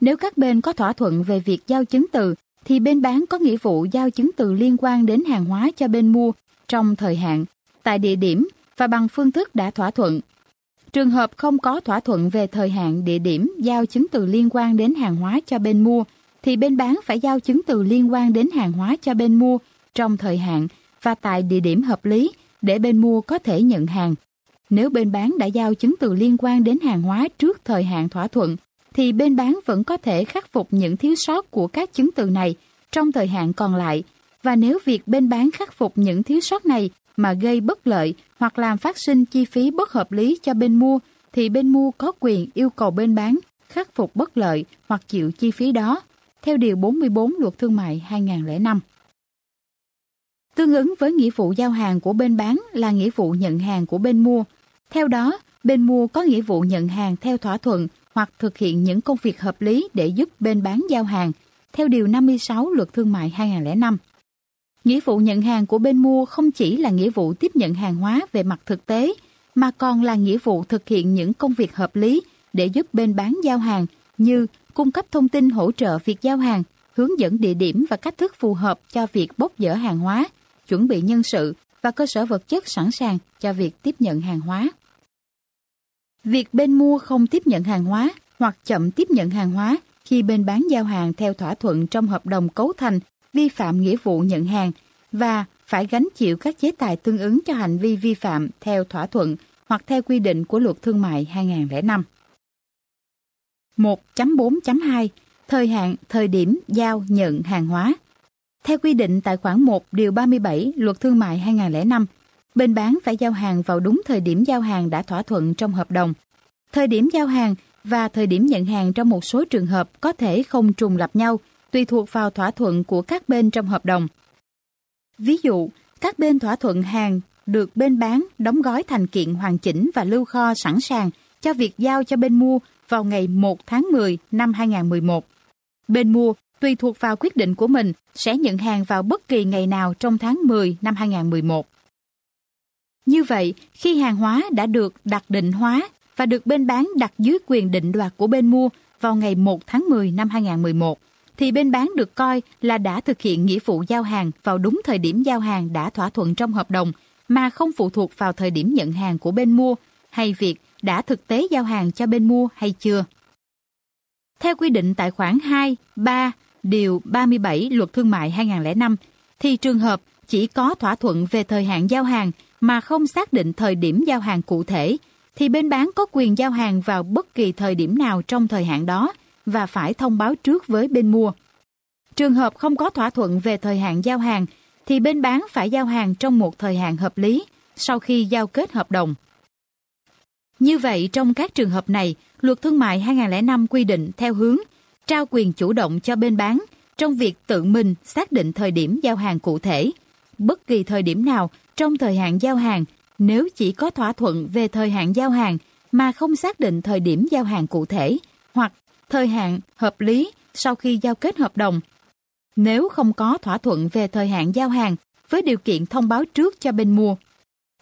Nếu các bên có thỏa thuận về việc giao chứng từ, thì bên bán có nghĩa vụ giao chứng từ liên quan đến hàng hóa cho bên mua trong thời hạn, tại địa điểm và bằng phương thức đã thỏa thuận. Trường hợp không có thỏa thuận về thời hạn địa điểm giao chứng từ liên quan đến hàng hóa cho bên mua, thì bên bán phải giao chứng từ liên quan đến hàng hóa cho bên mua trong thời hạn và tại địa điểm hợp lý để bên mua có thể nhận hàng. Nếu bên bán đã giao chứng từ liên quan đến hàng hóa trước thời hạn thỏa thuận, thì bên bán vẫn có thể khắc phục những thiếu sót của các chứng từ này trong thời hạn còn lại. Và nếu việc bên bán khắc phục những thiếu sót này mà gây bất lợi hoặc làm phát sinh chi phí bất hợp lý cho bên mua, thì bên mua có quyền yêu cầu bên bán khắc phục bất lợi hoặc chịu chi phí đó, theo Điều 44 Luật Thương mại 2005. Tương ứng với nghĩa vụ giao hàng của bên bán là nghĩa vụ nhận hàng của bên mua. Theo đó, bên mua có nghĩa vụ nhận hàng theo thỏa thuận hoặc thực hiện những công việc hợp lý để giúp bên bán giao hàng, theo Điều 56 Luật Thương mại 2005. Nghĩa vụ nhận hàng của bên mua không chỉ là nghĩa vụ tiếp nhận hàng hóa về mặt thực tế, mà còn là nghĩa vụ thực hiện những công việc hợp lý để giúp bên bán giao hàng như cung cấp thông tin hỗ trợ việc giao hàng, hướng dẫn địa điểm và cách thức phù hợp cho việc bốc dỡ hàng hóa, chuẩn bị nhân sự và cơ sở vật chất sẵn sàng cho việc tiếp nhận hàng hóa. Việc bên mua không tiếp nhận hàng hóa hoặc chậm tiếp nhận hàng hóa khi bên bán giao hàng theo thỏa thuận trong hợp đồng cấu thành vi phạm nghĩa vụ nhận hàng và phải gánh chịu các chế tài tương ứng cho hành vi vi phạm theo thỏa thuận hoặc theo quy định của Luật Thương mại 2005. 1.4.2 Thời hạn, thời điểm giao nhận hàng hóa theo quy định tại khoản 1 điều 37 Luật Thương mại 2005, bên bán phải giao hàng vào đúng thời điểm giao hàng đã thỏa thuận trong hợp đồng. Thời điểm giao hàng và thời điểm nhận hàng trong một số trường hợp có thể không trùng lập nhau, tùy thuộc vào thỏa thuận của các bên trong hợp đồng. Ví dụ, các bên thỏa thuận hàng được bên bán đóng gói thành kiện hoàn chỉnh và lưu kho sẵn sàng cho việc giao cho bên mua vào ngày 1 tháng 10 năm 2011. Bên mua, tùy thuộc vào quyết định của mình, sẽ nhận hàng vào bất kỳ ngày nào trong tháng 10 năm 2011. Như vậy, khi hàng hóa đã được đặt định hóa và được bên bán đặt dưới quyền định đoạt của bên mua vào ngày 1 tháng 10 năm 2011, thì bên bán được coi là đã thực hiện nghĩa vụ giao hàng vào đúng thời điểm giao hàng đã thỏa thuận trong hợp đồng mà không phụ thuộc vào thời điểm nhận hàng của bên mua hay việc đã thực tế giao hàng cho bên mua hay chưa. Theo quy định tại khoản 2, 3, điều 37 Luật Thương mại 2005, thì trường hợp chỉ có thỏa thuận về thời hạn giao hàng mà không xác định thời điểm giao hàng cụ thể, thì bên bán có quyền giao hàng vào bất kỳ thời điểm nào trong thời hạn đó và phải thông báo trước với bên mua. Trường hợp không có thỏa thuận về thời hạn giao hàng, thì bên bán phải giao hàng trong một thời hạn hợp lý sau khi giao kết hợp đồng. Như vậy, trong các trường hợp này, Luật Thương mại 2005 quy định theo hướng trao quyền chủ động cho bên bán trong việc tự mình xác định thời điểm giao hàng cụ thể. Bất kỳ thời điểm nào trong thời hạn giao hàng, nếu chỉ có thỏa thuận về thời hạn giao hàng mà không xác định thời điểm giao hàng cụ thể, hoặc thời hạn hợp lý sau khi giao kết hợp đồng. Nếu không có thỏa thuận về thời hạn giao hàng với điều kiện thông báo trước cho bên mua.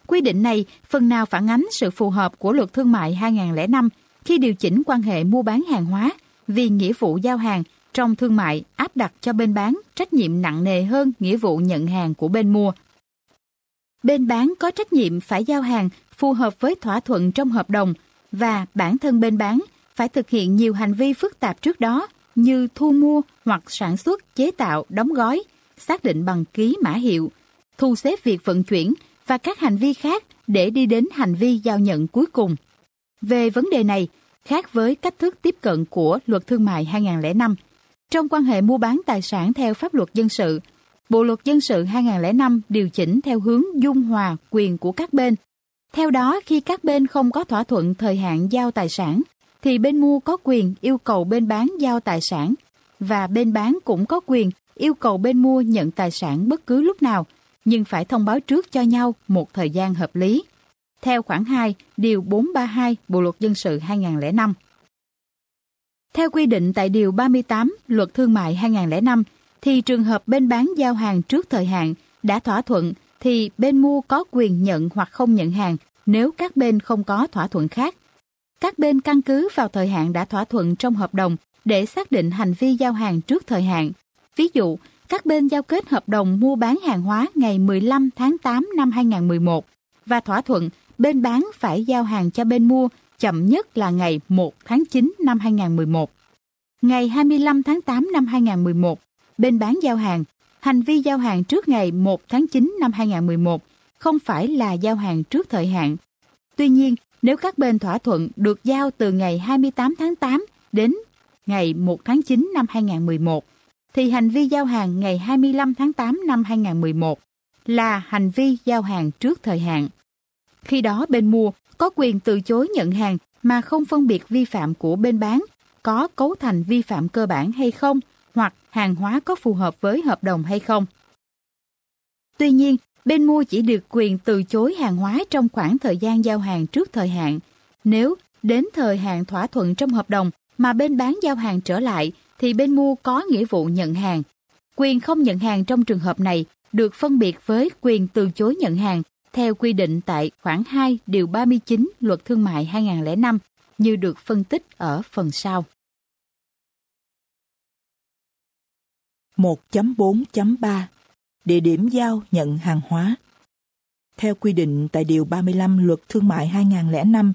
Quy định này phần nào phản ánh sự phù hợp của luật thương mại 2005 khi điều chỉnh quan hệ mua bán hàng hóa vì nghĩa vụ giao hàng trong thương mại áp đặt cho bên bán trách nhiệm nặng nề hơn nghĩa vụ nhận hàng của bên mua. Bên bán có trách nhiệm phải giao hàng phù hợp với thỏa thuận trong hợp đồng và bản thân bên bán phải thực hiện nhiều hành vi phức tạp trước đó như thu mua hoặc sản xuất, chế tạo, đóng gói, xác định bằng ký mã hiệu, thu xếp việc vận chuyển và các hành vi khác để đi đến hành vi giao nhận cuối cùng. Về vấn đề này, khác với cách thức tiếp cận của Luật Thương mại 2005, trong quan hệ mua bán tài sản theo pháp luật dân sự, Bộ luật dân sự 2005 điều chỉnh theo hướng dung hòa quyền của các bên. Theo đó, khi các bên không có thỏa thuận thời hạn giao tài sản, thì bên mua có quyền yêu cầu bên bán giao tài sản và bên bán cũng có quyền yêu cầu bên mua nhận tài sản bất cứ lúc nào, nhưng phải thông báo trước cho nhau một thời gian hợp lý. Theo khoản 2, điều 432 Bộ luật dân sự 2005. Theo quy định tại Điều 38 Luật Thương mại 2005, thì trường hợp bên bán giao hàng trước thời hạn đã thỏa thuận thì bên mua có quyền nhận hoặc không nhận hàng nếu các bên không có thỏa thuận khác. Các bên căn cứ vào thời hạn đã thỏa thuận trong hợp đồng để xác định hành vi giao hàng trước thời hạn. Ví dụ, các bên giao kết hợp đồng mua bán hàng hóa ngày 15 tháng 8 năm 2011 và thỏa thuận bên bán phải giao hàng cho bên mua chậm nhất là ngày 1 tháng 9 năm 2011. Ngày 25 tháng 8 năm 2011, bên bán giao hàng, hành vi giao hàng trước ngày 1 tháng 9 năm 2011 không phải là giao hàng trước thời hạn. Tuy nhiên, nếu các bên thỏa thuận được giao từ ngày 28 tháng 8 đến ngày 1 tháng 9 năm 2011, thì hành vi giao hàng ngày 25 tháng 8 năm 2011 là hành vi giao hàng trước thời hạn. Khi đó bên mua có quyền từ chối nhận hàng mà không phân biệt vi phạm của bên bán có cấu thành vi phạm cơ bản hay không hoặc hàng hóa có phù hợp với hợp đồng hay không. Tuy nhiên, bên mua chỉ được quyền từ chối hàng hóa trong khoảng thời gian giao hàng trước thời hạn. Nếu đến thời hạn thỏa thuận trong hợp đồng mà bên bán giao hàng trở lại thì bên mua có nghĩa vụ nhận hàng. Quyền không nhận hàng trong trường hợp này được phân biệt với quyền từ chối nhận hàng theo quy định tại khoản 2 điều 39 Luật Thương mại 2005 như được phân tích ở phần sau. 1.4.3 Địa điểm giao nhận hàng hóa Theo quy định tại Điều 35 Luật Thương mại 2005,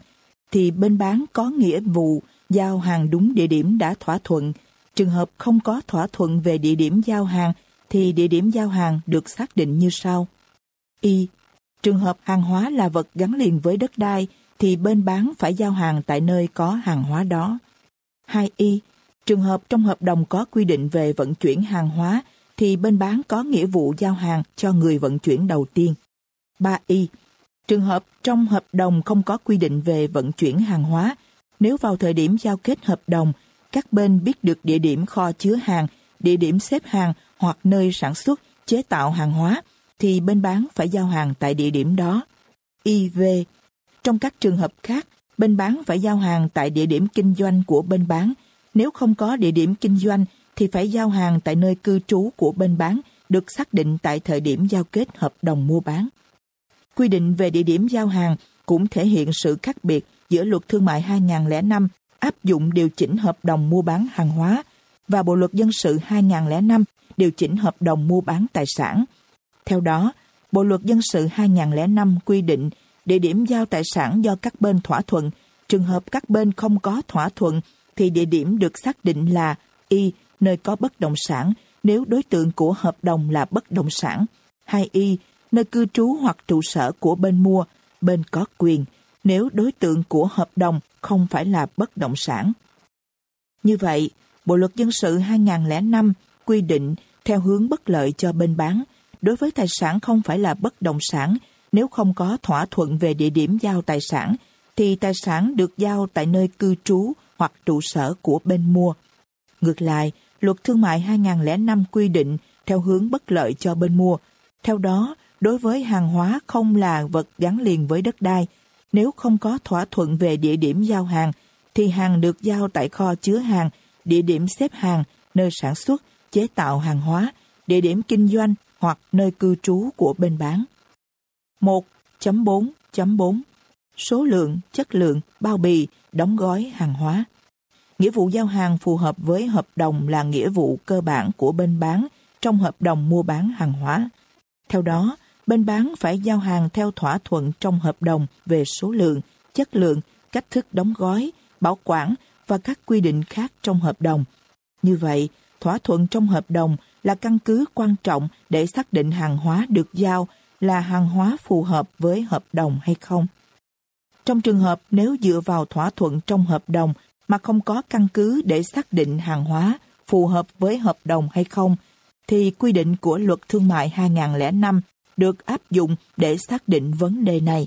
thì bên bán có nghĩa vụ giao hàng đúng địa điểm đã thỏa thuận. Trường hợp không có thỏa thuận về địa điểm giao hàng, thì địa điểm giao hàng được xác định như sau. Y. Trường hợp hàng hóa là vật gắn liền với đất đai, thì bên bán phải giao hàng tại nơi có hàng hóa đó. 2y. Trường hợp trong hợp đồng có quy định về vận chuyển hàng hóa, thì bên bán có nghĩa vụ giao hàng cho người vận chuyển đầu tiên. 3y. Trường hợp trong hợp đồng không có quy định về vận chuyển hàng hóa, nếu vào thời điểm giao kết hợp đồng, các bên biết được địa điểm kho chứa hàng, địa điểm xếp hàng hoặc nơi sản xuất, chế tạo hàng hóa, thì bên bán phải giao hàng tại địa điểm đó. IV. Trong các trường hợp khác, bên bán phải giao hàng tại địa điểm kinh doanh của bên bán. Nếu không có địa điểm kinh doanh, thì phải giao hàng tại nơi cư trú của bên bán, được xác định tại thời điểm giao kết hợp đồng mua bán. Quy định về địa điểm giao hàng cũng thể hiện sự khác biệt giữa Luật Thương mại 2005 áp dụng điều chỉnh hợp đồng mua bán hàng hóa và Bộ Luật Dân sự 2005 điều chỉnh hợp đồng mua bán tài sản. Theo đó, Bộ Luật Dân sự 2005 quy định địa điểm giao tài sản do các bên thỏa thuận. Trường hợp các bên không có thỏa thuận thì địa điểm được xác định là Y, nơi có bất động sản, nếu đối tượng của hợp đồng là bất động sản. 2Y, nơi cư trú hoặc trụ sở của bên mua, bên có quyền, nếu đối tượng của hợp đồng không phải là bất động sản. Như vậy, Bộ Luật Dân sự 2005 quy định theo hướng bất lợi cho bên bán, đối với tài sản không phải là bất động sản, nếu không có thỏa thuận về địa điểm giao tài sản, thì tài sản được giao tại nơi cư trú hoặc trụ sở của bên mua. Ngược lại, Luật Thương mại 2005 quy định theo hướng bất lợi cho bên mua. Theo đó, đối với hàng hóa không là vật gắn liền với đất đai, nếu không có thỏa thuận về địa điểm giao hàng, thì hàng được giao tại kho chứa hàng, địa điểm xếp hàng, nơi sản xuất, chế tạo hàng hóa, địa điểm kinh doanh hoặc nơi cư trú của bên bán. 1.4.4 Số lượng, chất lượng, bao bì, đóng gói hàng hóa. Nghĩa vụ giao hàng phù hợp với hợp đồng là nghĩa vụ cơ bản của bên bán trong hợp đồng mua bán hàng hóa. Theo đó, bên bán phải giao hàng theo thỏa thuận trong hợp đồng về số lượng, chất lượng, cách thức đóng gói, bảo quản và các quy định khác trong hợp đồng. Như vậy, thỏa thuận trong hợp đồng là căn cứ quan trọng để xác định hàng hóa được giao là hàng hóa phù hợp với hợp đồng hay không. Trong trường hợp nếu dựa vào thỏa thuận trong hợp đồng mà không có căn cứ để xác định hàng hóa phù hợp với hợp đồng hay không, thì quy định của Luật Thương mại 2005 được áp dụng để xác định vấn đề này.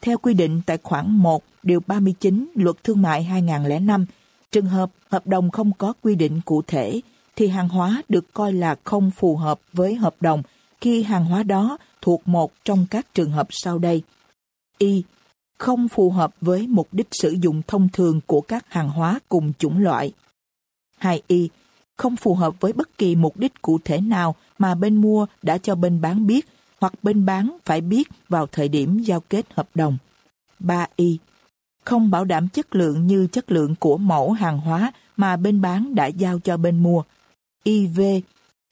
Theo quy định tại khoản 1 điều 39 Luật Thương mại 2005, trường hợp hợp đồng không có quy định cụ thể thì hàng hóa được coi là không phù hợp với hợp đồng khi hàng hóa đó thuộc một trong các trường hợp sau đây. Y. Không phù hợp với mục đích sử dụng thông thường của các hàng hóa cùng chủng loại. 2y. Không phù hợp với bất kỳ mục đích cụ thể nào mà bên mua đã cho bên bán biết hoặc bên bán phải biết vào thời điểm giao kết hợp đồng. 3y. Không bảo đảm chất lượng như chất lượng của mẫu hàng hóa mà bên bán đã giao cho bên mua. IV.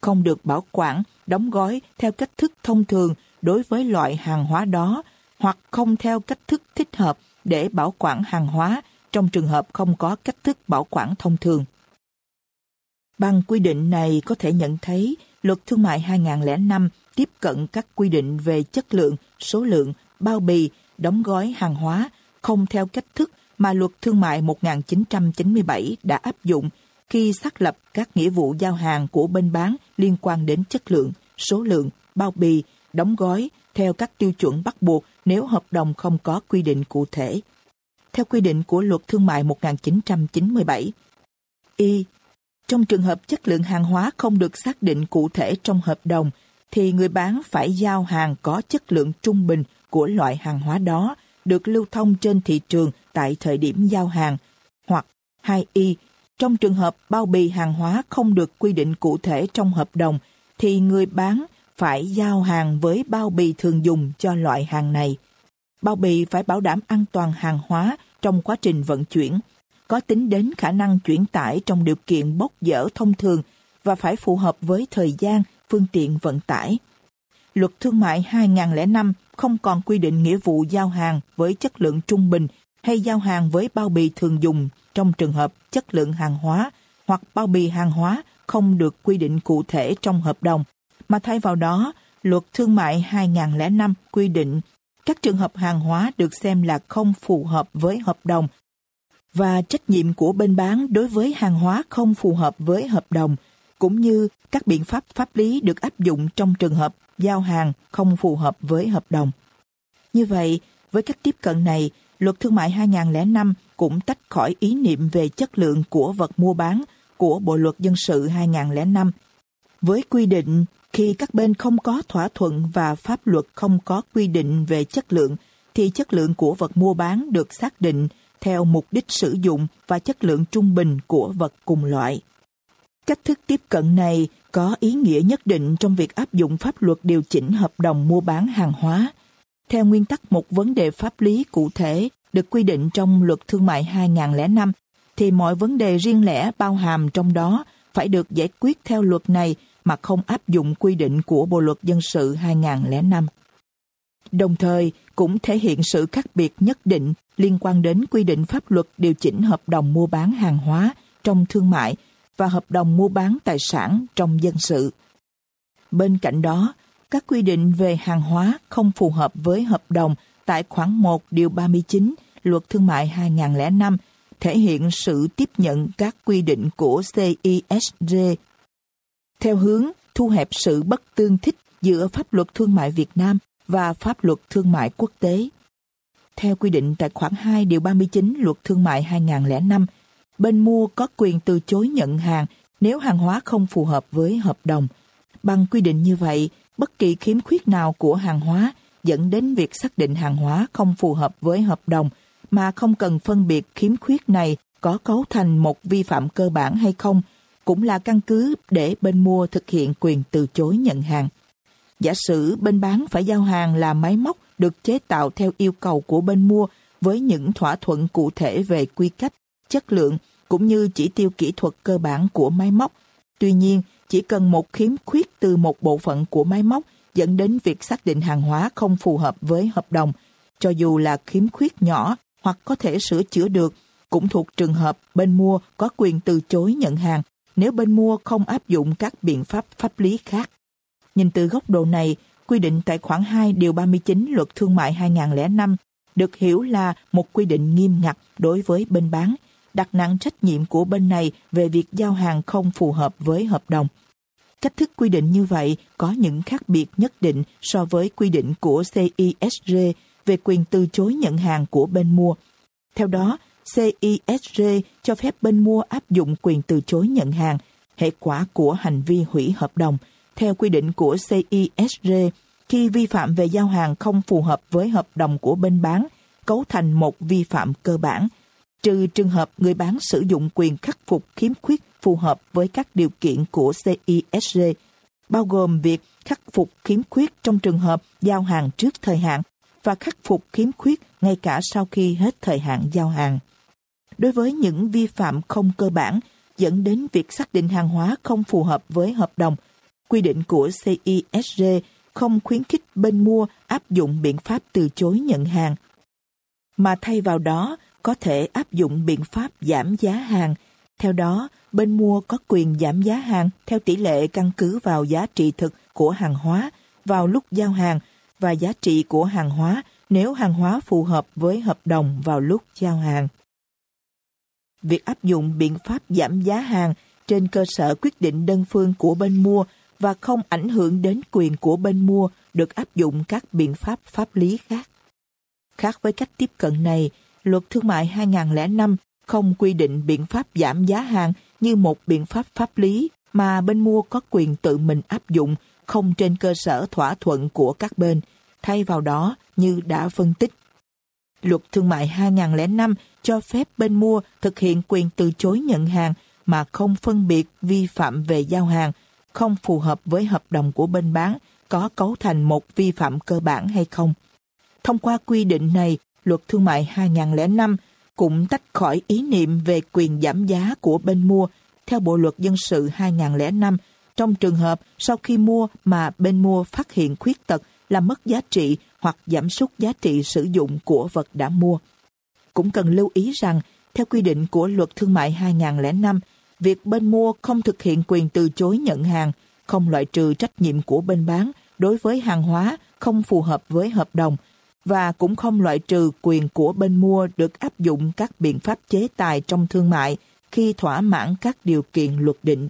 Không được bảo quản, đóng gói theo cách thức thông thường đối với loại hàng hóa đó hoặc không theo cách thức thích hợp để bảo quản hàng hóa trong trường hợp không có cách thức bảo quản thông thường. Bằng quy định này có thể nhận thấy luật thương mại 2005 tiếp cận các quy định về chất lượng, số lượng, bao bì, đóng gói hàng hóa không theo cách thức mà luật thương mại 1997 đã áp dụng khi xác lập các nghĩa vụ giao hàng của bên bán liên quan đến chất lượng, số lượng, bao bì, đóng gói theo các tiêu chuẩn bắt buộc nếu hợp đồng không có quy định cụ thể. Theo quy định của luật thương mại 1997, Y. Trong trường hợp chất lượng hàng hóa không được xác định cụ thể trong hợp đồng, thì người bán phải giao hàng có chất lượng trung bình của loại hàng hóa đó được lưu thông trên thị trường tại thời điểm giao hàng. Hoặc 2y, trong trường hợp bao bì hàng hóa không được quy định cụ thể trong hợp đồng, thì người bán phải giao hàng với bao bì thường dùng cho loại hàng này. Bao bì phải bảo đảm an toàn hàng hóa trong quá trình vận chuyển, có tính đến khả năng chuyển tải trong điều kiện bốc dỡ thông thường và phải phù hợp với thời gian, phương tiện vận tải. Luật Thương mại 2005 không còn quy định nghĩa vụ giao hàng với chất lượng trung bình hay giao hàng với bao bì thường dùng trong trường hợp chất lượng hàng hóa hoặc bao bì hàng hóa không được quy định cụ thể trong hợp đồng, mà thay vào đó, Luật Thương mại 2005 quy định các trường hợp hàng hóa được xem là không phù hợp với hợp đồng và trách nhiệm của bên bán đối với hàng hóa không phù hợp với hợp đồng, cũng như các biện pháp pháp lý được áp dụng trong trường hợp giao hàng không phù hợp với hợp đồng. Như vậy, với cách tiếp cận này, luật thương mại 2005 cũng tách khỏi ý niệm về chất lượng của vật mua bán của Bộ luật dân sự 2005 với quy định khi các bên không có thỏa thuận và pháp luật không có quy định về chất lượng, thì chất lượng của vật mua bán được xác định theo mục đích sử dụng và chất lượng trung bình của vật cùng loại. Cách thức tiếp cận này có ý nghĩa nhất định trong việc áp dụng pháp luật điều chỉnh hợp đồng mua bán hàng hóa. Theo nguyên tắc một vấn đề pháp lý cụ thể được quy định trong luật thương mại 2005, thì mọi vấn đề riêng lẻ bao hàm trong đó phải được giải quyết theo luật này mà không áp dụng quy định của Bộ luật dân sự 2005. Đồng thời, cũng thể hiện sự khác biệt nhất định liên quan đến quy định pháp luật điều chỉnh hợp đồng mua bán hàng hóa trong thương mại và hợp đồng mua bán tài sản trong dân sự. Bên cạnh đó, các quy định về hàng hóa không phù hợp với hợp đồng tại khoản 1 điều 39 Luật Thương mại 2005 thể hiện sự tiếp nhận các quy định của CISG theo hướng thu hẹp sự bất tương thích giữa pháp luật thương mại Việt Nam và pháp luật thương mại quốc tế. Theo quy định tại khoản 2 điều 39 Luật Thương mại 2005, bên mua có quyền từ chối nhận hàng nếu hàng hóa không phù hợp với hợp đồng. Bằng quy định như vậy, bất kỳ khiếm khuyết nào của hàng hóa dẫn đến việc xác định hàng hóa không phù hợp với hợp đồng mà không cần phân biệt khiếm khuyết này có cấu thành một vi phạm cơ bản hay không cũng là căn cứ để bên mua thực hiện quyền từ chối nhận hàng. Giả sử bên bán phải giao hàng là máy móc được chế tạo theo yêu cầu của bên mua với những thỏa thuận cụ thể về quy cách, chất lượng cũng như chỉ tiêu kỹ thuật cơ bản của máy móc. Tuy nhiên, chỉ cần một khiếm khuyết từ một bộ phận của máy móc dẫn đến việc xác định hàng hóa không phù hợp với hợp đồng, cho dù là khiếm khuyết nhỏ hoặc có thể sửa chữa được, cũng thuộc trường hợp bên mua có quyền từ chối nhận hàng nếu bên mua không áp dụng các biện pháp pháp lý khác. Nhìn từ góc độ này, quy định tại khoản 2 điều 39 Luật Thương mại 2005 được hiểu là một quy định nghiêm ngặt đối với bên bán, đặt nặng trách nhiệm của bên này về việc giao hàng không phù hợp với hợp đồng. Cách thức quy định như vậy có những khác biệt nhất định so với quy định của CISG về quyền từ chối nhận hàng của bên mua. Theo đó, CISG cho phép bên mua áp dụng quyền từ chối nhận hàng, hệ quả của hành vi hủy hợp đồng. Theo quy định của CISG, khi vi phạm về giao hàng không phù hợp với hợp đồng của bên bán, cấu thành một vi phạm cơ bản, trừ trường hợp người bán sử dụng quyền khắc phục khiếm khuyết phù hợp với các điều kiện của CISG, bao gồm việc khắc phục khiếm khuyết trong trường hợp giao hàng trước thời hạn và khắc phục khiếm khuyết ngay cả sau khi hết thời hạn giao hàng. Đối với những vi phạm không cơ bản dẫn đến việc xác định hàng hóa không phù hợp với hợp đồng, quy định của CISG không khuyến khích bên mua áp dụng biện pháp từ chối nhận hàng, mà thay vào đó có thể áp dụng biện pháp giảm giá hàng. Theo đó, bên mua có quyền giảm giá hàng theo tỷ lệ căn cứ vào giá trị thực của hàng hóa vào lúc giao hàng và giá trị của hàng hóa nếu hàng hóa phù hợp với hợp đồng vào lúc giao hàng. Việc áp dụng biện pháp giảm giá hàng trên cơ sở quyết định đơn phương của bên mua và không ảnh hưởng đến quyền của bên mua được áp dụng các biện pháp pháp lý khác. Khác với cách tiếp cận này, luật thương mại 2005 không quy định biện pháp giảm giá hàng như một biện pháp pháp lý mà bên mua có quyền tự mình áp dụng không trên cơ sở thỏa thuận của các bên, thay vào đó như đã phân tích. Luật thương mại 2005 cho phép bên mua thực hiện quyền từ chối nhận hàng mà không phân biệt vi phạm về giao hàng, không phù hợp với hợp đồng của bên bán có cấu thành một vi phạm cơ bản hay không. Thông qua quy định này, luật thương mại 2005 cũng tách khỏi ý niệm về quyền giảm giá của bên mua theo Bộ luật dân sự 2005 trong trường hợp sau khi mua mà bên mua phát hiện khuyết tật làm mất giá trị hoặc giảm sút giá trị sử dụng của vật đã mua. Cũng cần lưu ý rằng, theo quy định của luật thương mại 2005, việc bên mua không thực hiện quyền từ chối nhận hàng, không loại trừ trách nhiệm của bên bán đối với hàng hóa không phù hợp với hợp đồng và cũng không loại trừ quyền của bên mua được áp dụng các biện pháp chế tài trong thương mại khi thỏa mãn các điều kiện luật định.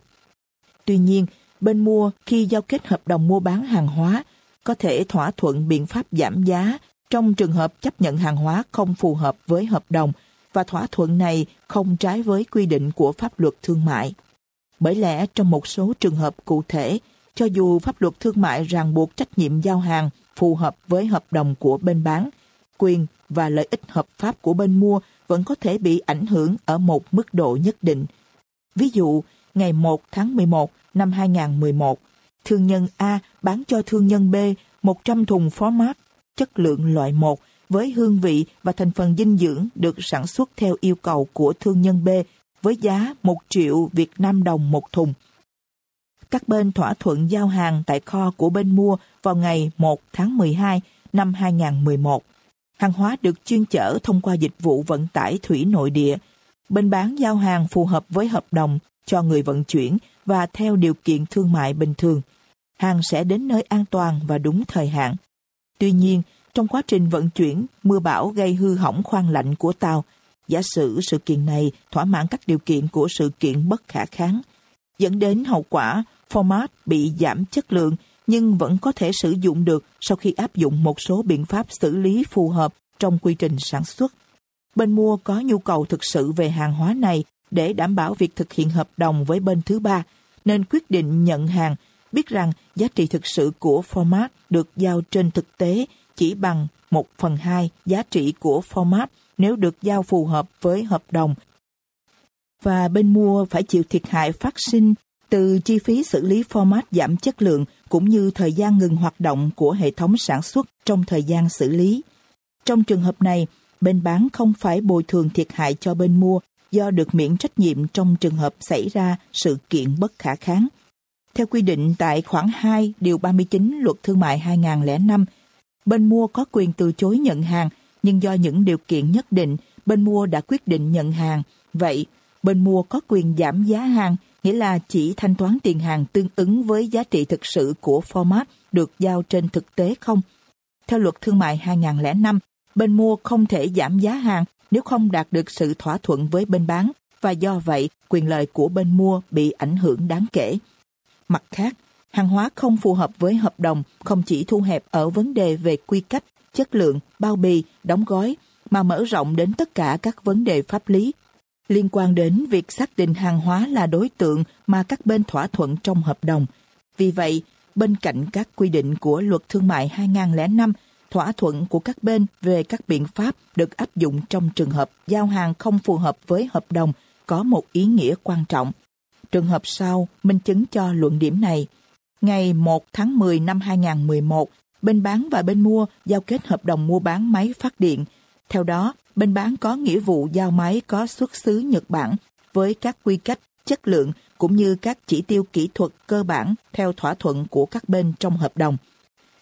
Tuy nhiên, bên mua khi giao kết hợp đồng mua bán hàng hóa có thể thỏa thuận biện pháp giảm giá trong trường hợp chấp nhận hàng hóa không phù hợp với hợp đồng và thỏa thuận này không trái với quy định của pháp luật thương mại. Bởi lẽ trong một số trường hợp cụ thể, cho dù pháp luật thương mại ràng buộc trách nhiệm giao hàng phù hợp với hợp đồng của bên bán, quyền và lợi ích hợp pháp của bên mua vẫn có thể bị ảnh hưởng ở một mức độ nhất định. Ví dụ, ngày 1 tháng 11 năm 2011, thương nhân A bán cho thương nhân B 100 thùng format chất lượng loại 1 với hương vị và thành phần dinh dưỡng được sản xuất theo yêu cầu của thương nhân B với giá 1 triệu Việt Nam đồng một thùng. Các bên thỏa thuận giao hàng tại kho của bên mua vào ngày 1 tháng 12 năm 2011. Hàng hóa được chuyên chở thông qua dịch vụ vận tải thủy nội địa. Bên bán giao hàng phù hợp với hợp đồng cho người vận chuyển và theo điều kiện thương mại bình thường. Hàng sẽ đến nơi an toàn và đúng thời hạn. Tuy nhiên, trong quá trình vận chuyển, mưa bão gây hư hỏng khoang lạnh của tàu. Giả sử sự kiện này thỏa mãn các điều kiện của sự kiện bất khả kháng, dẫn đến hậu quả format bị giảm chất lượng nhưng vẫn có thể sử dụng được sau khi áp dụng một số biện pháp xử lý phù hợp trong quy trình sản xuất. Bên mua có nhu cầu thực sự về hàng hóa này để đảm bảo việc thực hiện hợp đồng với bên thứ ba, nên quyết định nhận hàng, biết rằng giá trị thực sự của format được giao trên thực tế chỉ bằng 1 phần 2 giá trị của format nếu được giao phù hợp với hợp đồng. Và bên mua phải chịu thiệt hại phát sinh từ chi phí xử lý format giảm chất lượng cũng như thời gian ngừng hoạt động của hệ thống sản xuất trong thời gian xử lý. Trong trường hợp này, bên bán không phải bồi thường thiệt hại cho bên mua do được miễn trách nhiệm trong trường hợp xảy ra sự kiện bất khả kháng. Theo quy định tại khoản 2 điều 39 Luật Thương mại 2005, bên mua có quyền từ chối nhận hàng, nhưng do những điều kiện nhất định, bên mua đã quyết định nhận hàng. Vậy, bên mua có quyền giảm giá hàng, nghĩa là chỉ thanh toán tiền hàng tương ứng với giá trị thực sự của format được giao trên thực tế không? Theo luật thương mại 2005, bên mua không thể giảm giá hàng nếu không đạt được sự thỏa thuận với bên bán và do vậy quyền lợi của bên mua bị ảnh hưởng đáng kể. Mặt khác, hàng hóa không phù hợp với hợp đồng không chỉ thu hẹp ở vấn đề về quy cách, chất lượng, bao bì, đóng gói, mà mở rộng đến tất cả các vấn đề pháp lý liên quan đến việc xác định hàng hóa là đối tượng mà các bên thỏa thuận trong hợp đồng. Vì vậy, bên cạnh các quy định của luật thương mại 2005, thỏa thuận của các bên về các biện pháp được áp dụng trong trường hợp giao hàng không phù hợp với hợp đồng có một ý nghĩa quan trọng. Trường hợp sau minh chứng cho luận điểm này. Ngày 1 tháng 10 năm 2011, bên bán và bên mua giao kết hợp đồng mua bán máy phát điện. Theo đó, bên bán có nghĩa vụ giao máy có xuất xứ Nhật Bản với các quy cách, chất lượng cũng như các chỉ tiêu kỹ thuật cơ bản theo thỏa thuận của các bên trong hợp đồng.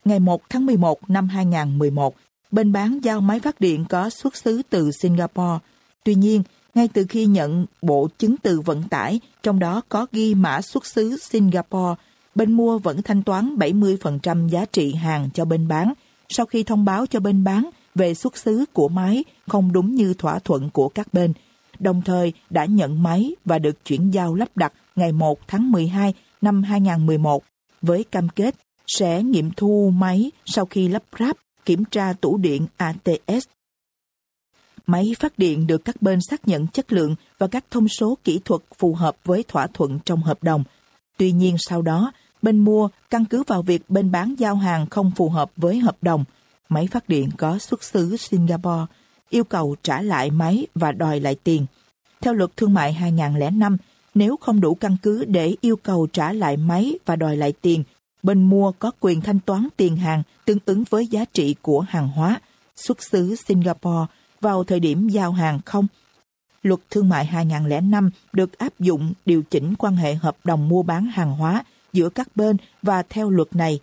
Ngày 1 tháng 11 năm 2011, bên bán giao máy phát điện có xuất xứ từ Singapore. Tuy nhiên, ngay từ khi nhận bộ chứng từ vận tải, trong đó có ghi mã xuất xứ Singapore, bên mua vẫn thanh toán 70% giá trị hàng cho bên bán, sau khi thông báo cho bên bán về xuất xứ của máy không đúng như thỏa thuận của các bên, đồng thời đã nhận máy và được chuyển giao lắp đặt ngày 1 tháng 12 năm 2011 với cam kết sẽ nghiệm thu máy sau khi lắp ráp kiểm tra tủ điện ATS. Máy phát điện được các bên xác nhận chất lượng và các thông số kỹ thuật phù hợp với thỏa thuận trong hợp đồng. Tuy nhiên sau đó, bên mua căn cứ vào việc bên bán giao hàng không phù hợp với hợp đồng, máy phát điện có xuất xứ Singapore, yêu cầu trả lại máy và đòi lại tiền. Theo luật thương mại 2005, nếu không đủ căn cứ để yêu cầu trả lại máy và đòi lại tiền, bên mua có quyền thanh toán tiền hàng tương ứng với giá trị của hàng hóa xuất xứ Singapore vào thời điểm giao hàng không. Luật Thương mại 2005 được áp dụng điều chỉnh quan hệ hợp đồng mua bán hàng hóa giữa các bên và theo luật này,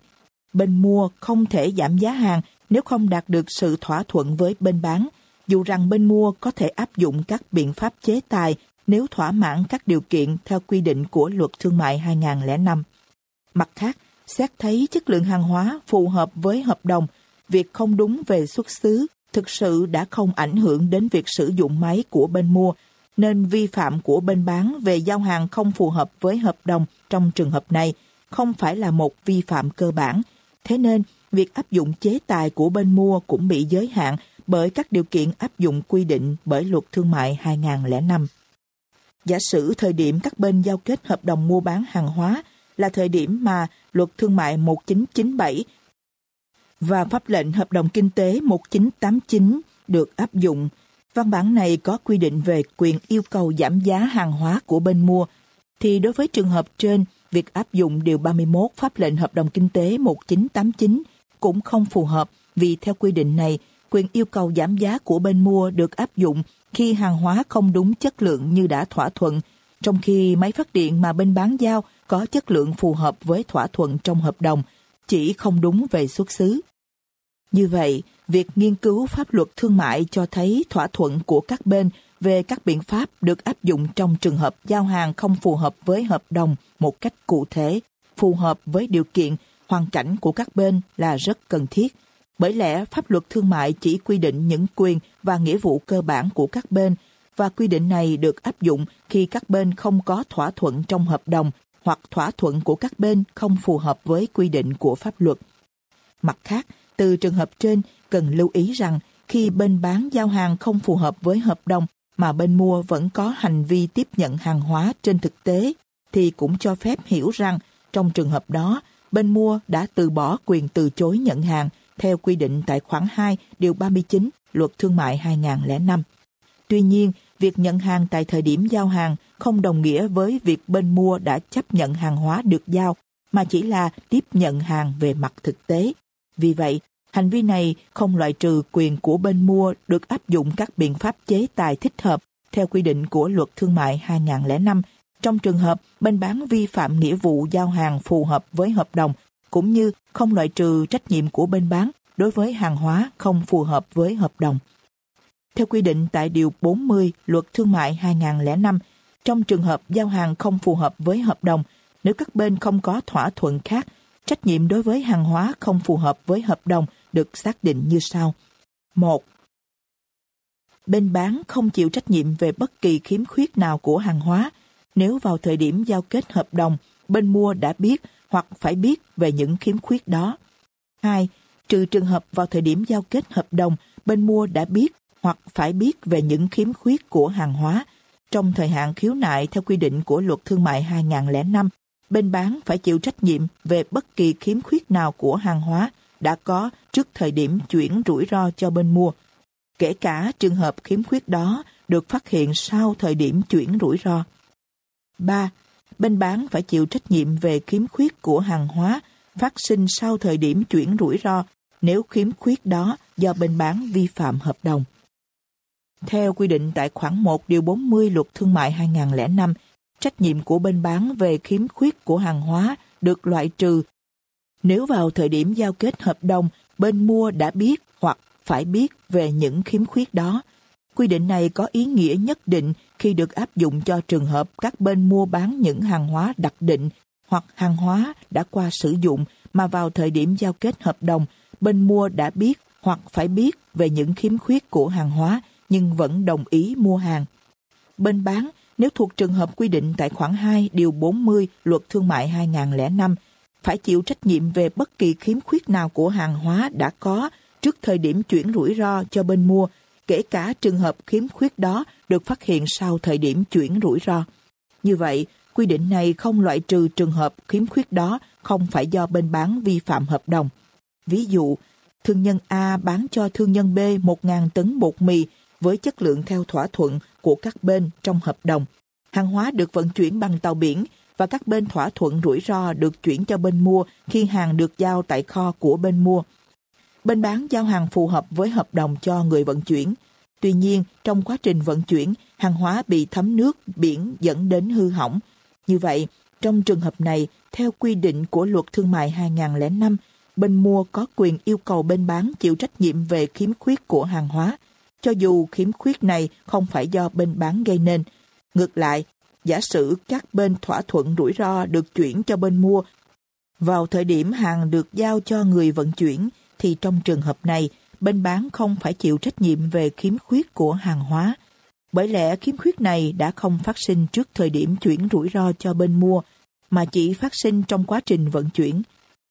bên mua không thể giảm giá hàng nếu không đạt được sự thỏa thuận với bên bán, dù rằng bên mua có thể áp dụng các biện pháp chế tài nếu thỏa mãn các điều kiện theo quy định của luật thương mại 2005. Mặt khác, xét thấy chất lượng hàng hóa phù hợp với hợp đồng, việc không đúng về xuất xứ thực sự đã không ảnh hưởng đến việc sử dụng máy của bên mua, nên vi phạm của bên bán về giao hàng không phù hợp với hợp đồng trong trường hợp này không phải là một vi phạm cơ bản. Thế nên, việc áp dụng chế tài của bên mua cũng bị giới hạn bởi các điều kiện áp dụng quy định bởi luật thương mại 2005. Giả sử thời điểm các bên giao kết hợp đồng mua bán hàng hóa là thời điểm mà luật thương mại 1997 và pháp lệnh hợp đồng kinh tế 1989 được áp dụng. Văn bản này có quy định về quyền yêu cầu giảm giá hàng hóa của bên mua, thì đối với trường hợp trên, việc áp dụng Điều 31 Pháp lệnh Hợp đồng Kinh tế 1989 cũng không phù hợp vì theo quy định này, quyền yêu cầu giảm giá của bên mua được áp dụng khi hàng hóa không đúng chất lượng như đã thỏa thuận, trong khi máy phát điện mà bên bán giao có chất lượng phù hợp với thỏa thuận trong hợp đồng, chỉ không đúng về xuất xứ. Như vậy, việc nghiên cứu pháp luật thương mại cho thấy thỏa thuận của các bên về các biện pháp được áp dụng trong trường hợp giao hàng không phù hợp với hợp đồng một cách cụ thể, phù hợp với điều kiện, hoàn cảnh của các bên là rất cần thiết. Bởi lẽ pháp luật thương mại chỉ quy định những quyền và nghĩa vụ cơ bản của các bên và quy định này được áp dụng khi các bên không có thỏa thuận trong hợp đồng hoặc thỏa thuận của các bên không phù hợp với quy định của pháp luật. Mặt khác, từ trường hợp trên, cần lưu ý rằng khi bên bán giao hàng không phù hợp với hợp đồng mà bên mua vẫn có hành vi tiếp nhận hàng hóa trên thực tế, thì cũng cho phép hiểu rằng trong trường hợp đó, bên mua đã từ bỏ quyền từ chối nhận hàng theo quy định tại khoản 2 điều 39 Luật Thương mại 2005. Tuy nhiên, việc nhận hàng tại thời điểm giao hàng không đồng nghĩa với việc bên mua đã chấp nhận hàng hóa được giao, mà chỉ là tiếp nhận hàng về mặt thực tế. Vì vậy, hành vi này không loại trừ quyền của bên mua được áp dụng các biện pháp chế tài thích hợp theo quy định của Luật Thương mại 2005 trong trường hợp bên bán vi phạm nghĩa vụ giao hàng phù hợp với hợp đồng, cũng như không loại trừ trách nhiệm của bên bán đối với hàng hóa không phù hợp với hợp đồng. Theo quy định tại Điều 40 Luật Thương mại 2005, trong trường hợp giao hàng không phù hợp với hợp đồng, nếu các bên không có thỏa thuận khác, trách nhiệm đối với hàng hóa không phù hợp với hợp đồng được xác định như sau. 1. Bên bán không chịu trách nhiệm về bất kỳ khiếm khuyết nào của hàng hóa nếu vào thời điểm giao kết hợp đồng, bên mua đã biết hoặc phải biết về những khiếm khuyết đó. 2. Trừ trường hợp vào thời điểm giao kết hợp đồng, bên mua đã biết hoặc phải biết về những khiếm khuyết của hàng hóa. Trong thời hạn khiếu nại theo quy định của Luật Thương mại 2005, bên bán phải chịu trách nhiệm về bất kỳ khiếm khuyết nào của hàng hóa đã có trước thời điểm chuyển rủi ro cho bên mua, kể cả trường hợp khiếm khuyết đó được phát hiện sau thời điểm chuyển rủi ro. 3. bên bán phải chịu trách nhiệm về khiếm khuyết của hàng hóa phát sinh sau thời điểm chuyển rủi ro nếu khiếm khuyết đó do bên bán vi phạm hợp đồng. Theo quy định tại khoản 1 điều 40 luật thương mại 2005, trách nhiệm của bên bán về khiếm khuyết của hàng hóa được loại trừ nếu vào thời điểm giao kết hợp đồng bên mua đã biết hoặc phải biết về những khiếm khuyết đó. Quy định này có ý nghĩa nhất định khi được áp dụng cho trường hợp các bên mua bán những hàng hóa đặc định hoặc hàng hóa đã qua sử dụng mà vào thời điểm giao kết hợp đồng, bên mua đã biết hoặc phải biết về những khiếm khuyết của hàng hóa nhưng vẫn đồng ý mua hàng. Bên bán, nếu thuộc trường hợp quy định tại khoản 2 điều 40 Luật Thương mại 2005, phải chịu trách nhiệm về bất kỳ khiếm khuyết nào của hàng hóa đã có trước thời điểm chuyển rủi ro cho bên mua, kể cả trường hợp khiếm khuyết đó được phát hiện sau thời điểm chuyển rủi ro. Như vậy, quy định này không loại trừ trường hợp khiếm khuyết đó không phải do bên bán vi phạm hợp đồng. Ví dụ, thương nhân A bán cho thương nhân B 1.000 tấn bột mì với chất lượng theo thỏa thuận của các bên trong hợp đồng. Hàng hóa được vận chuyển bằng tàu biển và các bên thỏa thuận rủi ro được chuyển cho bên mua khi hàng được giao tại kho của bên mua. Bên bán giao hàng phù hợp với hợp đồng cho người vận chuyển. Tuy nhiên, trong quá trình vận chuyển, hàng hóa bị thấm nước biển dẫn đến hư hỏng. Như vậy, trong trường hợp này, theo quy định của Luật Thương mại 2005, bên mua có quyền yêu cầu bên bán chịu trách nhiệm về khiếm khuyết của hàng hóa, cho dù khiếm khuyết này không phải do bên bán gây nên. Ngược lại, giả sử các bên thỏa thuận rủi ro được chuyển cho bên mua vào thời điểm hàng được giao cho người vận chuyển, thì trong trường hợp này, bên bán không phải chịu trách nhiệm về khiếm khuyết của hàng hóa. Bởi lẽ khiếm khuyết này đã không phát sinh trước thời điểm chuyển rủi ro cho bên mua, mà chỉ phát sinh trong quá trình vận chuyển.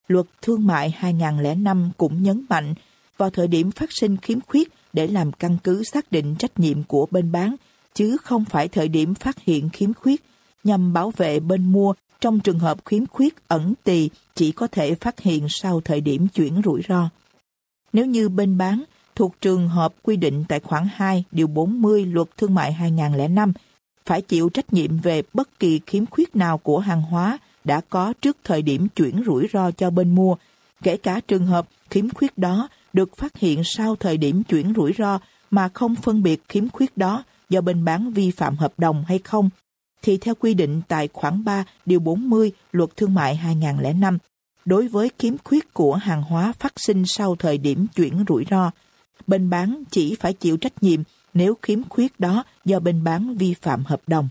Luật Thương mại 2005 cũng nhấn mạnh vào thời điểm phát sinh khiếm khuyết để làm căn cứ xác định trách nhiệm của bên bán, chứ không phải thời điểm phát hiện khiếm khuyết, nhằm bảo vệ bên mua trong trường hợp khiếm khuyết ẩn tì chỉ có thể phát hiện sau thời điểm chuyển rủi ro. Nếu như bên bán thuộc trường hợp quy định tại khoản 2 điều 40 Luật Thương mại 2005 phải chịu trách nhiệm về bất kỳ khiếm khuyết nào của hàng hóa đã có trước thời điểm chuyển rủi ro cho bên mua, kể cả trường hợp khiếm khuyết đó được phát hiện sau thời điểm chuyển rủi ro mà không phân biệt khiếm khuyết đó do bên bán vi phạm hợp đồng hay không, thì theo quy định tại khoản 3 điều 40 Luật Thương mại 2005, đối với khiếm khuyết của hàng hóa phát sinh sau thời điểm chuyển rủi ro, bên bán chỉ phải chịu trách nhiệm nếu khiếm khuyết đó do bên bán vi phạm hợp đồng.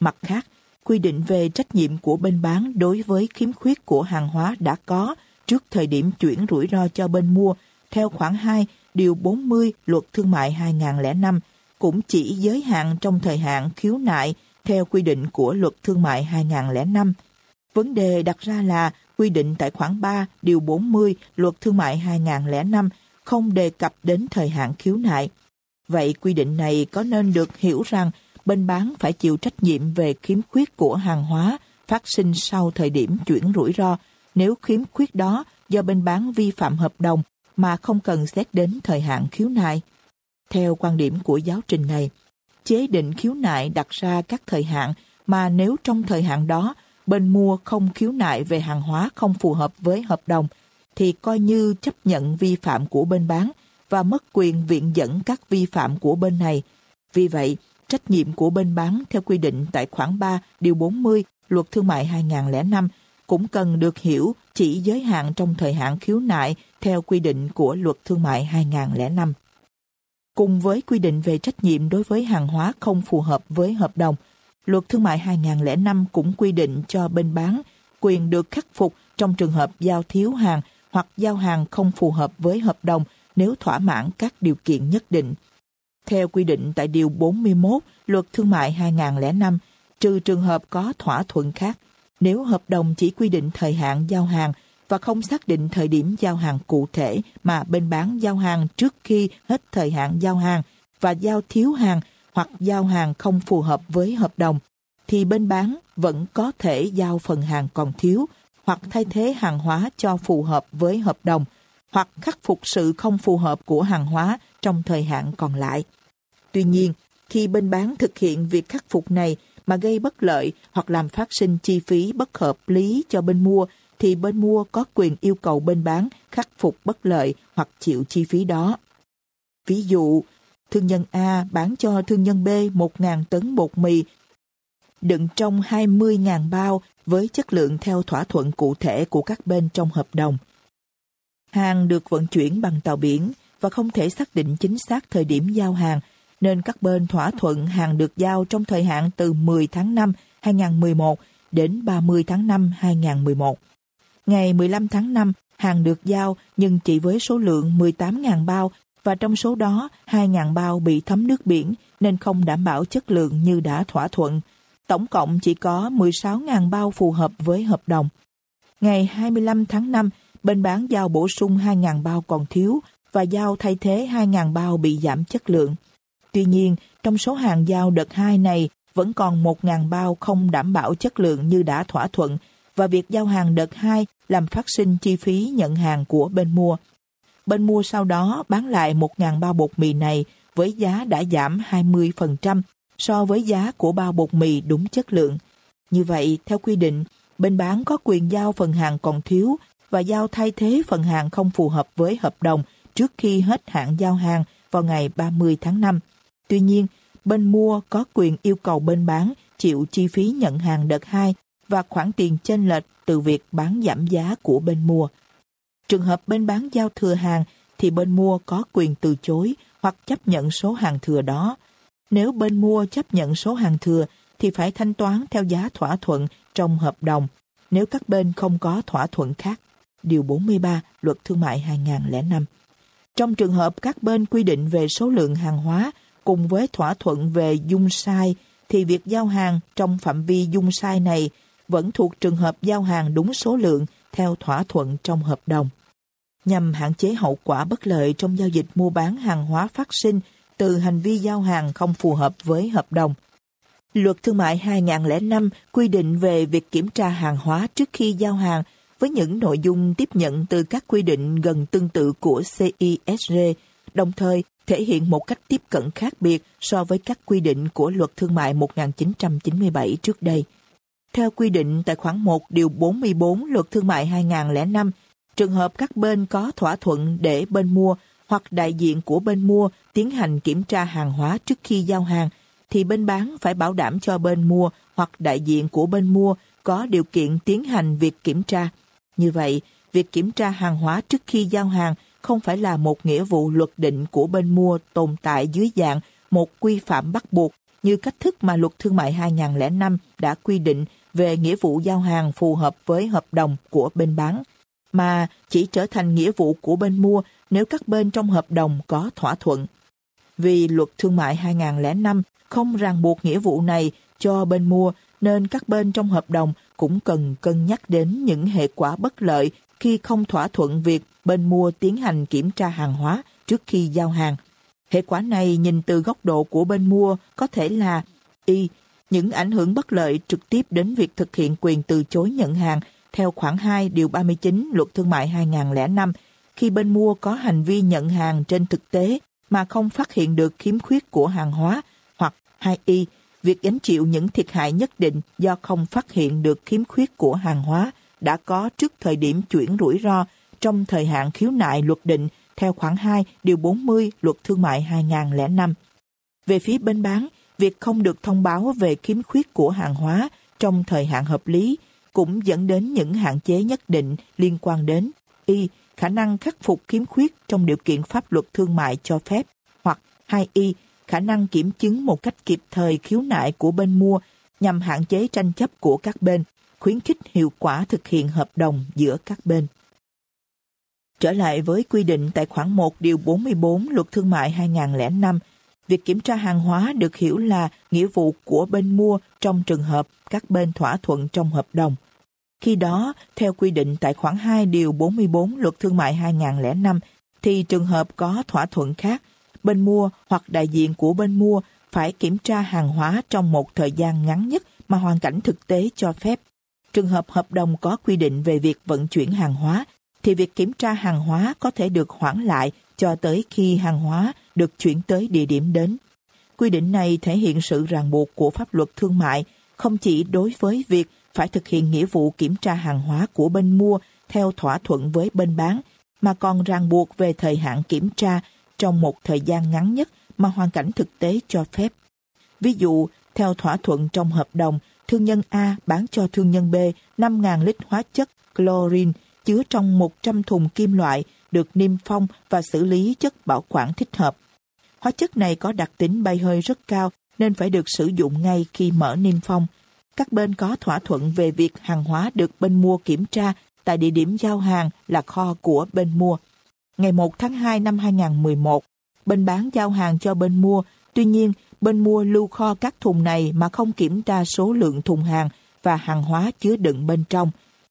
Mặt khác, quy định về trách nhiệm của bên bán đối với khiếm khuyết của hàng hóa đã có trước thời điểm chuyển rủi ro cho bên mua theo khoản 2 điều 40 Luật Thương mại 2005 cũng chỉ giới hạn trong thời hạn khiếu nại theo quy định của Luật Thương mại 2005. Vấn đề đặt ra là quy định tại khoản 3 điều 40 Luật Thương mại 2005 không đề cập đến thời hạn khiếu nại. Vậy quy định này có nên được hiểu rằng bên bán phải chịu trách nhiệm về khiếm khuyết của hàng hóa phát sinh sau thời điểm chuyển rủi ro nếu khiếm khuyết đó do bên bán vi phạm hợp đồng mà không cần xét đến thời hạn khiếu nại. Theo quan điểm của giáo trình này, chế định khiếu nại đặt ra các thời hạn mà nếu trong thời hạn đó bên mua không khiếu nại về hàng hóa không phù hợp với hợp đồng thì coi như chấp nhận vi phạm của bên bán và mất quyền viện dẫn các vi phạm của bên này. Vì vậy, trách nhiệm của bên bán theo quy định tại khoản 3 điều 40 Luật Thương mại 2005 cũng cần được hiểu chỉ giới hạn trong thời hạn khiếu nại theo quy định của Luật Thương mại 2005. Cùng với quy định về trách nhiệm đối với hàng hóa không phù hợp với hợp đồng, Luật Thương mại 2005 cũng quy định cho bên bán quyền được khắc phục trong trường hợp giao thiếu hàng hoặc giao hàng không phù hợp với hợp đồng nếu thỏa mãn các điều kiện nhất định. Theo quy định tại Điều 41 Luật Thương mại 2005, trừ trường hợp có thỏa thuận khác, nếu hợp đồng chỉ quy định thời hạn giao hàng và không xác định thời điểm giao hàng cụ thể mà bên bán giao hàng trước khi hết thời hạn giao hàng và giao thiếu hàng hoặc giao hàng không phù hợp với hợp đồng, thì bên bán vẫn có thể giao phần hàng còn thiếu hoặc thay thế hàng hóa cho phù hợp với hợp đồng hoặc khắc phục sự không phù hợp của hàng hóa trong thời hạn còn lại. Tuy nhiên, khi bên bán thực hiện việc khắc phục này mà gây bất lợi hoặc làm phát sinh chi phí bất hợp lý cho bên mua thì bên mua có quyền yêu cầu bên bán khắc phục bất lợi hoặc chịu chi phí đó. Ví dụ, thương nhân A bán cho thương nhân B 1.000 tấn bột mì đựng trong 20.000 bao với chất lượng theo thỏa thuận cụ thể của các bên trong hợp đồng. Hàng được vận chuyển bằng tàu biển và không thể xác định chính xác thời điểm giao hàng, nên các bên thỏa thuận hàng được giao trong thời hạn từ 10 tháng 5 2011 đến 30 tháng 5 2011. Ngày 15 tháng 5, hàng được giao nhưng chỉ với số lượng 18.000 bao và trong số đó 2.000 bao bị thấm nước biển nên không đảm bảo chất lượng như đã thỏa thuận. Tổng cộng chỉ có 16.000 bao phù hợp với hợp đồng. Ngày 25 tháng 5, bên bán giao bổ sung 2.000 bao còn thiếu và giao thay thế 2.000 bao bị giảm chất lượng. Tuy nhiên, trong số hàng giao đợt 2 này vẫn còn 1.000 bao không đảm bảo chất lượng như đã thỏa thuận và việc giao hàng đợt 2 làm phát sinh chi phí nhận hàng của bên mua. Bên mua sau đó bán lại 1.000 bao bột mì này với giá đã giảm 20% so với giá của bao bột mì đúng chất lượng. Như vậy, theo quy định, bên bán có quyền giao phần hàng còn thiếu và giao thay thế phần hàng không phù hợp với hợp đồng trước khi hết hạn giao hàng vào ngày 30 tháng 5. Tuy nhiên, bên mua có quyền yêu cầu bên bán chịu chi phí nhận hàng đợt 2 và khoản tiền chênh lệch từ việc bán giảm giá của bên mua. Trường hợp bên bán giao thừa hàng thì bên mua có quyền từ chối hoặc chấp nhận số hàng thừa đó. Nếu bên mua chấp nhận số hàng thừa thì phải thanh toán theo giá thỏa thuận trong hợp đồng, nếu các bên không có thỏa thuận khác. Điều 43 Luật Thương mại 2005 Trong trường hợp các bên quy định về số lượng hàng hóa cùng với thỏa thuận về dung sai thì việc giao hàng trong phạm vi dung sai này vẫn thuộc trường hợp giao hàng đúng số lượng theo thỏa thuận trong hợp đồng. Nhằm hạn chế hậu quả bất lợi trong giao dịch mua bán hàng hóa phát sinh từ hành vi giao hàng không phù hợp với hợp đồng. Luật Thương mại 2005 quy định về việc kiểm tra hàng hóa trước khi giao hàng với những nội dung tiếp nhận từ các quy định gần tương tự của CISG đồng thời thể hiện một cách tiếp cận khác biệt so với các quy định của Luật Thương mại 1997 trước đây. Theo quy định tại khoản 1 điều 44 Luật Thương mại 2005, trường hợp các bên có thỏa thuận để bên mua hoặc đại diện của bên mua tiến hành kiểm tra hàng hóa trước khi giao hàng, thì bên bán phải bảo đảm cho bên mua hoặc đại diện của bên mua có điều kiện tiến hành việc kiểm tra. Như vậy, việc kiểm tra hàng hóa trước khi giao hàng không phải là một nghĩa vụ luật định của bên mua tồn tại dưới dạng một quy phạm bắt buộc như cách thức mà luật thương mại 2005 đã quy định về nghĩa vụ giao hàng phù hợp với hợp đồng của bên bán, mà chỉ trở thành nghĩa vụ của bên mua nếu các bên trong hợp đồng có thỏa thuận. Vì luật thương mại 2005 không ràng buộc nghĩa vụ này cho bên mua nên các bên trong hợp đồng cũng cần cân nhắc đến những hệ quả bất lợi khi không thỏa thuận việc bên mua tiến hành kiểm tra hàng hóa trước khi giao hàng. Hệ quả này nhìn từ góc độ của bên mua có thể là y những ảnh hưởng bất lợi trực tiếp đến việc thực hiện quyền từ chối nhận hàng theo khoản 2 điều 39 Luật Thương mại 2005 khi bên mua có hành vi nhận hàng trên thực tế mà không phát hiện được khiếm khuyết của hàng hóa hoặc 2y việc gánh chịu những thiệt hại nhất định do không phát hiện được khiếm khuyết của hàng hóa đã có trước thời điểm chuyển rủi ro trong thời hạn khiếu nại luật định theo khoản 2 điều 40 Luật Thương mại 2005. Về phía bên bán, việc không được thông báo về khiếm khuyết của hàng hóa trong thời hạn hợp lý cũng dẫn đến những hạn chế nhất định liên quan đến y khả năng khắc phục khiếm khuyết trong điều kiện pháp luật thương mại cho phép hoặc 2y khả năng kiểm chứng một cách kịp thời khiếu nại của bên mua nhằm hạn chế tranh chấp của các bên, khuyến khích hiệu quả thực hiện hợp đồng giữa các bên. Trở lại với quy định tại khoản 1 điều 44 Luật Thương mại 2005 việc kiểm tra hàng hóa được hiểu là nghĩa vụ của bên mua trong trường hợp các bên thỏa thuận trong hợp đồng. Khi đó, theo quy định tại khoản 2 điều 44 Luật Thương mại 2005, thì trường hợp có thỏa thuận khác, bên mua hoặc đại diện của bên mua phải kiểm tra hàng hóa trong một thời gian ngắn nhất mà hoàn cảnh thực tế cho phép. Trường hợp hợp đồng có quy định về việc vận chuyển hàng hóa, thì việc kiểm tra hàng hóa có thể được hoãn lại cho tới khi hàng hóa được chuyển tới địa điểm đến. Quy định này thể hiện sự ràng buộc của pháp luật thương mại không chỉ đối với việc phải thực hiện nghĩa vụ kiểm tra hàng hóa của bên mua theo thỏa thuận với bên bán, mà còn ràng buộc về thời hạn kiểm tra trong một thời gian ngắn nhất mà hoàn cảnh thực tế cho phép. Ví dụ, theo thỏa thuận trong hợp đồng, thương nhân A bán cho thương nhân B 5.000 lít hóa chất chlorine chứa trong 100 thùng kim loại được niêm phong và xử lý chất bảo quản thích hợp. Hóa chất này có đặc tính bay hơi rất cao nên phải được sử dụng ngay khi mở niêm phong. Các bên có thỏa thuận về việc hàng hóa được bên mua kiểm tra tại địa điểm giao hàng là kho của bên mua. Ngày 1 tháng 2 năm 2011, bên bán giao hàng cho bên mua, tuy nhiên bên mua lưu kho các thùng này mà không kiểm tra số lượng thùng hàng và hàng hóa chứa đựng bên trong.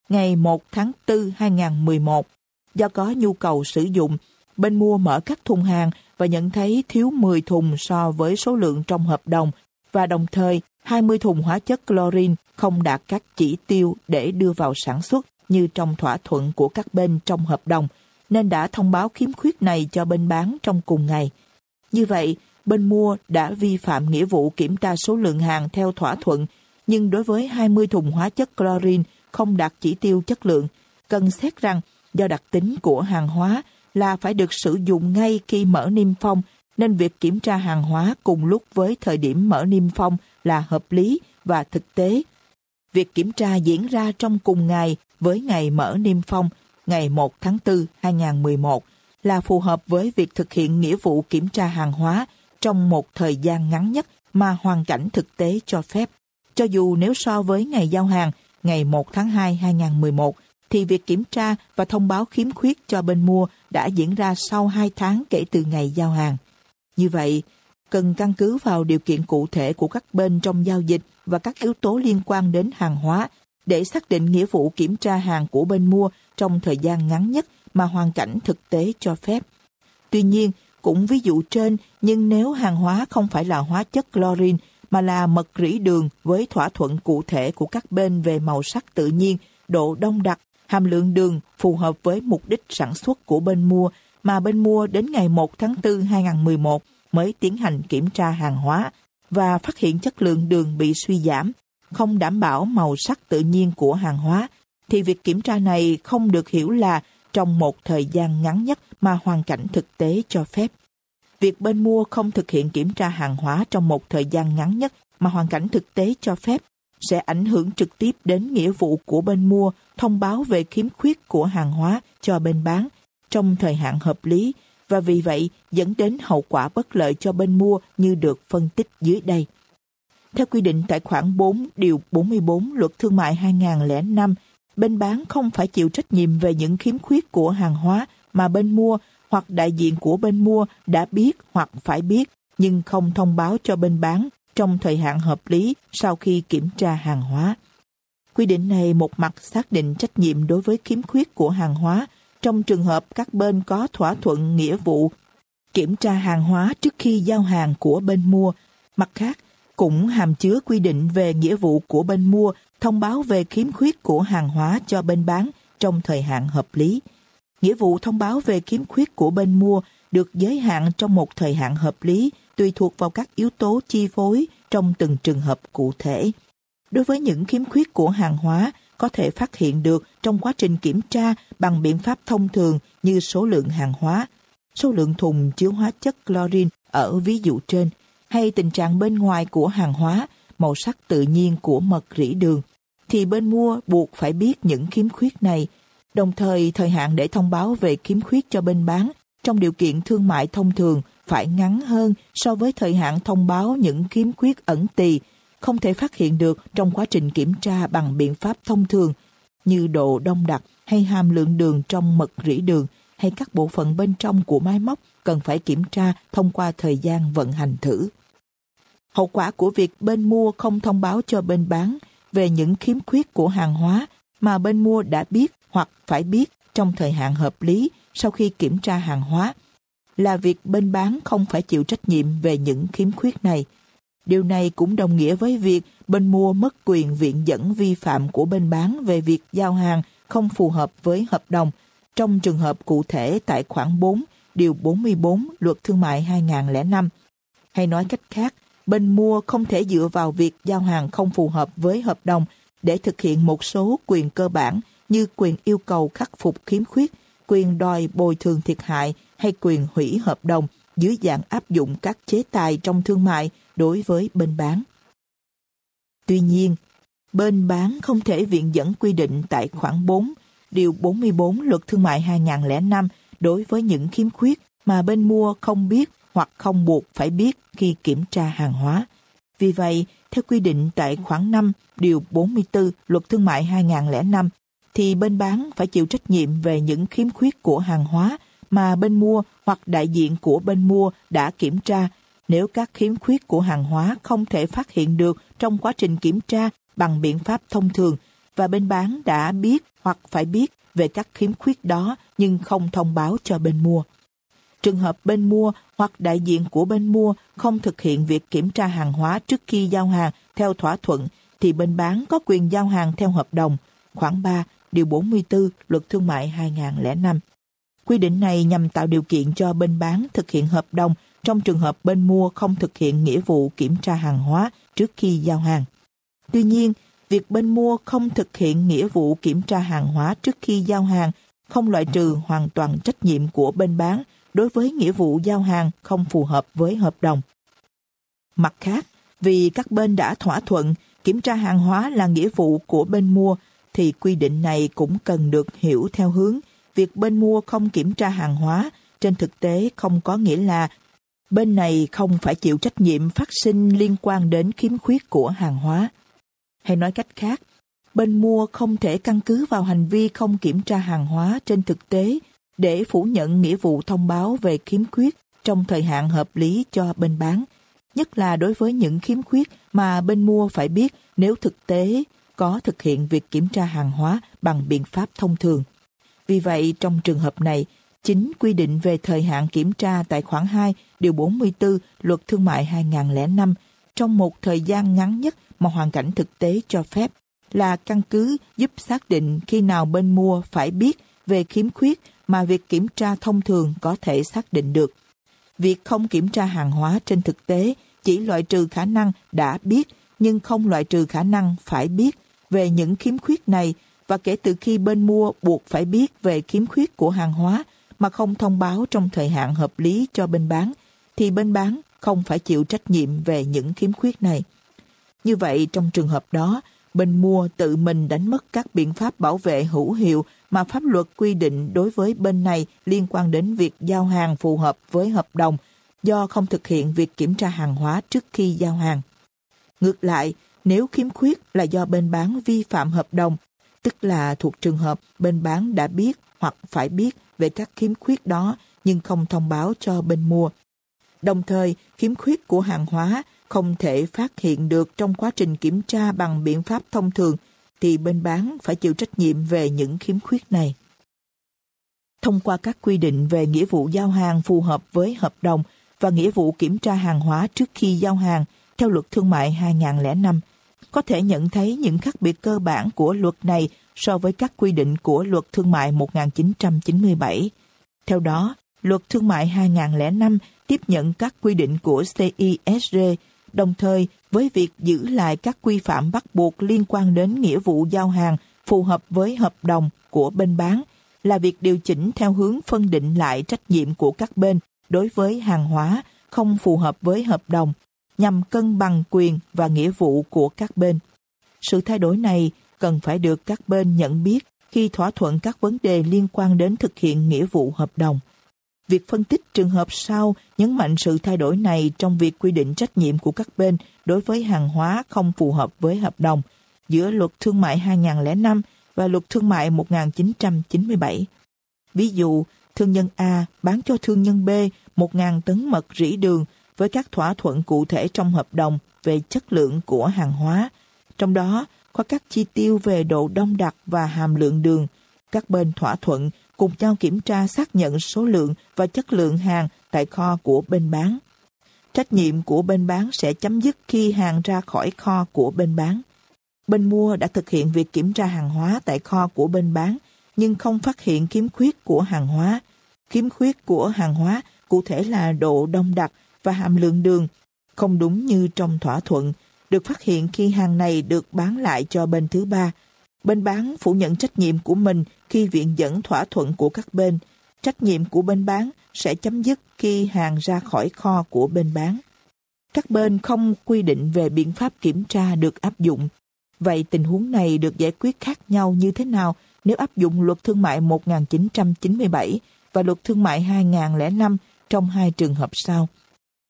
Ngày 1 tháng 4 2011, do có nhu cầu sử dụng, bên mua mở các thùng hàng và nhận thấy thiếu 10 thùng so với số lượng trong hợp đồng và đồng thời 20 thùng hóa chất chlorine không đạt các chỉ tiêu để đưa vào sản xuất như trong thỏa thuận của các bên trong hợp đồng, nên đã thông báo khiếm khuyết này cho bên bán trong cùng ngày. Như vậy, bên mua đã vi phạm nghĩa vụ kiểm tra số lượng hàng theo thỏa thuận, nhưng đối với 20 thùng hóa chất chlorine không đạt chỉ tiêu chất lượng, cần xét rằng do đặc tính của hàng hóa là phải được sử dụng ngay khi mở niêm phong, nên việc kiểm tra hàng hóa cùng lúc với thời điểm mở niêm phong là hợp lý và thực tế. Việc kiểm tra diễn ra trong cùng ngày với ngày mở niêm phong ngày 1 tháng 4 2011 là phù hợp với việc thực hiện nghĩa vụ kiểm tra hàng hóa trong một thời gian ngắn nhất mà hoàn cảnh thực tế cho phép. Cho dù nếu so với ngày giao hàng ngày 1 tháng 2 2011 thì việc kiểm tra và thông báo khiếm khuyết cho bên mua đã diễn ra sau 2 tháng kể từ ngày giao hàng. Như vậy, cần căn cứ vào điều kiện cụ thể của các bên trong giao dịch và các yếu tố liên quan đến hàng hóa để xác định nghĩa vụ kiểm tra hàng của bên mua trong thời gian ngắn nhất mà hoàn cảnh thực tế cho phép. Tuy nhiên, cũng ví dụ trên, nhưng nếu hàng hóa không phải là hóa chất chlorine mà là mật rỉ đường với thỏa thuận cụ thể của các bên về màu sắc tự nhiên, độ đông đặc, hàm lượng đường phù hợp với mục đích sản xuất của bên mua mà bên mua đến ngày 1 tháng 4 2011 mới tiến hành kiểm tra hàng hóa và phát hiện chất lượng đường bị suy giảm, không đảm bảo màu sắc tự nhiên của hàng hóa, thì việc kiểm tra này không được hiểu là trong một thời gian ngắn nhất mà hoàn cảnh thực tế cho phép. Việc bên mua không thực hiện kiểm tra hàng hóa trong một thời gian ngắn nhất mà hoàn cảnh thực tế cho phép sẽ ảnh hưởng trực tiếp đến nghĩa vụ của bên mua thông báo về khiếm khuyết của hàng hóa cho bên bán trong thời hạn hợp lý và vì vậy dẫn đến hậu quả bất lợi cho bên mua như được phân tích dưới đây. Theo quy định tại khoản 4 điều 44 Luật Thương mại 2005, bên bán không phải chịu trách nhiệm về những khiếm khuyết của hàng hóa mà bên mua hoặc đại diện của bên mua đã biết hoặc phải biết nhưng không thông báo cho bên bán trong thời hạn hợp lý sau khi kiểm tra hàng hóa. Quy định này một mặt xác định trách nhiệm đối với khiếm khuyết của hàng hóa trong trường hợp các bên có thỏa thuận nghĩa vụ kiểm tra hàng hóa trước khi giao hàng của bên mua. Mặt khác, cũng hàm chứa quy định về nghĩa vụ của bên mua thông báo về khiếm khuyết của hàng hóa cho bên bán trong thời hạn hợp lý. Nghĩa vụ thông báo về khiếm khuyết của bên mua được giới hạn trong một thời hạn hợp lý tùy thuộc vào các yếu tố chi phối trong từng trường hợp cụ thể. Đối với những khiếm khuyết của hàng hóa có thể phát hiện được trong quá trình kiểm tra bằng biện pháp thông thường như số lượng hàng hóa, số lượng thùng chứa hóa chất chlorine ở ví dụ trên, hay tình trạng bên ngoài của hàng hóa, màu sắc tự nhiên của mật rỉ đường, thì bên mua buộc phải biết những khiếm khuyết này. Đồng thời, thời hạn để thông báo về khiếm khuyết cho bên bán trong điều kiện thương mại thông thường phải ngắn hơn so với thời hạn thông báo những khiếm khuyết ẩn tì, không thể phát hiện được trong quá trình kiểm tra bằng biện pháp thông thường như độ đông đặc hay hàm lượng đường trong mật rỉ đường hay các bộ phận bên trong của máy móc cần phải kiểm tra thông qua thời gian vận hành thử. Hậu quả của việc bên mua không thông báo cho bên bán về những khiếm khuyết của hàng hóa mà bên mua đã biết hoặc phải biết trong thời hạn hợp lý sau khi kiểm tra hàng hóa là việc bên bán không phải chịu trách nhiệm về những khiếm khuyết này. Điều này cũng đồng nghĩa với việc bên mua mất quyền viện dẫn vi phạm của bên bán về việc giao hàng không phù hợp với hợp đồng trong trường hợp cụ thể tại khoản 4 điều 44 Luật Thương mại 2005. Hay nói cách khác, bên mua không thể dựa vào việc giao hàng không phù hợp với hợp đồng để thực hiện một số quyền cơ bản như quyền yêu cầu khắc phục khiếm khuyết, quyền đòi bồi thường thiệt hại hay quyền hủy hợp đồng dưới dạng áp dụng các chế tài trong thương mại đối với bên bán. Tuy nhiên, bên bán không thể viện dẫn quy định tại khoản 4, điều 44 luật thương mại 2005 đối với những khiếm khuyết mà bên mua không biết hoặc không buộc phải biết khi kiểm tra hàng hóa. Vì vậy, theo quy định tại khoản 5, điều 44 luật thương mại 2005, thì bên bán phải chịu trách nhiệm về những khiếm khuyết của hàng hóa mà bên mua hoặc đại diện của bên mua đã kiểm tra nếu các khiếm khuyết của hàng hóa không thể phát hiện được trong quá trình kiểm tra bằng biện pháp thông thường và bên bán đã biết hoặc phải biết về các khiếm khuyết đó nhưng không thông báo cho bên mua. Trường hợp bên mua hoặc đại diện của bên mua không thực hiện việc kiểm tra hàng hóa trước khi giao hàng theo thỏa thuận thì bên bán có quyền giao hàng theo hợp đồng. Khoảng 3, Điều 44 Luật Thương mại 2005. Quy định này nhằm tạo điều kiện cho bên bán thực hiện hợp đồng trong trường hợp bên mua không thực hiện nghĩa vụ kiểm tra hàng hóa trước khi giao hàng. Tuy nhiên, việc bên mua không thực hiện nghĩa vụ kiểm tra hàng hóa trước khi giao hàng không loại trừ hoàn toàn trách nhiệm của bên bán đối với nghĩa vụ giao hàng không phù hợp với hợp đồng. Mặt khác, vì các bên đã thỏa thuận kiểm tra hàng hóa là nghĩa vụ của bên mua thì quy định này cũng cần được hiểu theo hướng việc bên mua không kiểm tra hàng hóa trên thực tế không có nghĩa là bên này không phải chịu trách nhiệm phát sinh liên quan đến khiếm khuyết của hàng hóa. Hay nói cách khác, bên mua không thể căn cứ vào hành vi không kiểm tra hàng hóa trên thực tế để phủ nhận nghĩa vụ thông báo về khiếm khuyết trong thời hạn hợp lý cho bên bán, nhất là đối với những khiếm khuyết mà bên mua phải biết nếu thực tế có thực hiện việc kiểm tra hàng hóa bằng biện pháp thông thường. Vì vậy, trong trường hợp này, chính quy định về thời hạn kiểm tra tại khoản 2, điều 44 Luật Thương mại 2005 trong một thời gian ngắn nhất mà hoàn cảnh thực tế cho phép là căn cứ giúp xác định khi nào bên mua phải biết về khiếm khuyết mà việc kiểm tra thông thường có thể xác định được. Việc không kiểm tra hàng hóa trên thực tế chỉ loại trừ khả năng đã biết nhưng không loại trừ khả năng phải biết về những khiếm khuyết này và kể từ khi bên mua buộc phải biết về khiếm khuyết của hàng hóa mà không thông báo trong thời hạn hợp lý cho bên bán, thì bên bán không phải chịu trách nhiệm về những khiếm khuyết này. Như vậy, trong trường hợp đó, bên mua tự mình đánh mất các biện pháp bảo vệ hữu hiệu mà pháp luật quy định đối với bên này liên quan đến việc giao hàng phù hợp với hợp đồng do không thực hiện việc kiểm tra hàng hóa trước khi giao hàng. Ngược lại, nếu khiếm khuyết là do bên bán vi phạm hợp đồng, tức là thuộc trường hợp bên bán đã biết hoặc phải biết về các khiếm khuyết đó nhưng không thông báo cho bên mua. Đồng thời, khiếm khuyết của hàng hóa không thể phát hiện được trong quá trình kiểm tra bằng biện pháp thông thường thì bên bán phải chịu trách nhiệm về những khiếm khuyết này. Thông qua các quy định về nghĩa vụ giao hàng phù hợp với hợp đồng và nghĩa vụ kiểm tra hàng hóa trước khi giao hàng theo luật thương mại 2005, có thể nhận thấy những khác biệt cơ bản của luật này so với các quy định của luật thương mại 1997. Theo đó, luật thương mại 2005 tiếp nhận các quy định của CISG, đồng thời với việc giữ lại các quy phạm bắt buộc liên quan đến nghĩa vụ giao hàng phù hợp với hợp đồng của bên bán là việc điều chỉnh theo hướng phân định lại trách nhiệm của các bên đối với hàng hóa không phù hợp với hợp đồng nhằm cân bằng quyền và nghĩa vụ của các bên. Sự thay đổi này cần phải được các bên nhận biết khi thỏa thuận các vấn đề liên quan đến thực hiện nghĩa vụ hợp đồng. Việc phân tích trường hợp sau nhấn mạnh sự thay đổi này trong việc quy định trách nhiệm của các bên đối với hàng hóa không phù hợp với hợp đồng giữa luật thương mại 2005 và luật thương mại 1997. Ví dụ, thương nhân A bán cho thương nhân B 1.000 tấn mật rỉ đường với các thỏa thuận cụ thể trong hợp đồng về chất lượng của hàng hóa, trong đó có các chi tiêu về độ đông đặc và hàm lượng đường. Các bên thỏa thuận cùng nhau kiểm tra xác nhận số lượng và chất lượng hàng tại kho của bên bán. Trách nhiệm của bên bán sẽ chấm dứt khi hàng ra khỏi kho của bên bán. Bên mua đã thực hiện việc kiểm tra hàng hóa tại kho của bên bán, nhưng không phát hiện khiếm khuyết của hàng hóa. Khiếm khuyết của hàng hóa cụ thể là độ đông đặc và hàm lượng đường không đúng như trong thỏa thuận, được phát hiện khi hàng này được bán lại cho bên thứ ba. Bên bán phủ nhận trách nhiệm của mình khi viện dẫn thỏa thuận của các bên. Trách nhiệm của bên bán sẽ chấm dứt khi hàng ra khỏi kho của bên bán. Các bên không quy định về biện pháp kiểm tra được áp dụng. Vậy tình huống này được giải quyết khác nhau như thế nào nếu áp dụng luật thương mại 1997 và luật thương mại 2005 trong hai trường hợp sau?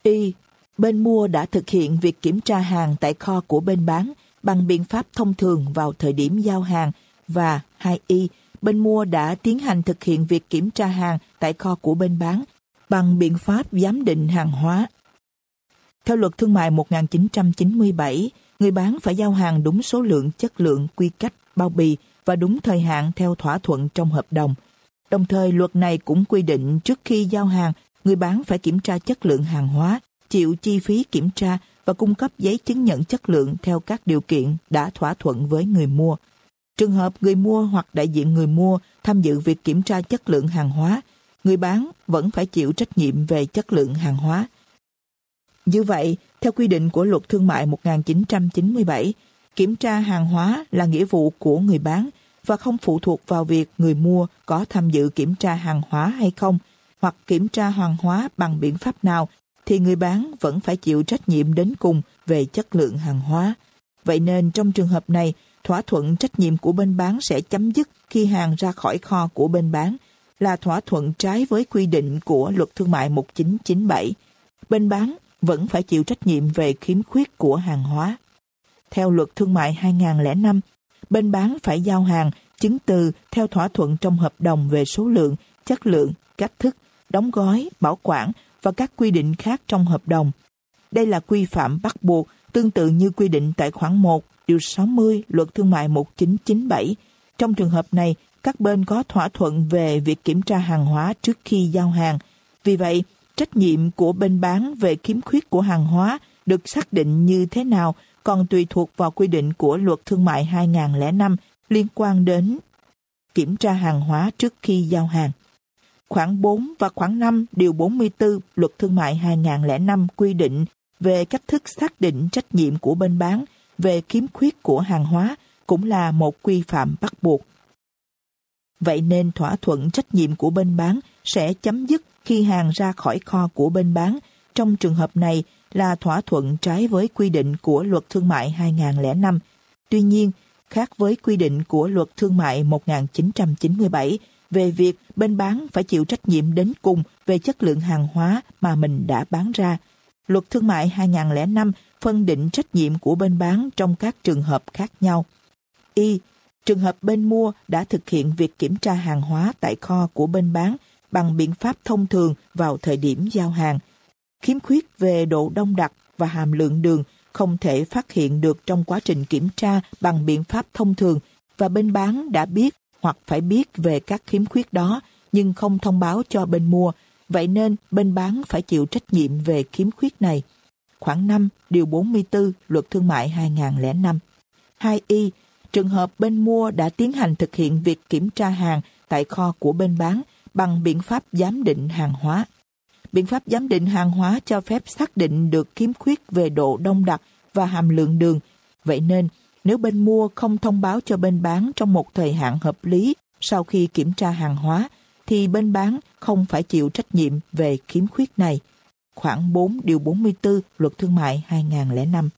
Y. Bên mua đã thực hiện việc kiểm tra hàng tại kho của bên bán bằng biện pháp thông thường vào thời điểm giao hàng và 2Y. Bên mua đã tiến hành thực hiện việc kiểm tra hàng tại kho của bên bán bằng biện pháp giám định hàng hóa. Theo luật thương mại 1997, người bán phải giao hàng đúng số lượng, chất lượng, quy cách, bao bì và đúng thời hạn theo thỏa thuận trong hợp đồng. Đồng thời, luật này cũng quy định trước khi giao hàng, người bán phải kiểm tra chất lượng hàng hóa, chịu chi phí kiểm tra và cung cấp giấy chứng nhận chất lượng theo các điều kiện đã thỏa thuận với người mua. Trường hợp người mua hoặc đại diện người mua tham dự việc kiểm tra chất lượng hàng hóa, người bán vẫn phải chịu trách nhiệm về chất lượng hàng hóa. Như vậy, theo quy định của Luật Thương mại 1997, kiểm tra hàng hóa là nghĩa vụ của người bán và không phụ thuộc vào việc người mua có tham dự kiểm tra hàng hóa hay không, hoặc kiểm tra hàng hóa bằng biện pháp nào, thì người bán vẫn phải chịu trách nhiệm đến cùng về chất lượng hàng hóa. Vậy nên trong trường hợp này, thỏa thuận trách nhiệm của bên bán sẽ chấm dứt khi hàng ra khỏi kho của bên bán, là thỏa thuận trái với quy định của Luật Thương mại 1997. Bên bán vẫn phải chịu trách nhiệm về khiếm khuyết của hàng hóa. Theo Luật Thương mại 2005, bên bán phải giao hàng, chứng từ theo thỏa thuận trong hợp đồng về số lượng, chất lượng, cách thức, đóng gói, bảo quản và các quy định khác trong hợp đồng. Đây là quy phạm bắt buộc, tương tự như quy định tại khoản 1, điều 60 Luật Thương mại 1997. Trong trường hợp này, các bên có thỏa thuận về việc kiểm tra hàng hóa trước khi giao hàng. Vì vậy, trách nhiệm của bên bán về khiếm khuyết của hàng hóa được xác định như thế nào còn tùy thuộc vào quy định của Luật Thương mại 2005 liên quan đến kiểm tra hàng hóa trước khi giao hàng. Khoảng 4 và khoảng 5 điều 44 Luật Thương mại 2005 quy định về cách thức xác định trách nhiệm của bên bán về khiếm khuyết của hàng hóa cũng là một quy phạm bắt buộc. Vậy nên thỏa thuận trách nhiệm của bên bán sẽ chấm dứt khi hàng ra khỏi kho của bên bán. Trong trường hợp này là thỏa thuận trái với quy định của Luật Thương mại 2005. Tuy nhiên, khác với quy định của Luật Thương mại 1997 về việc bên bán phải chịu trách nhiệm đến cùng về chất lượng hàng hóa mà mình đã bán ra. Luật Thương mại 2005 phân định trách nhiệm của bên bán trong các trường hợp khác nhau. Y. Trường hợp bên mua đã thực hiện việc kiểm tra hàng hóa tại kho của bên bán bằng biện pháp thông thường vào thời điểm giao hàng. Khiếm khuyết về độ đông đặc và hàm lượng đường không thể phát hiện được trong quá trình kiểm tra bằng biện pháp thông thường và bên bán đã biết hoặc phải biết về các khiếm khuyết đó nhưng không thông báo cho bên mua, vậy nên bên bán phải chịu trách nhiệm về khiếm khuyết này. Khoảng 5, điều 44 Luật Thương mại 2005. 2y. Trường hợp bên mua đã tiến hành thực hiện việc kiểm tra hàng tại kho của bên bán bằng biện pháp giám định hàng hóa. Biện pháp giám định hàng hóa cho phép xác định được khiếm khuyết về độ đông đặc và hàm lượng đường. Vậy nên, nếu bên mua không thông báo cho bên bán trong một thời hạn hợp lý sau khi kiểm tra hàng hóa, thì bên bán không phải chịu trách nhiệm về khiếm khuyết này. Khoảng 4 điều 44 Luật Thương mại 2005